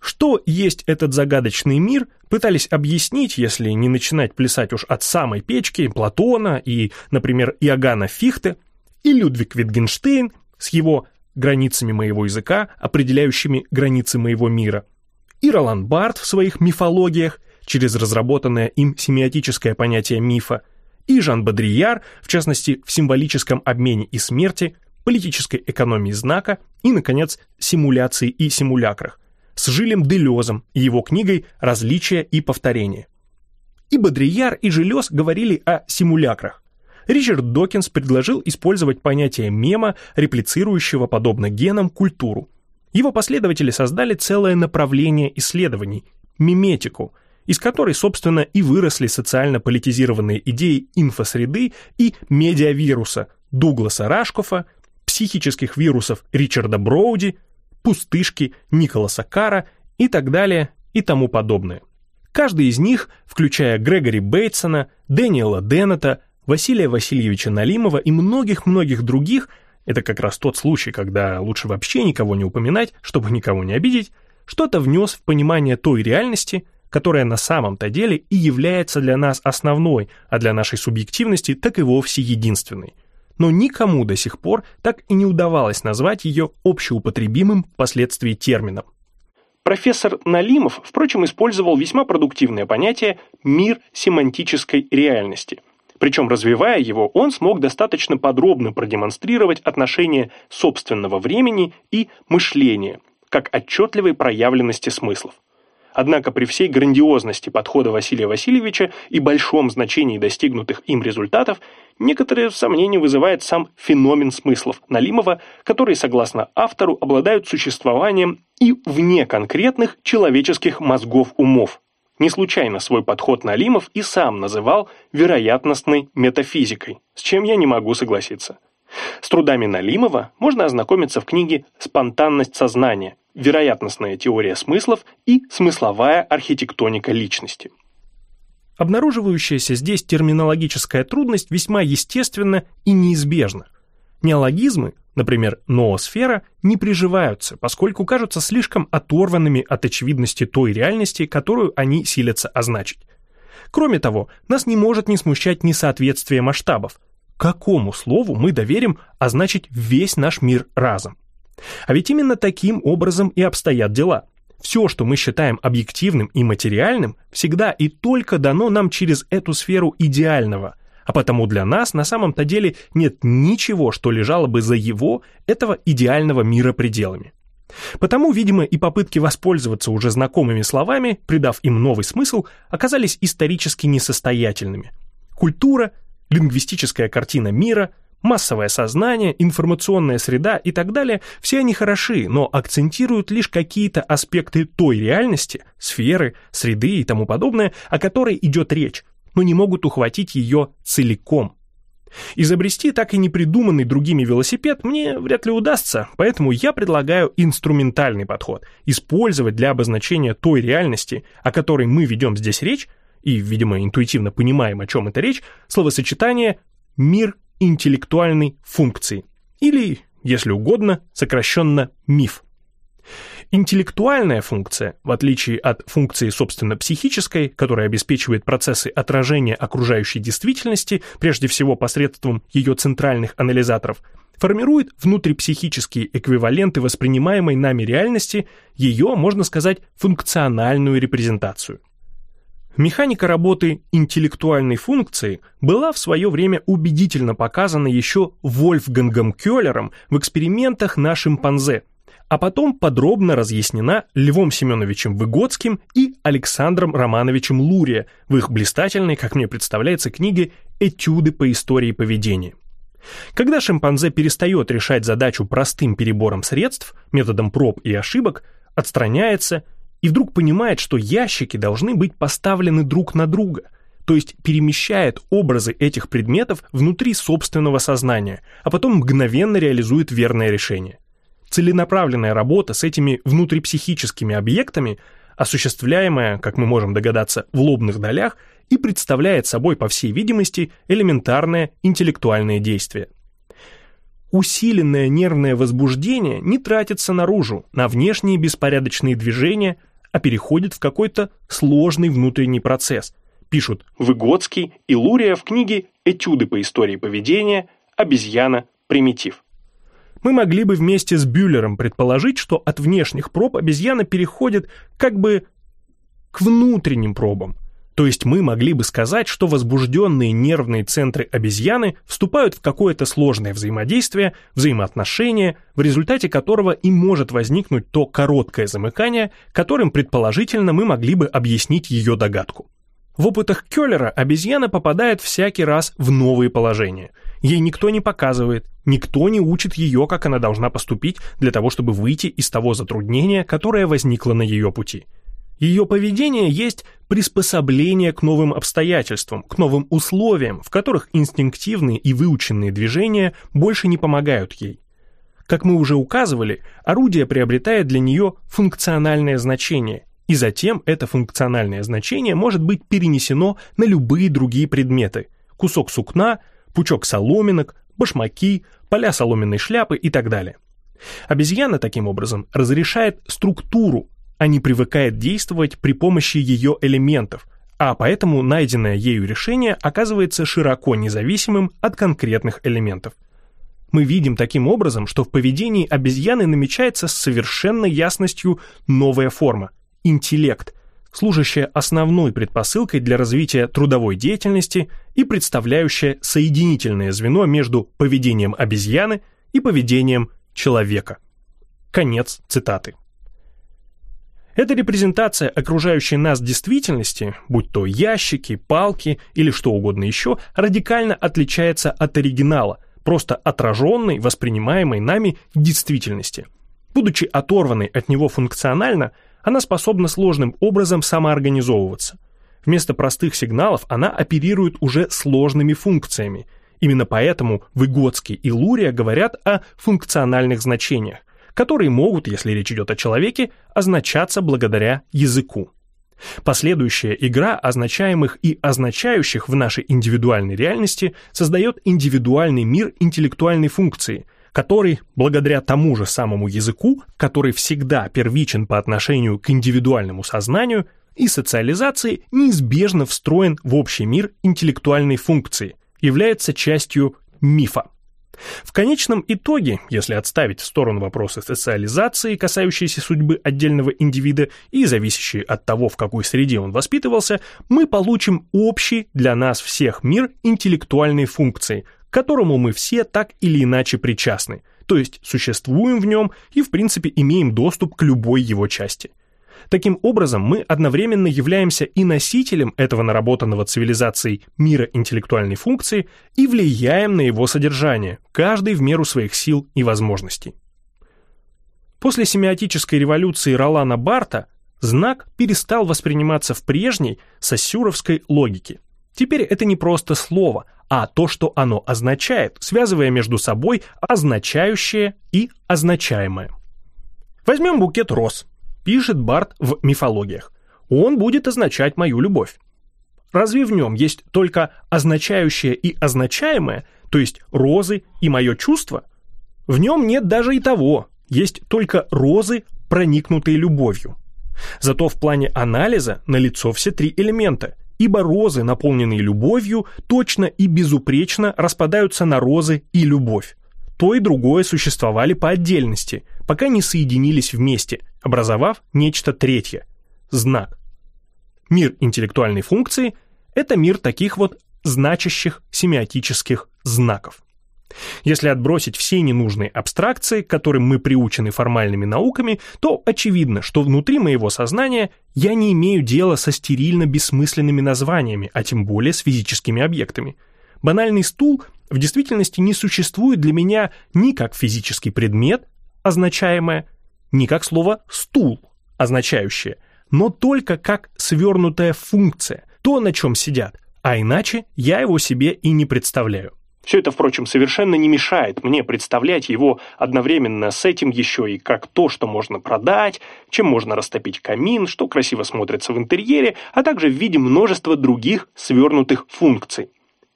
Speaker 1: Что есть этот загадочный мир, пытались объяснить, если не начинать плясать уж от самой печки Платона и, например, Иоганна Фихте, и Людвиг Витгенштейн с его границами моего языка, определяющими границы моего мира, и Ролан Барт в своих мифологиях, через разработанное им семиотическое понятие мифа, и Жан Бодрияр, в частности, в символическом обмене и смерти, политической экономии знака и, наконец, симуляции и симулякрах, с Жилем Делезом и его книгой «Различия и повторения». И Бодрияр, и Желез говорили о симулякрах. Ричард Докинс предложил использовать понятие мема, реплицирующего, подобно генам, культуру. Его последователи создали целое направление исследований – миметику, из которой, собственно, и выросли социально политизированные идеи инфосреды и медиавируса Дугласа Рашкофа, психических вирусов Ричарда Броуди, пустышки Николаса Кара и так далее и тому подобное. Каждый из них, включая Грегори Бейтсона, Дэниела Деннета, Василия Васильевича Налимова и многих-многих других, это как раз тот случай, когда лучше вообще никого не упоминать, чтобы никого не обидеть, что-то внес в понимание той реальности, которая на самом-то деле и является для нас основной, а для нашей субъективности так и вовсе единственной но никому до сих пор так и не удавалось назвать ее общеупотребимым впоследствии термином. Профессор Налимов, впрочем, использовал весьма продуктивное понятие «мир семантической реальности». Причем, развивая его, он смог достаточно подробно продемонстрировать отношение собственного времени и мышления, как отчетливой проявленности смыслов. Однако при всей грандиозности подхода Василия Васильевича и большом значении достигнутых им результатов, некоторые сомнения вызывает сам феномен смыслов Налимова, которые, согласно автору, обладают существованием и вне конкретных человеческих мозгов-умов. Не случайно свой подход Налимов и сам называл вероятностной метафизикой, с чем я не могу согласиться. С трудами Налимова можно ознакомиться в книге «Спонтанность сознания», вероятностная теория смыслов и смысловая архитектоника личности. Обнаруживающаяся здесь терминологическая трудность весьма естественна и неизбежна. Неологизмы, например, ноосфера, не приживаются, поскольку кажутся слишком оторванными от очевидности той реальности, которую они силятся означить. Кроме того, нас не может не смущать несоответствие масштабов. Какому слову мы доверим означить весь наш мир разом? А ведь именно таким образом и обстоят дела. Все, что мы считаем объективным и материальным, всегда и только дано нам через эту сферу идеального, а потому для нас на самом-то деле нет ничего, что лежало бы за его, этого идеального мира пределами. Потому, видимо, и попытки воспользоваться уже знакомыми словами, придав им новый смысл, оказались исторически несостоятельными. Культура, лингвистическая картина мира – Массовое сознание, информационная среда и так далее, все они хороши, но акцентируют лишь какие-то аспекты той реальности, сферы, среды и тому подобное, о которой идет речь, но не могут ухватить ее целиком. Изобрести так и не придуманный другими велосипед мне вряд ли удастся, поэтому я предлагаю инструментальный подход, использовать для обозначения той реальности, о которой мы ведем здесь речь, и, видимо, интуитивно понимаем, о чем это речь, словосочетание «мир интеллектуальной функции» или, если угодно, сокращенно «миф». Интеллектуальная функция, в отличие от функции, собственно, психической, которая обеспечивает процессы отражения окружающей действительности, прежде всего посредством ее центральных анализаторов, формирует внутрипсихические эквиваленты воспринимаемой нами реальности, ее, можно сказать, функциональную репрезентацию. Механика работы интеллектуальной функции была в свое время убедительно показана еще Вольфгангом Кёллером в экспериментах на шимпанзе – а потом подробно разъяснена Львом Семеновичем Выгодским и Александром Романовичем Лурия в их блистательной, как мне представляется, книге «Этюды по истории поведения». Когда шимпанзе перестает решать задачу простым перебором средств, методом проб и ошибок, отстраняется и вдруг понимает, что ящики должны быть поставлены друг на друга, то есть перемещает образы этих предметов внутри собственного сознания, а потом мгновенно реализует верное решение целенаправленная работа с этими внутрипсихическими объектами, осуществляемая, как мы можем догадаться, в лобных долях, и представляет собой, по всей видимости, элементарное интеллектуальное действие. Усиленное нервное возбуждение не тратится наружу, на внешние беспорядочные движения, а переходит в какой-то сложный внутренний процесс, пишут Выгодский и Лурия в книге «Этюды по истории поведения. Обезьяна. Примитив» мы могли бы вместе с Бюллером предположить, что от внешних проб обезьяна переходит как бы к внутренним пробам. То есть мы могли бы сказать, что возбужденные нервные центры обезьяны вступают в какое-то сложное взаимодействие, взаимоотношение, в результате которого и может возникнуть то короткое замыкание, которым предположительно мы могли бы объяснить ее догадку. В опытах Келлера обезьяна попадает всякий раз в новые положения. Ей никто не показывает, никто не учит ее, как она должна поступить для того, чтобы выйти из того затруднения, которое возникло на ее пути. Ее поведение есть приспособление к новым обстоятельствам, к новым условиям, в которых инстинктивные и выученные движения больше не помогают ей. Как мы уже указывали, орудие приобретает для нее функциональное значение – и затем это функциональное значение может быть перенесено на любые другие предметы. Кусок сукна, пучок соломинок, башмаки, поля соломенной шляпы и так далее. Обезьяна таким образом разрешает структуру, а не привыкает действовать при помощи ее элементов, а поэтому найденное ею решение оказывается широко независимым от конкретных элементов. Мы видим таким образом, что в поведении обезьяны намечается с совершенной ясностью новая форма – интеллект, служащая основной предпосылкой для развития трудовой деятельности и представляющая соединительное звено между поведением обезьяны и поведением человека. Конец цитаты. Эта репрезентация окружающей нас действительности, будь то ящики, палки или что угодно еще, радикально отличается от оригинала, просто отраженной, воспринимаемой нами действительности. Будучи оторванной от него функционально, она способна сложным образом самоорганизовываться. Вместо простых сигналов она оперирует уже сложными функциями. Именно поэтому Выгодский и Лурия говорят о функциональных значениях, которые могут, если речь идет о человеке, означаться благодаря языку. Последующая игра означаемых и означающих в нашей индивидуальной реальности создает индивидуальный мир интеллектуальной функции, который, благодаря тому же самому языку, который всегда первичен по отношению к индивидуальному сознанию и социализации, неизбежно встроен в общий мир интеллектуальной функции, является частью мифа. В конечном итоге, если отставить в сторону вопросы социализации, касающиеся судьбы отдельного индивида и зависящие от того, в какой среде он воспитывался, мы получим общий для нас всех мир интеллектуальной функции, к которому мы все так или иначе причастны, то есть существуем в нем и в принципе имеем доступ к любой его части. Таким образом, мы одновременно являемся и носителем этого наработанного цивилизацией мира интеллектуальной функции и влияем на его содержание, каждый в меру своих сил и возможностей. После семиотической революции Ролана Барта знак перестал восприниматься в прежней сассюровской логике. Теперь это не просто слово, а то, что оно означает, связывая между собой означающее и означаемое. Возьмем букет роз, пишет Барт в мифологиях. Он будет означать мою любовь. Разве в нем есть только означающее и означаемое, то есть розы и мое чувство? В нем нет даже и того, есть только розы, проникнутые любовью. Зато в плане анализа налицо все три элемента, ибо розы, наполненные любовью, точно и безупречно распадаются на розы и любовь. То и другое существовали по отдельности, пока не соединились вместе, образовав нечто третье – знак. Мир интеллектуальной функции – это мир таких вот значащих семиотических знаков. Если отбросить все ненужные абстракции, к которым мы приучены формальными науками, то очевидно, что внутри моего сознания я не имею дела со стерильно бессмысленными названиями, а тем более с физическими объектами. Банальный стул в действительности не существует для меня ни как физический предмет, означаемое, ни как слово «стул», означающее, но только как свернутая функция, то, на чем сидят, а иначе я его себе и не представляю. Все это, впрочем, совершенно не мешает мне представлять его одновременно с этим еще и как то, что можно продать, чем можно растопить камин, что красиво смотрится в интерьере, а также в виде множества других свернутых функций.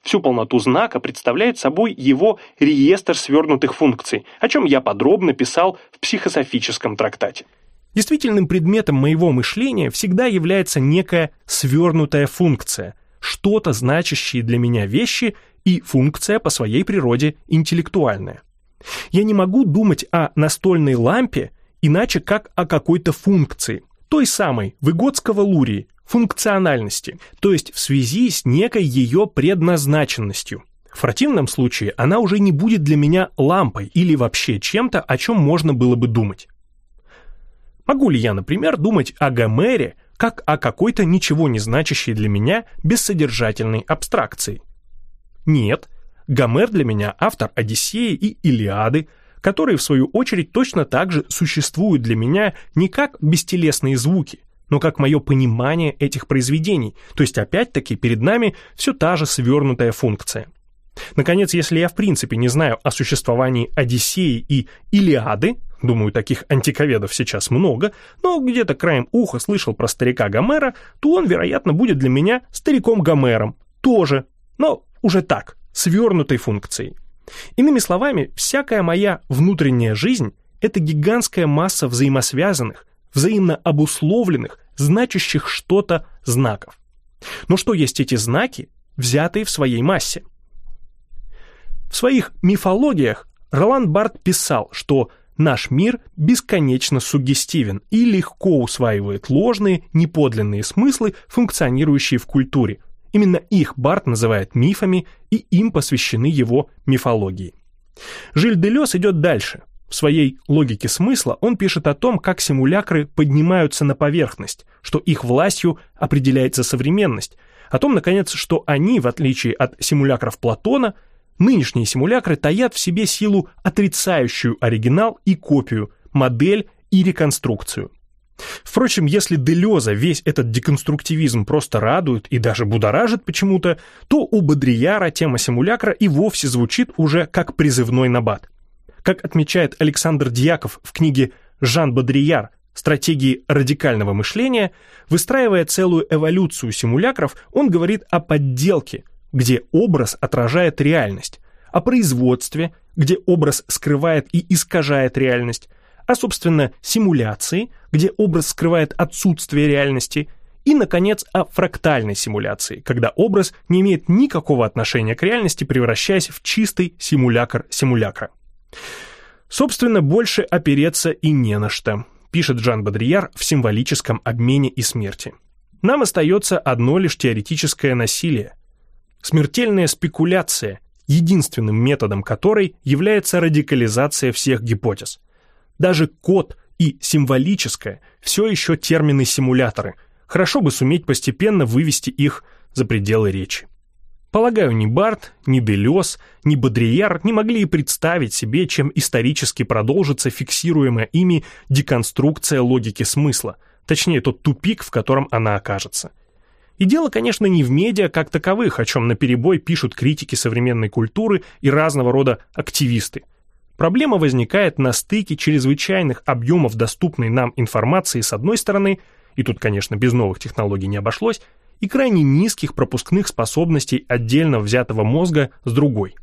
Speaker 1: Всю полноту знака представляет собой его реестр свернутых функций, о чем я подробно писал в психософическом трактате. Действительным предметом моего мышления всегда является некая свернутая функция, что-то значащие для меня вещи и функция по своей природе интеллектуальная. Я не могу думать о настольной лампе иначе как о какой-то функции, той самой выгодского лурии, функциональности, то есть в связи с некой ее предназначенностью. В противном случае она уже не будет для меня лампой или вообще чем-то, о чем можно было бы думать. Могу ли я, например, думать о Гомере как о какой-то ничего не значащей для меня бессодержательной абстракции? Нет, Гомер для меня автор Одиссеи и Илиады, которые в свою очередь точно так же существуют для меня не как бестелесные звуки, но как мое понимание этих произведений, то есть опять-таки перед нами все та же свернутая функция. Наконец, если я в принципе не знаю о существовании Одиссеи и Илиады, думаю, таких антиковедов сейчас много, но где-то краем уха слышал про старика Гомера, то он, вероятно, будет для меня стариком Гомером, тоже, но уже так, свернутой функцией. Иными словами, всякая моя внутренняя жизнь – это гигантская масса взаимосвязанных, взаимно обусловленных, значащих что-то знаков. Но что есть эти знаки, взятые в своей массе? В своих мифологиях Ролан Барт писал, что наш мир бесконечно суггестивен и легко усваивает ложные, неподлинные смыслы, функционирующие в культуре, Именно их Барт называет мифами, и им посвящены его мифологии. Жиль Делес идет дальше. В своей логике смысла он пишет о том, как симулякры поднимаются на поверхность, что их властью определяется современность, о том, наконец, что они, в отличие от симулякров Платона, нынешние симулякры таят в себе силу, отрицающую оригинал и копию, модель и реконструкцию. Впрочем, если Делеза весь этот деконструктивизм просто радует и даже будоражит почему-то, то у Бодрияра тема симулякра и вовсе звучит уже как призывной набат. Как отмечает Александр Дьяков в книге «Жан Бодрияр. Стратегии радикального мышления», выстраивая целую эволюцию симулякров, он говорит о подделке, где образ отражает реальность, о производстве, где образ скрывает и искажает реальность, а, собственно, симуляции, где образ скрывает отсутствие реальности, и, наконец, о фрактальной симуляции, когда образ не имеет никакого отношения к реальности, превращаясь в чистый симулякр симулякра. Собственно, больше опереться и не на что, пишет Жан Бодрияр в символическом обмене и смерти. Нам остается одно лишь теоретическое насилие. Смертельная спекуляция, единственным методом которой является радикализация всех гипотез – даже код и символическое все еще термины-симуляторы. Хорошо бы суметь постепенно вывести их за пределы речи. Полагаю, ни Барт, ни Делес, ни Бодрияр не могли и представить себе, чем исторически продолжится фиксируемая ими деконструкция логики смысла, точнее тот тупик, в котором она окажется. И дело, конечно, не в медиа как таковых, о чем наперебой пишут критики современной культуры и разного рода активисты. Проблема возникает на стыке чрезвычайных объемов доступной нам информации с одной стороны, и тут, конечно, без новых технологий не обошлось, и крайне низких пропускных способностей отдельно взятого мозга с другой.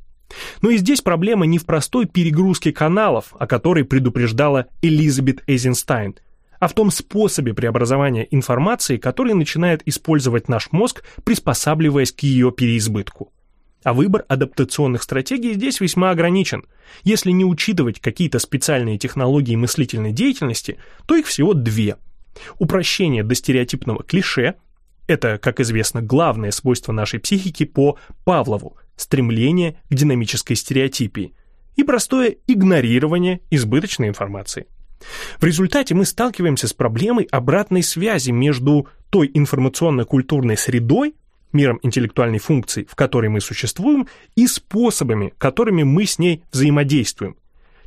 Speaker 1: Но и здесь проблема не в простой перегрузке каналов, о которой предупреждала Элизабет Эйзенстайн, а в том способе преобразования информации, который начинает использовать наш мозг, приспосабливаясь к ее переизбытку. А выбор адаптационных стратегий здесь весьма ограничен. Если не учитывать какие-то специальные технологии мыслительной деятельности, то их всего две. Упрощение до стереотипного клише – это, как известно, главное свойство нашей психики по Павлову – стремление к динамической стереотипии, и простое игнорирование избыточной информации. В результате мы сталкиваемся с проблемой обратной связи между той информационно-культурной средой, миром интеллектуальной функции, в которой мы существуем, и способами, которыми мы с ней взаимодействуем.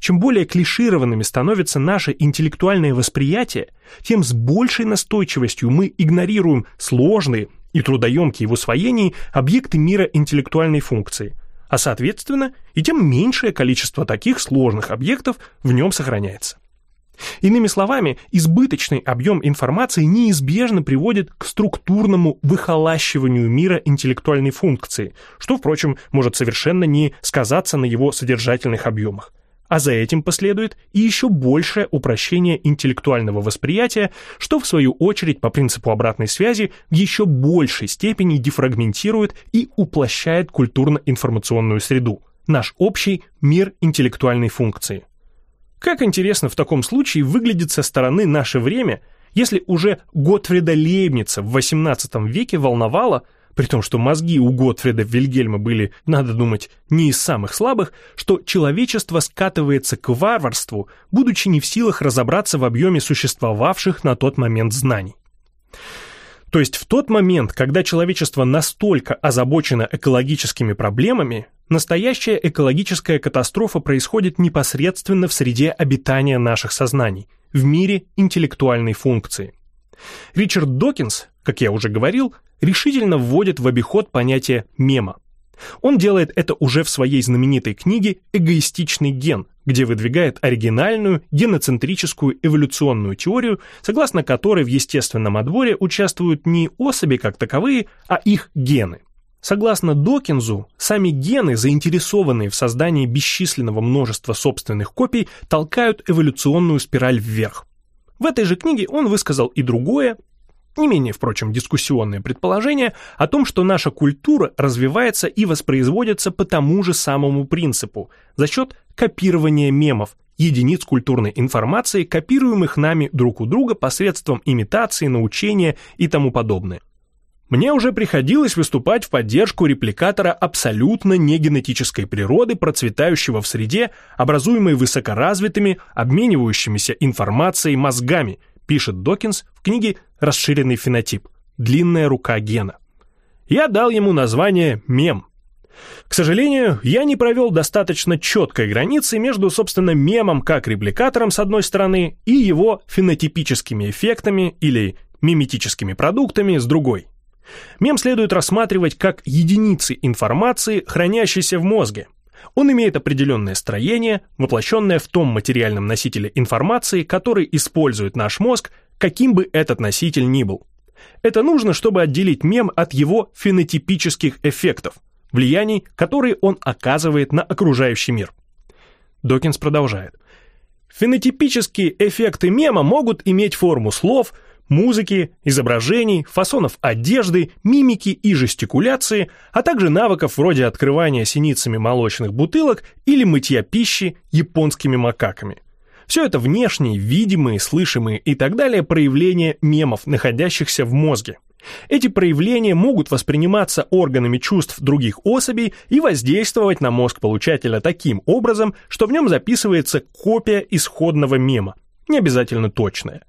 Speaker 1: Чем более клишированными становится наше интеллектуальное восприятие, тем с большей настойчивостью мы игнорируем сложные и трудоемкие в усвоении объекты мира интеллектуальной функции, а соответственно и тем меньшее количество таких сложных объектов в нем сохраняется. Иными словами, избыточный объем информации неизбежно приводит к структурному выхолащиванию мира интеллектуальной функции, что, впрочем, может совершенно не сказаться на его содержательных объемах. А за этим последует и еще большее упрощение интеллектуального восприятия, что в свою очередь по принципу обратной связи в еще большей степени дефрагментирует и уплощает культурно-информационную среду, наш общий мир интеллектуальной функции. Как интересно в таком случае выглядит со стороны наше время, если уже Готфрида Лейбница в XVIII веке волновало, при том, что мозги у Готфрида Вильгельма были, надо думать, не из самых слабых, что человечество скатывается к варварству, будучи не в силах разобраться в объеме существовавших на тот момент знаний. То есть в тот момент, когда человечество настолько озабочено экологическими проблемами, настоящая экологическая катастрофа происходит непосредственно в среде обитания наших сознаний, в мире интеллектуальной функции. Ричард Докинс, как я уже говорил, решительно вводит в обиход понятие мема. Он делает это уже в своей знаменитой книге «Эгоистичный ген», где выдвигает оригинальную геноцентрическую эволюционную теорию, согласно которой в естественном отборе участвуют не особи как таковые, а их гены. Согласно Докинзу, сами гены, заинтересованные в создании бесчисленного множества собственных копий, толкают эволюционную спираль вверх. В этой же книге он высказал и другое, не менее, впрочем, дискуссионное предположение о том, что наша культура развивается и воспроизводится по тому же самому принципу за счет копирования мемов, единиц культурной информации, копируемых нами друг у друга посредством имитации, научения и тому подобное. Мне уже приходилось выступать в поддержку репликатора абсолютно негенетической природы, процветающего в среде, образуемой высокоразвитыми, обменивающимися информацией мозгами, пишет Докинс в книге «Расширенный фенотип. Длинная рука гена». Я дал ему название «мем». К сожалению, я не провел достаточно четкой границы между, собственно, мемом как репликатором с одной стороны и его фенотипическими эффектами или миметическими продуктами с другой. Мем следует рассматривать как единицы информации, хранящейся в мозге, он имеет определенное строение, воплощенное в том материальном носителе информации, который использует наш мозг, каким бы этот носитель ни был. Это нужно, чтобы отделить мем от его фенотипических эффектов, влияний, которые он оказывает на окружающий мир. Докинс продолжает. Фенотипические эффекты мема могут иметь форму слов – музыки, изображений, фасонов одежды, мимики и жестикуляции, а также навыков вроде открывания синицами молочных бутылок или мытья пищи японскими макаками. Все это внешние, видимые, слышимые и так далее проявления мемов, находящихся в мозге. Эти проявления могут восприниматься органами чувств других особей и воздействовать на мозг получателя таким образом, что в нем записывается копия исходного мема, не обязательно точная.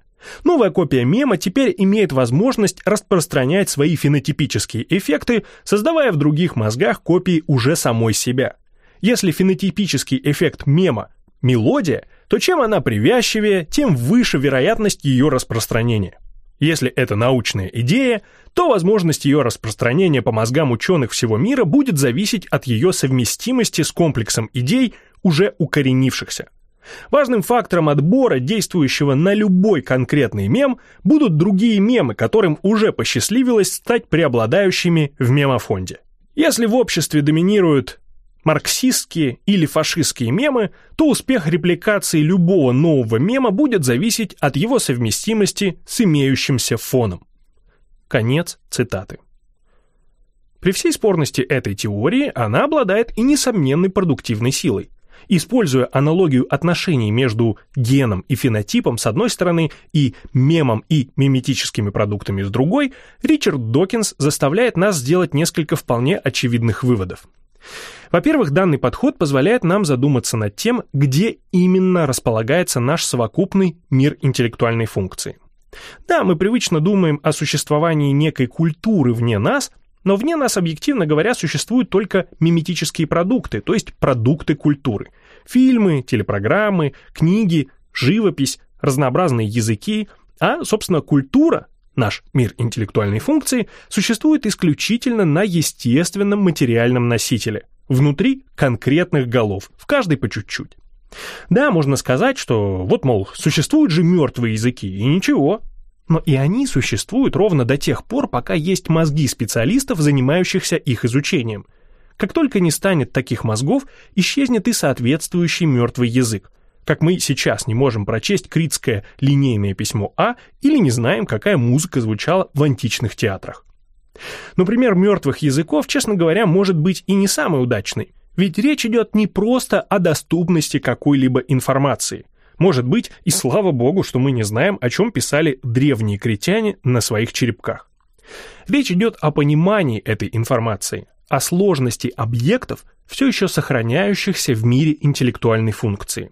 Speaker 1: Новая копия мема теперь имеет возможность распространять свои фенотипические эффекты, создавая в других мозгах копии уже самой себя. Если фенотипический эффект мема – мелодия, то чем она привязчивее, тем выше вероятность ее распространения. Если это научная идея, то возможность ее распространения по мозгам ученых всего мира будет зависеть от ее совместимости с комплексом идей, уже укоренившихся. Важным фактором отбора, действующего на любой конкретный мем, будут другие мемы, которым уже посчастливилось стать преобладающими в мемофонде. Если в обществе доминируют марксистские или фашистские мемы, то успех репликации любого нового мема будет зависеть от его совместимости с имеющимся фоном. Конец цитаты. При всей спорности этой теории она обладает и несомненной продуктивной силой. Используя аналогию отношений между геном и фенотипом с одной стороны и мемом и миметическими продуктами с другой, Ричард Докинс заставляет нас сделать несколько вполне очевидных выводов. Во-первых, данный подход позволяет нам задуматься над тем, где именно располагается наш совокупный мир интеллектуальной функции. Да, мы привычно думаем о существовании некой культуры вне нас, но вне нас, объективно говоря, существуют только миметические продукты, то есть продукты культуры. Фильмы, телепрограммы, книги, живопись, разнообразные языки, а, собственно, культура, наш мир интеллектуальной функции, существует исключительно на естественном материальном носителе, внутри конкретных голов, в каждой по чуть-чуть. Да, можно сказать, что вот, мол, существуют же мертвые языки, и ничего. Но и они существуют ровно до тех пор, пока есть мозги специалистов, занимающихся их изучением. Как только не станет таких мозгов, исчезнет и соответствующий мертвый язык. Как мы сейчас не можем прочесть критское линейное письмо А или не знаем, какая музыка звучала в античных театрах. Но пример мертвых языков, честно говоря, может быть и не самый удачный. Ведь речь идет не просто о доступности какой-либо информации. Может быть, и слава богу, что мы не знаем, о чем писали древние критяне на своих черепках. Речь идет о понимании этой информации, о сложности объектов, все еще сохраняющихся в мире интеллектуальной функции.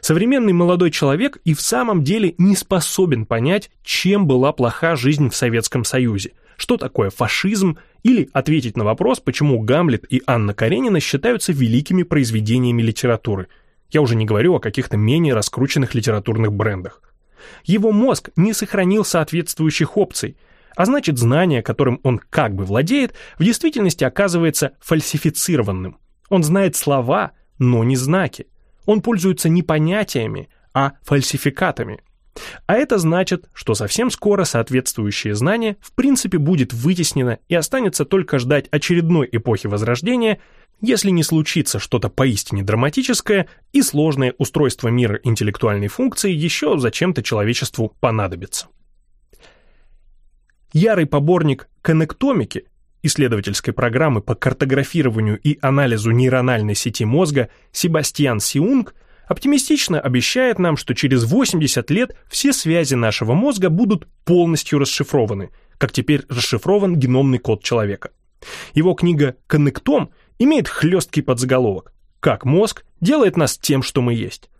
Speaker 1: Современный молодой человек и в самом деле не способен понять, чем была плоха жизнь в Советском Союзе – что такое фашизм, или ответить на вопрос, почему Гамлет и Анна Каренина считаются великими произведениями литературы. Я уже не говорю о каких-то менее раскрученных литературных брендах. Его мозг не сохранил соответствующих опций, а значит знание, которым он как бы владеет, в действительности оказывается фальсифицированным. Он знает слова, но не знаки. Он пользуется не понятиями, а фальсификатами – а это значит, что совсем скоро соответствующее знание в принципе будет вытеснено и останется только ждать очередной эпохи Возрождения, если не случится что-то поистине драматическое и сложное устройство мира интеллектуальной функции еще зачем-то человечеству понадобится. Ярый поборник коннектомики, исследовательской программы по картографированию и анализу нейрональной сети мозга Себастьян Сиунг оптимистично обещает нам, что через 80 лет все связи нашего мозга будут полностью расшифрованы, как теперь расшифрован геномный код человека. Его книга «Коннектом» имеет хлесткий подзаголовок «Как мозг делает нас тем, что мы есть».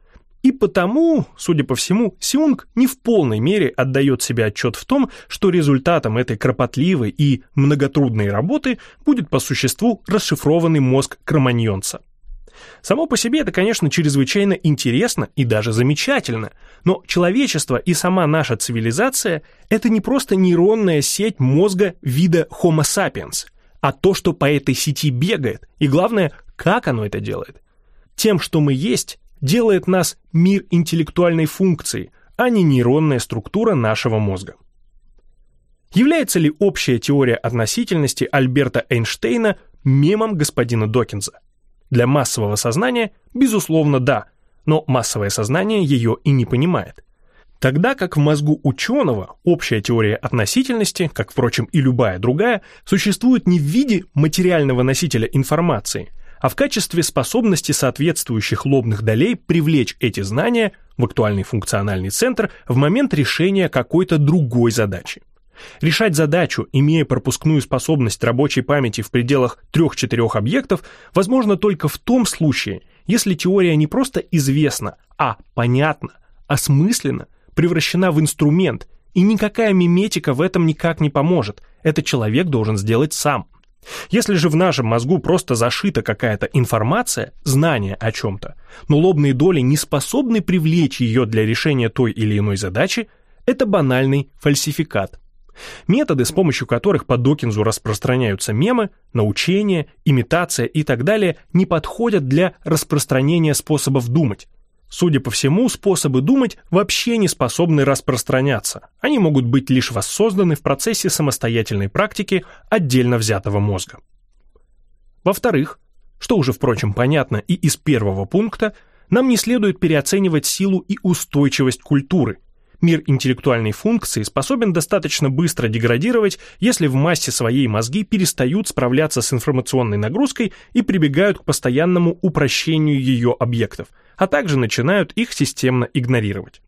Speaker 1: И потому, судя по всему, Сиунг не в полной мере отдает себе отчет в том, что результатом этой кропотливой и многотрудной работы будет по существу расшифрованный мозг кроманьонца. Само по себе это, конечно, чрезвычайно интересно и даже замечательно, но человечество и сама наша цивилизация – это не просто нейронная сеть мозга вида Homo sapiens, а то, что по этой сети бегает, и главное, как оно это делает. Тем, что мы есть, делает нас мир интеллектуальной функции, а не нейронная структура нашего мозга. Является ли общая теория относительности Альберта Эйнштейна мемом господина Докинза? Для массового сознания, безусловно, да, но массовое сознание ее и не понимает. Тогда как в мозгу ученого общая теория относительности, как, впрочем, и любая другая, существует не в виде материального носителя информации, а в качестве способности соответствующих лобных долей привлечь эти знания в актуальный функциональный центр в момент решения какой-то другой задачи. Решать задачу, имея пропускную способность рабочей памяти в пределах 3-4 объектов, возможно только в том случае, если теория не просто известна, а понятна, осмысленно, превращена в инструмент, и никакая миметика в этом никак не поможет, это человек должен сделать сам. Если же в нашем мозгу просто зашита какая-то информация, знание о чем-то, но лобные доли не способны привлечь ее для решения той или иной задачи, это банальный фальсификат. Методы, с помощью которых по Докинзу распространяются мемы, научение, имитация и так далее, не подходят для распространения способов думать. Судя по всему, способы думать вообще не способны распространяться. Они могут быть лишь воссозданы в процессе самостоятельной практики отдельно взятого мозга. Во-вторых, что уже, впрочем, понятно и из первого пункта, нам не следует переоценивать силу и устойчивость культуры, Мир интеллектуальной функции способен достаточно быстро деградировать, если в массе своей мозги перестают справляться с информационной нагрузкой и прибегают к постоянному упрощению ее объектов, а также начинают их системно игнорировать.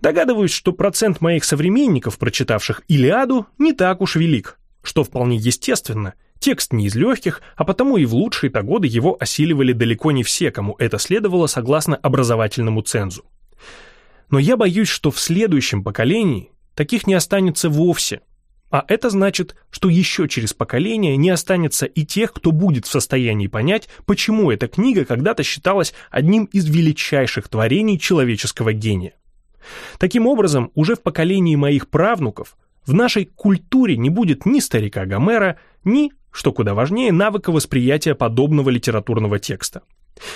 Speaker 1: Догадываюсь, что процент моих современников, прочитавших «Илиаду», не так уж велик, что вполне естественно. Текст не из легких, а потому и в лучшие-то годы его осиливали далеко не все, кому это следовало согласно образовательному цензу. Но я боюсь, что в следующем поколении таких не останется вовсе. А это значит, что еще через поколение не останется и тех, кто будет в состоянии понять, почему эта книга когда-то считалась одним из величайших творений человеческого гения. Таким образом, уже в поколении моих правнуков в нашей культуре не будет ни старика Гомера, ни, что куда важнее, навыка восприятия подобного литературного текста.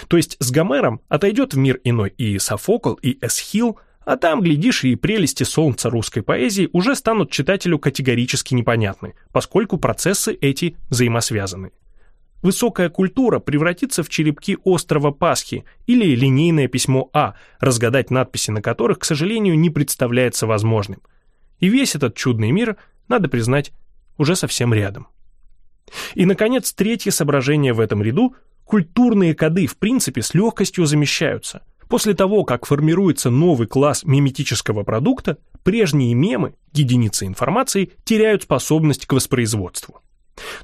Speaker 1: То есть с Гомером отойдет в мир иной и Софокл, и Эсхил, а там, глядишь, и прелести солнца русской поэзии уже станут читателю категорически непонятны, поскольку процессы эти взаимосвязаны. Высокая культура превратится в черепки острова Пасхи или линейное письмо А, разгадать надписи на которых, к сожалению, не представляется возможным. И весь этот чудный мир, надо признать, уже совсем рядом. И, наконец, третье соображение в этом ряду Культурные коды в принципе с легкостью замещаются. После того, как формируется новый класс миметического продукта, прежние мемы, единицы информации, теряют способность к воспроизводству.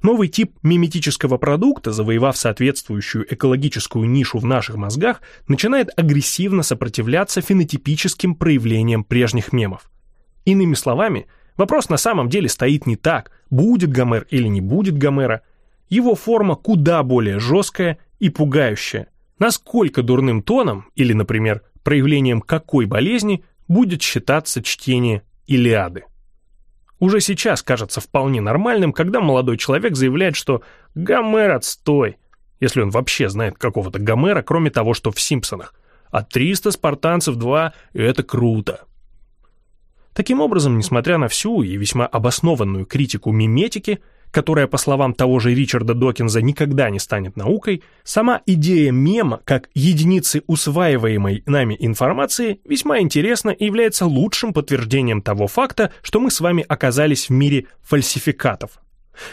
Speaker 1: Новый тип миметического продукта, завоевав соответствующую экологическую нишу в наших мозгах, начинает агрессивно сопротивляться фенотипическим проявлениям прежних мемов. Иными словами, вопрос на самом деле стоит не так, будет Гомер или не будет Гомера, его форма куда более жесткая и пугающая. Насколько дурным тоном, или, например, проявлением какой болезни, будет считаться чтение Илиады. Уже сейчас кажется вполне нормальным, когда молодой человек заявляет, что «Гомер отстой», если он вообще знает какого-то Гомера, кроме того, что в «Симпсонах». А 300 спартанцев 2 — это круто. Таким образом, несмотря на всю и весьма обоснованную критику миметики, которая, по словам того же Ричарда Докинза, никогда не станет наукой, сама идея мема как единицы усваиваемой нами информации весьма интересна и является лучшим подтверждением того факта, что мы с вами оказались в мире фальсификатов.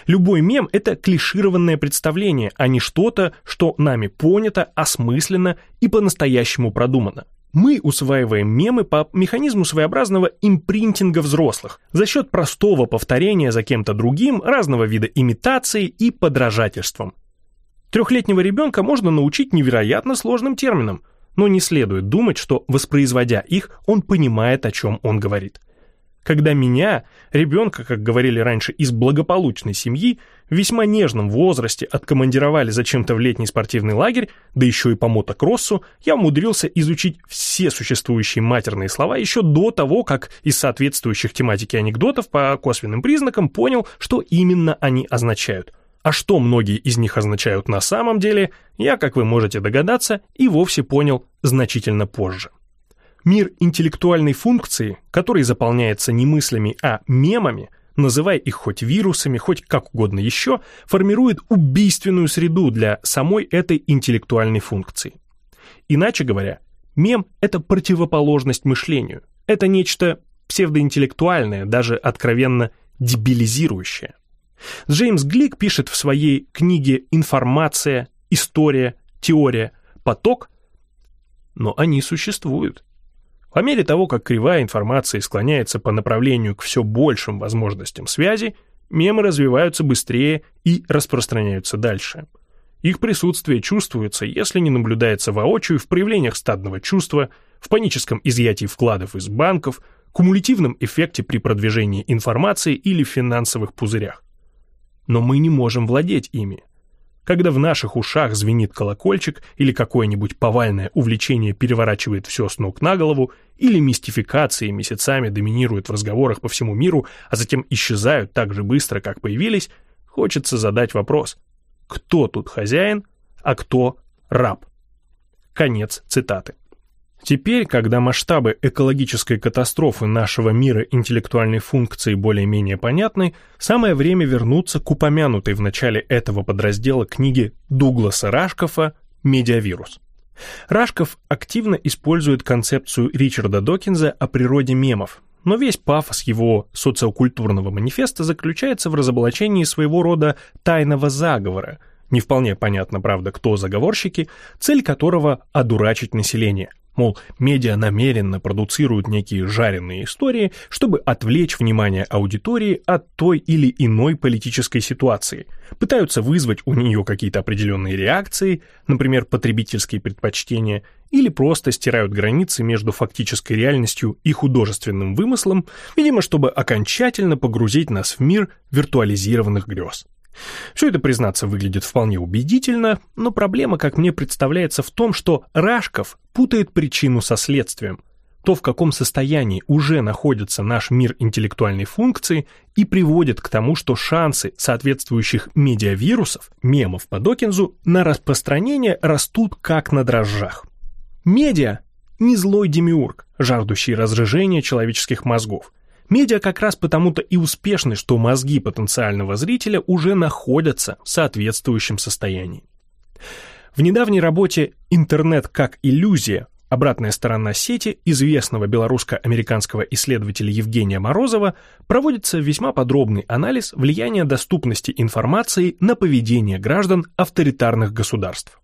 Speaker 1: Любой мем — это клишированное представление, а не что-то, что нами понято, осмысленно и по-настоящему продумано. Мы усваиваем мемы по механизму своеобразного импринтинга взрослых за счет простого повторения за кем-то другим, разного вида имитации и подражательством. Трехлетнего ребенка можно научить невероятно сложным терминам, но не следует думать, что, воспроизводя их, он понимает, о чем он говорит когда меня, ребенка, как говорили раньше, из благополучной семьи, в весьма нежном возрасте откомандировали зачем-то в летний спортивный лагерь, да еще и по мотокроссу, я умудрился изучить все существующие матерные слова еще до того, как из соответствующих тематики анекдотов по косвенным признакам понял, что именно они означают. А что многие из них означают на самом деле, я, как вы можете догадаться, и вовсе понял значительно позже. Мир интеллектуальной функции, который заполняется не мыслями, а мемами, называя их хоть вирусами, хоть как угодно еще, формирует убийственную среду для самой этой интеллектуальной функции. Иначе говоря, мем – это противоположность мышлению. Это нечто псевдоинтеллектуальное, даже откровенно дебилизирующее. Джеймс Глик пишет в своей книге «Информация», «История», «Теория», «Поток», но они существуют. По мере того, как кривая информации склоняется по направлению к все большим возможностям связи, мемы развиваются быстрее и распространяются дальше. Их присутствие чувствуется, если не наблюдается воочию в проявлениях стадного чувства, в паническом изъятии вкладов из банков, кумулятивном эффекте при продвижении информации или финансовых пузырях. Но мы не можем владеть ими. Когда в наших ушах звенит колокольчик или какое-нибудь повальное увлечение переворачивает все с ног на голову, или мистификации месяцами доминируют в разговорах по всему миру, а затем исчезают так же быстро, как появились, хочется задать вопрос. Кто тут хозяин, а кто раб? Конец цитаты. Теперь, когда масштабы экологической катастрофы нашего мира интеллектуальной функции более-менее понятны, самое время вернуться к упомянутой в начале этого подраздела книги Дугласа Рашкофа «Медиавирус». Рашков активно использует концепцию Ричарда Докинза о природе мемов, но весь пафос его социокультурного манифеста заключается в разоблачении своего рода тайного заговора, не вполне понятно, правда, кто заговорщики, цель которого – одурачить население – Мол, медиа намеренно продуцируют некие жареные истории, чтобы отвлечь внимание аудитории от той или иной политической ситуации. Пытаются вызвать у нее какие-то определенные реакции, например, потребительские предпочтения, или просто стирают границы между фактической реальностью и художественным вымыслом, видимо, чтобы окончательно погрузить нас в мир виртуализированных грез. Все это, признаться, выглядит вполне убедительно, но проблема, как мне представляется, в том, что Рашков путает причину со следствием. То, в каком состоянии уже находится наш мир интеллектуальной функции, и приводит к тому, что шансы соответствующих медиавирусов, мемов по Докинзу, на распространение растут как на дрожжах. Медиа – не злой демиург, жаждущий разжижения человеческих мозгов. Медиа как раз потому-то и успешны, что мозги потенциального зрителя уже находятся в соответствующем состоянии. В недавней работе «Интернет как иллюзия. Обратная сторона сети» известного белорусско-американского исследователя Евгения Морозова проводится весьма подробный анализ влияния доступности информации на поведение граждан авторитарных государств.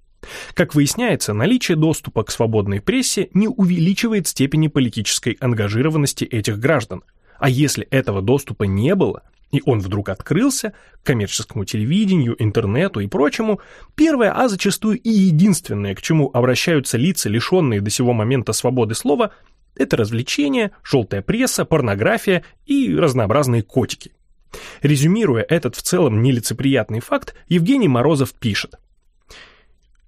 Speaker 1: Как выясняется, наличие доступа к свободной прессе не увеличивает степени политической ангажированности этих граждан – а если этого доступа не было, и он вдруг открылся коммерческому телевидению, интернету и прочему, первое, а зачастую и единственное, к чему обращаются лица, лишенные до сего момента свободы слова, это развлечения, желтая пресса, порнография и разнообразные котики. Резюмируя этот в целом нелицеприятный факт, Евгений Морозов пишет –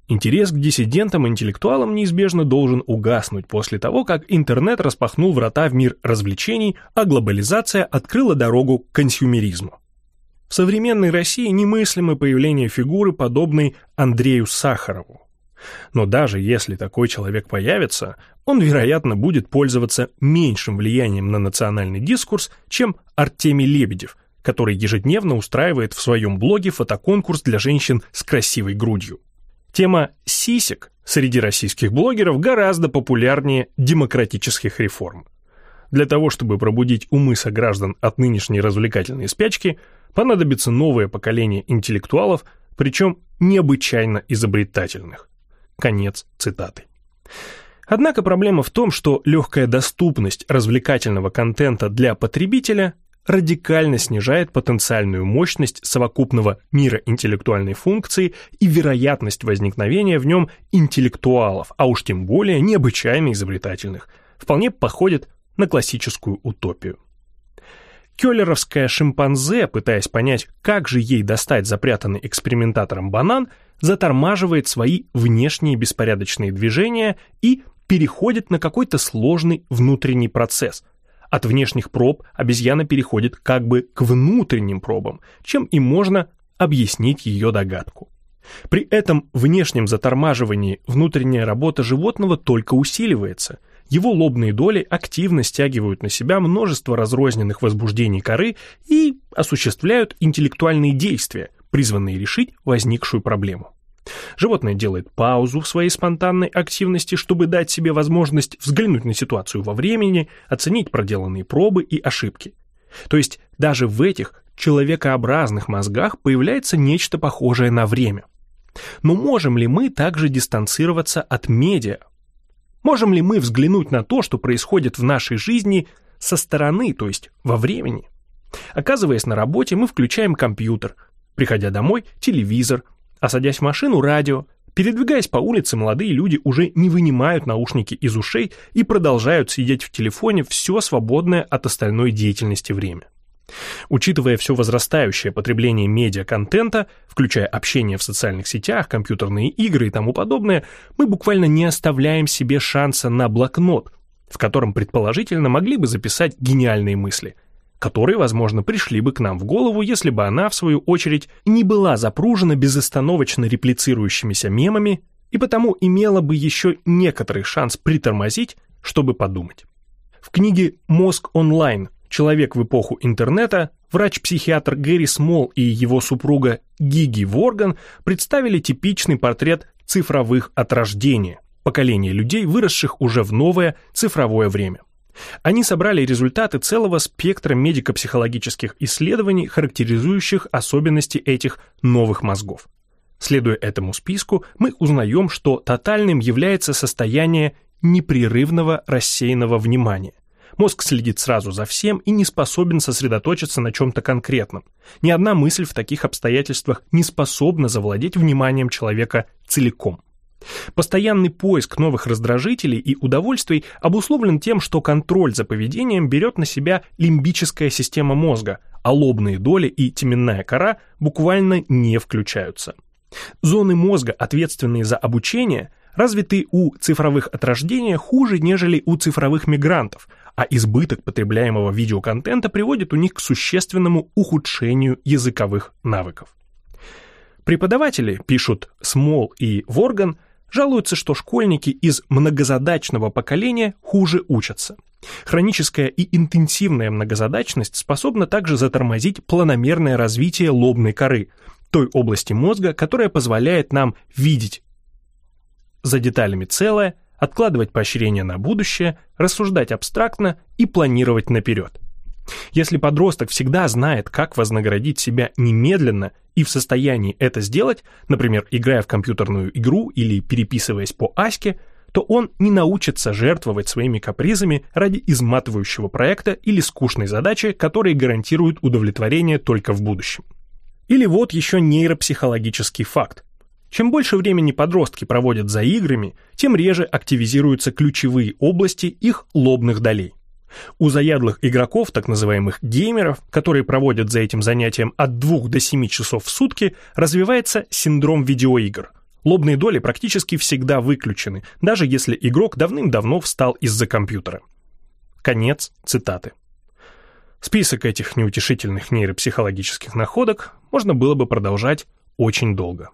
Speaker 1: Интерес к диссидентам-интеллектуалам неизбежно должен угаснуть после того, как интернет распахнул врата в мир развлечений, а глобализация открыла дорогу к консюмеризму. В современной России немыслимо появление фигуры, подобной Андрею Сахарову. Но даже если такой человек появится, он, вероятно, будет пользоваться меньшим влиянием на национальный дискурс, чем Артемий Лебедев, который ежедневно устраивает в своем блоге фотоконкурс для женщин с красивой грудью. Тема «сисек» среди российских блогеров гораздо популярнее демократических реформ. Для того, чтобы пробудить умы сограждан от нынешней развлекательной спячки, понадобится новое поколение интеллектуалов, причем необычайно изобретательных. Конец цитаты. Однако проблема в том, что легкая доступность развлекательного контента для потребителя радикально снижает потенциальную мощность совокупного мира интеллектуальной функции и вероятность возникновения в нем интеллектуалов, а уж тем более необычайно изобретательных, вполне походит на классическую утопию. Келлеровская шимпанзе, пытаясь понять, как же ей достать запрятанный экспериментатором банан, затормаживает свои внешние беспорядочные движения и переходит на какой-то сложный внутренний процесс – от внешних проб обезьяна переходит как бы к внутренним пробам, чем и можно объяснить ее догадку. При этом внешнем затормаживании внутренняя работа животного только усиливается. Его лобные доли активно стягивают на себя множество разрозненных возбуждений коры и осуществляют интеллектуальные действия, призванные решить возникшую проблему. Животное делает паузу в своей спонтанной активности, чтобы дать себе возможность взглянуть на ситуацию во времени, оценить проделанные пробы и ошибки. То есть даже в этих человекообразных мозгах появляется нечто похожее на время. Но можем ли мы также дистанцироваться от медиа? Можем ли мы взглянуть на то, что происходит в нашей жизни со стороны, то есть во времени? Оказываясь на работе, мы включаем компьютер, приходя домой – телевизор, а садясь в машину, радио. Передвигаясь по улице, молодые люди уже не вынимают наушники из ушей и продолжают сидеть в телефоне все свободное от остальной деятельности время. Учитывая все возрастающее потребление медиа-контента, включая общение в социальных сетях, компьютерные игры и тому подобное, мы буквально не оставляем себе шанса на блокнот, в котором предположительно могли бы записать гениальные мысли, которые, возможно, пришли бы к нам в голову, если бы она, в свою очередь, не была запружена безостановочно реплицирующимися мемами и потому имела бы еще некоторый шанс притормозить, чтобы подумать. В книге «Мозг онлайн. Человек в эпоху интернета» врач-психиатр Гэри Смол и его супруга Гиги Ворган представили типичный портрет цифровых от рождения, поколения людей, выросших уже в новое цифровое время. Они собрали результаты целого спектра медико-психологических исследований, характеризующих особенности этих новых мозгов. Следуя этому списку, мы узнаем, что тотальным является состояние непрерывного рассеянного внимания. Мозг следит сразу за всем и не способен сосредоточиться на чем-то конкретном. Ни одна мысль в таких обстоятельствах не способна завладеть вниманием человека целиком. Постоянный поиск новых раздражителей и удовольствий обусловлен тем, что контроль за поведением берет на себя лимбическая система мозга, а лобные доли и теменная кора буквально не включаются. Зоны мозга, ответственные за обучение, развиты у цифровых от рождения хуже, нежели у цифровых мигрантов, а избыток потребляемого видеоконтента приводит у них к существенному ухудшению языковых навыков. Преподаватели, пишут Смол и Ворган, жалуются, что школьники из многозадачного поколения хуже учатся. Хроническая и интенсивная многозадачность способна также затормозить планомерное развитие лобной коры, той области мозга, которая позволяет нам видеть за деталями целое, откладывать поощрения на будущее, рассуждать абстрактно и планировать наперед. Если подросток всегда знает, как вознаградить себя немедленно и в состоянии это сделать, например, играя в компьютерную игру или переписываясь по аське, то он не научится жертвовать своими капризами ради изматывающего проекта или скучной задачи, которые гарантируют удовлетворение только в будущем. Или вот еще нейропсихологический факт. Чем больше времени подростки проводят за играми, тем реже активизируются ключевые области их лобных долей. У заядлых игроков, так называемых геймеров, которые проводят за этим занятием от 2 до 7 часов в сутки, развивается синдром видеоигр. Лобные доли практически всегда выключены, даже если игрок давным-давно встал из-за компьютера. Конец цитаты. Список этих неутешительных нейропсихологических находок можно было бы продолжать очень долго.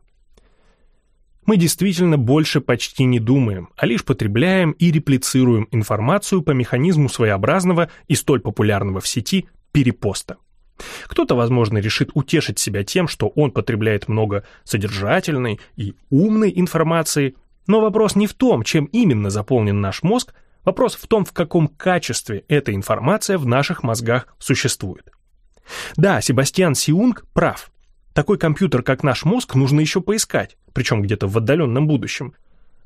Speaker 1: Мы действительно больше почти не думаем, а лишь потребляем и реплицируем информацию по механизму своеобразного и столь популярного в сети перепоста. Кто-то, возможно, решит утешить себя тем, что он потребляет много содержательной и умной информации, но вопрос не в том, чем именно заполнен наш мозг, Вопрос в том, в каком качестве эта информация в наших мозгах существует. Да, Себастьян Сиунг прав. Такой компьютер, как наш мозг, нужно еще поискать, причем где-то в отдаленном будущем.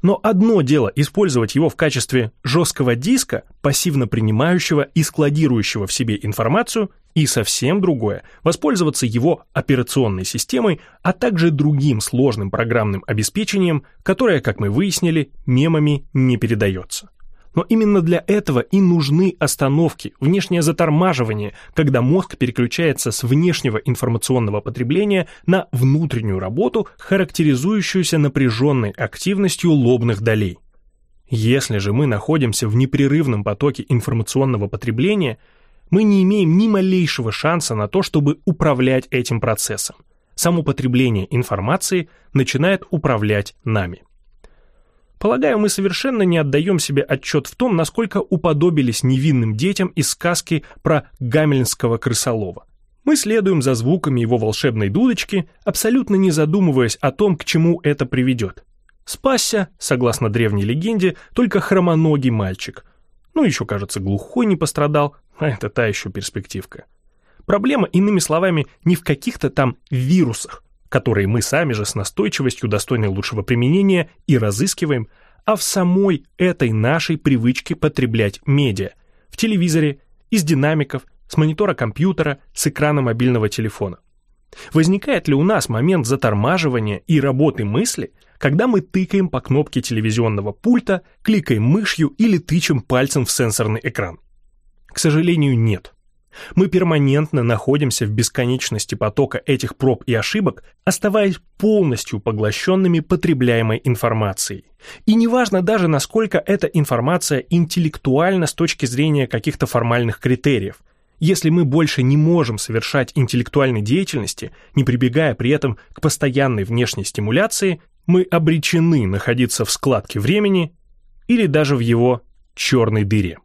Speaker 1: Но одно дело использовать его в качестве жесткого диска, пассивно принимающего и складирующего в себе информацию, и совсем другое – воспользоваться его операционной системой, а также другим сложным программным обеспечением, которое, как мы выяснили, мемами не передается. Но именно для этого и нужны остановки, внешнее затормаживание, когда мозг переключается с внешнего информационного потребления на внутреннюю работу, характеризующуюся напряженной активностью лобных долей. Если же мы находимся в непрерывном потоке информационного потребления, мы не имеем ни малейшего шанса на то, чтобы управлять этим процессом. Само потребление информации начинает управлять нами. Полагаю, мы совершенно не отдаем себе отчет в том, насколько уподобились невинным детям из сказки про гамельнского крысолова. Мы следуем за звуками его волшебной дудочки, абсолютно не задумываясь о том, к чему это приведет. Спасся, согласно древней легенде, только хромоногий мальчик. Ну, еще, кажется, глухой не пострадал, а это та еще перспективка. Проблема, иными словами, не в каких-то там вирусах, которые мы сами же с настойчивостью достойной лучшего применения и разыскиваем, а в самой этой нашей привычке потреблять медиа в телевизоре, из динамиков, с монитора компьютера, с экрана мобильного телефона. Возникает ли у нас момент затормаживания и работы мысли, когда мы тыкаем по кнопке телевизионного пульта, кликаем мышью или тычем пальцем в сенсорный экран? К сожалению, нет. Мы перманентно находимся в бесконечности потока этих проб и ошибок, оставаясь полностью поглощенными потребляемой информацией. И неважно даже, насколько эта информация интеллектуальна с точки зрения каких-то формальных критериев. Если мы больше не можем совершать интеллектуальной деятельности, не прибегая при этом к постоянной внешней стимуляции, мы обречены находиться в складке времени или даже в его черной дыре.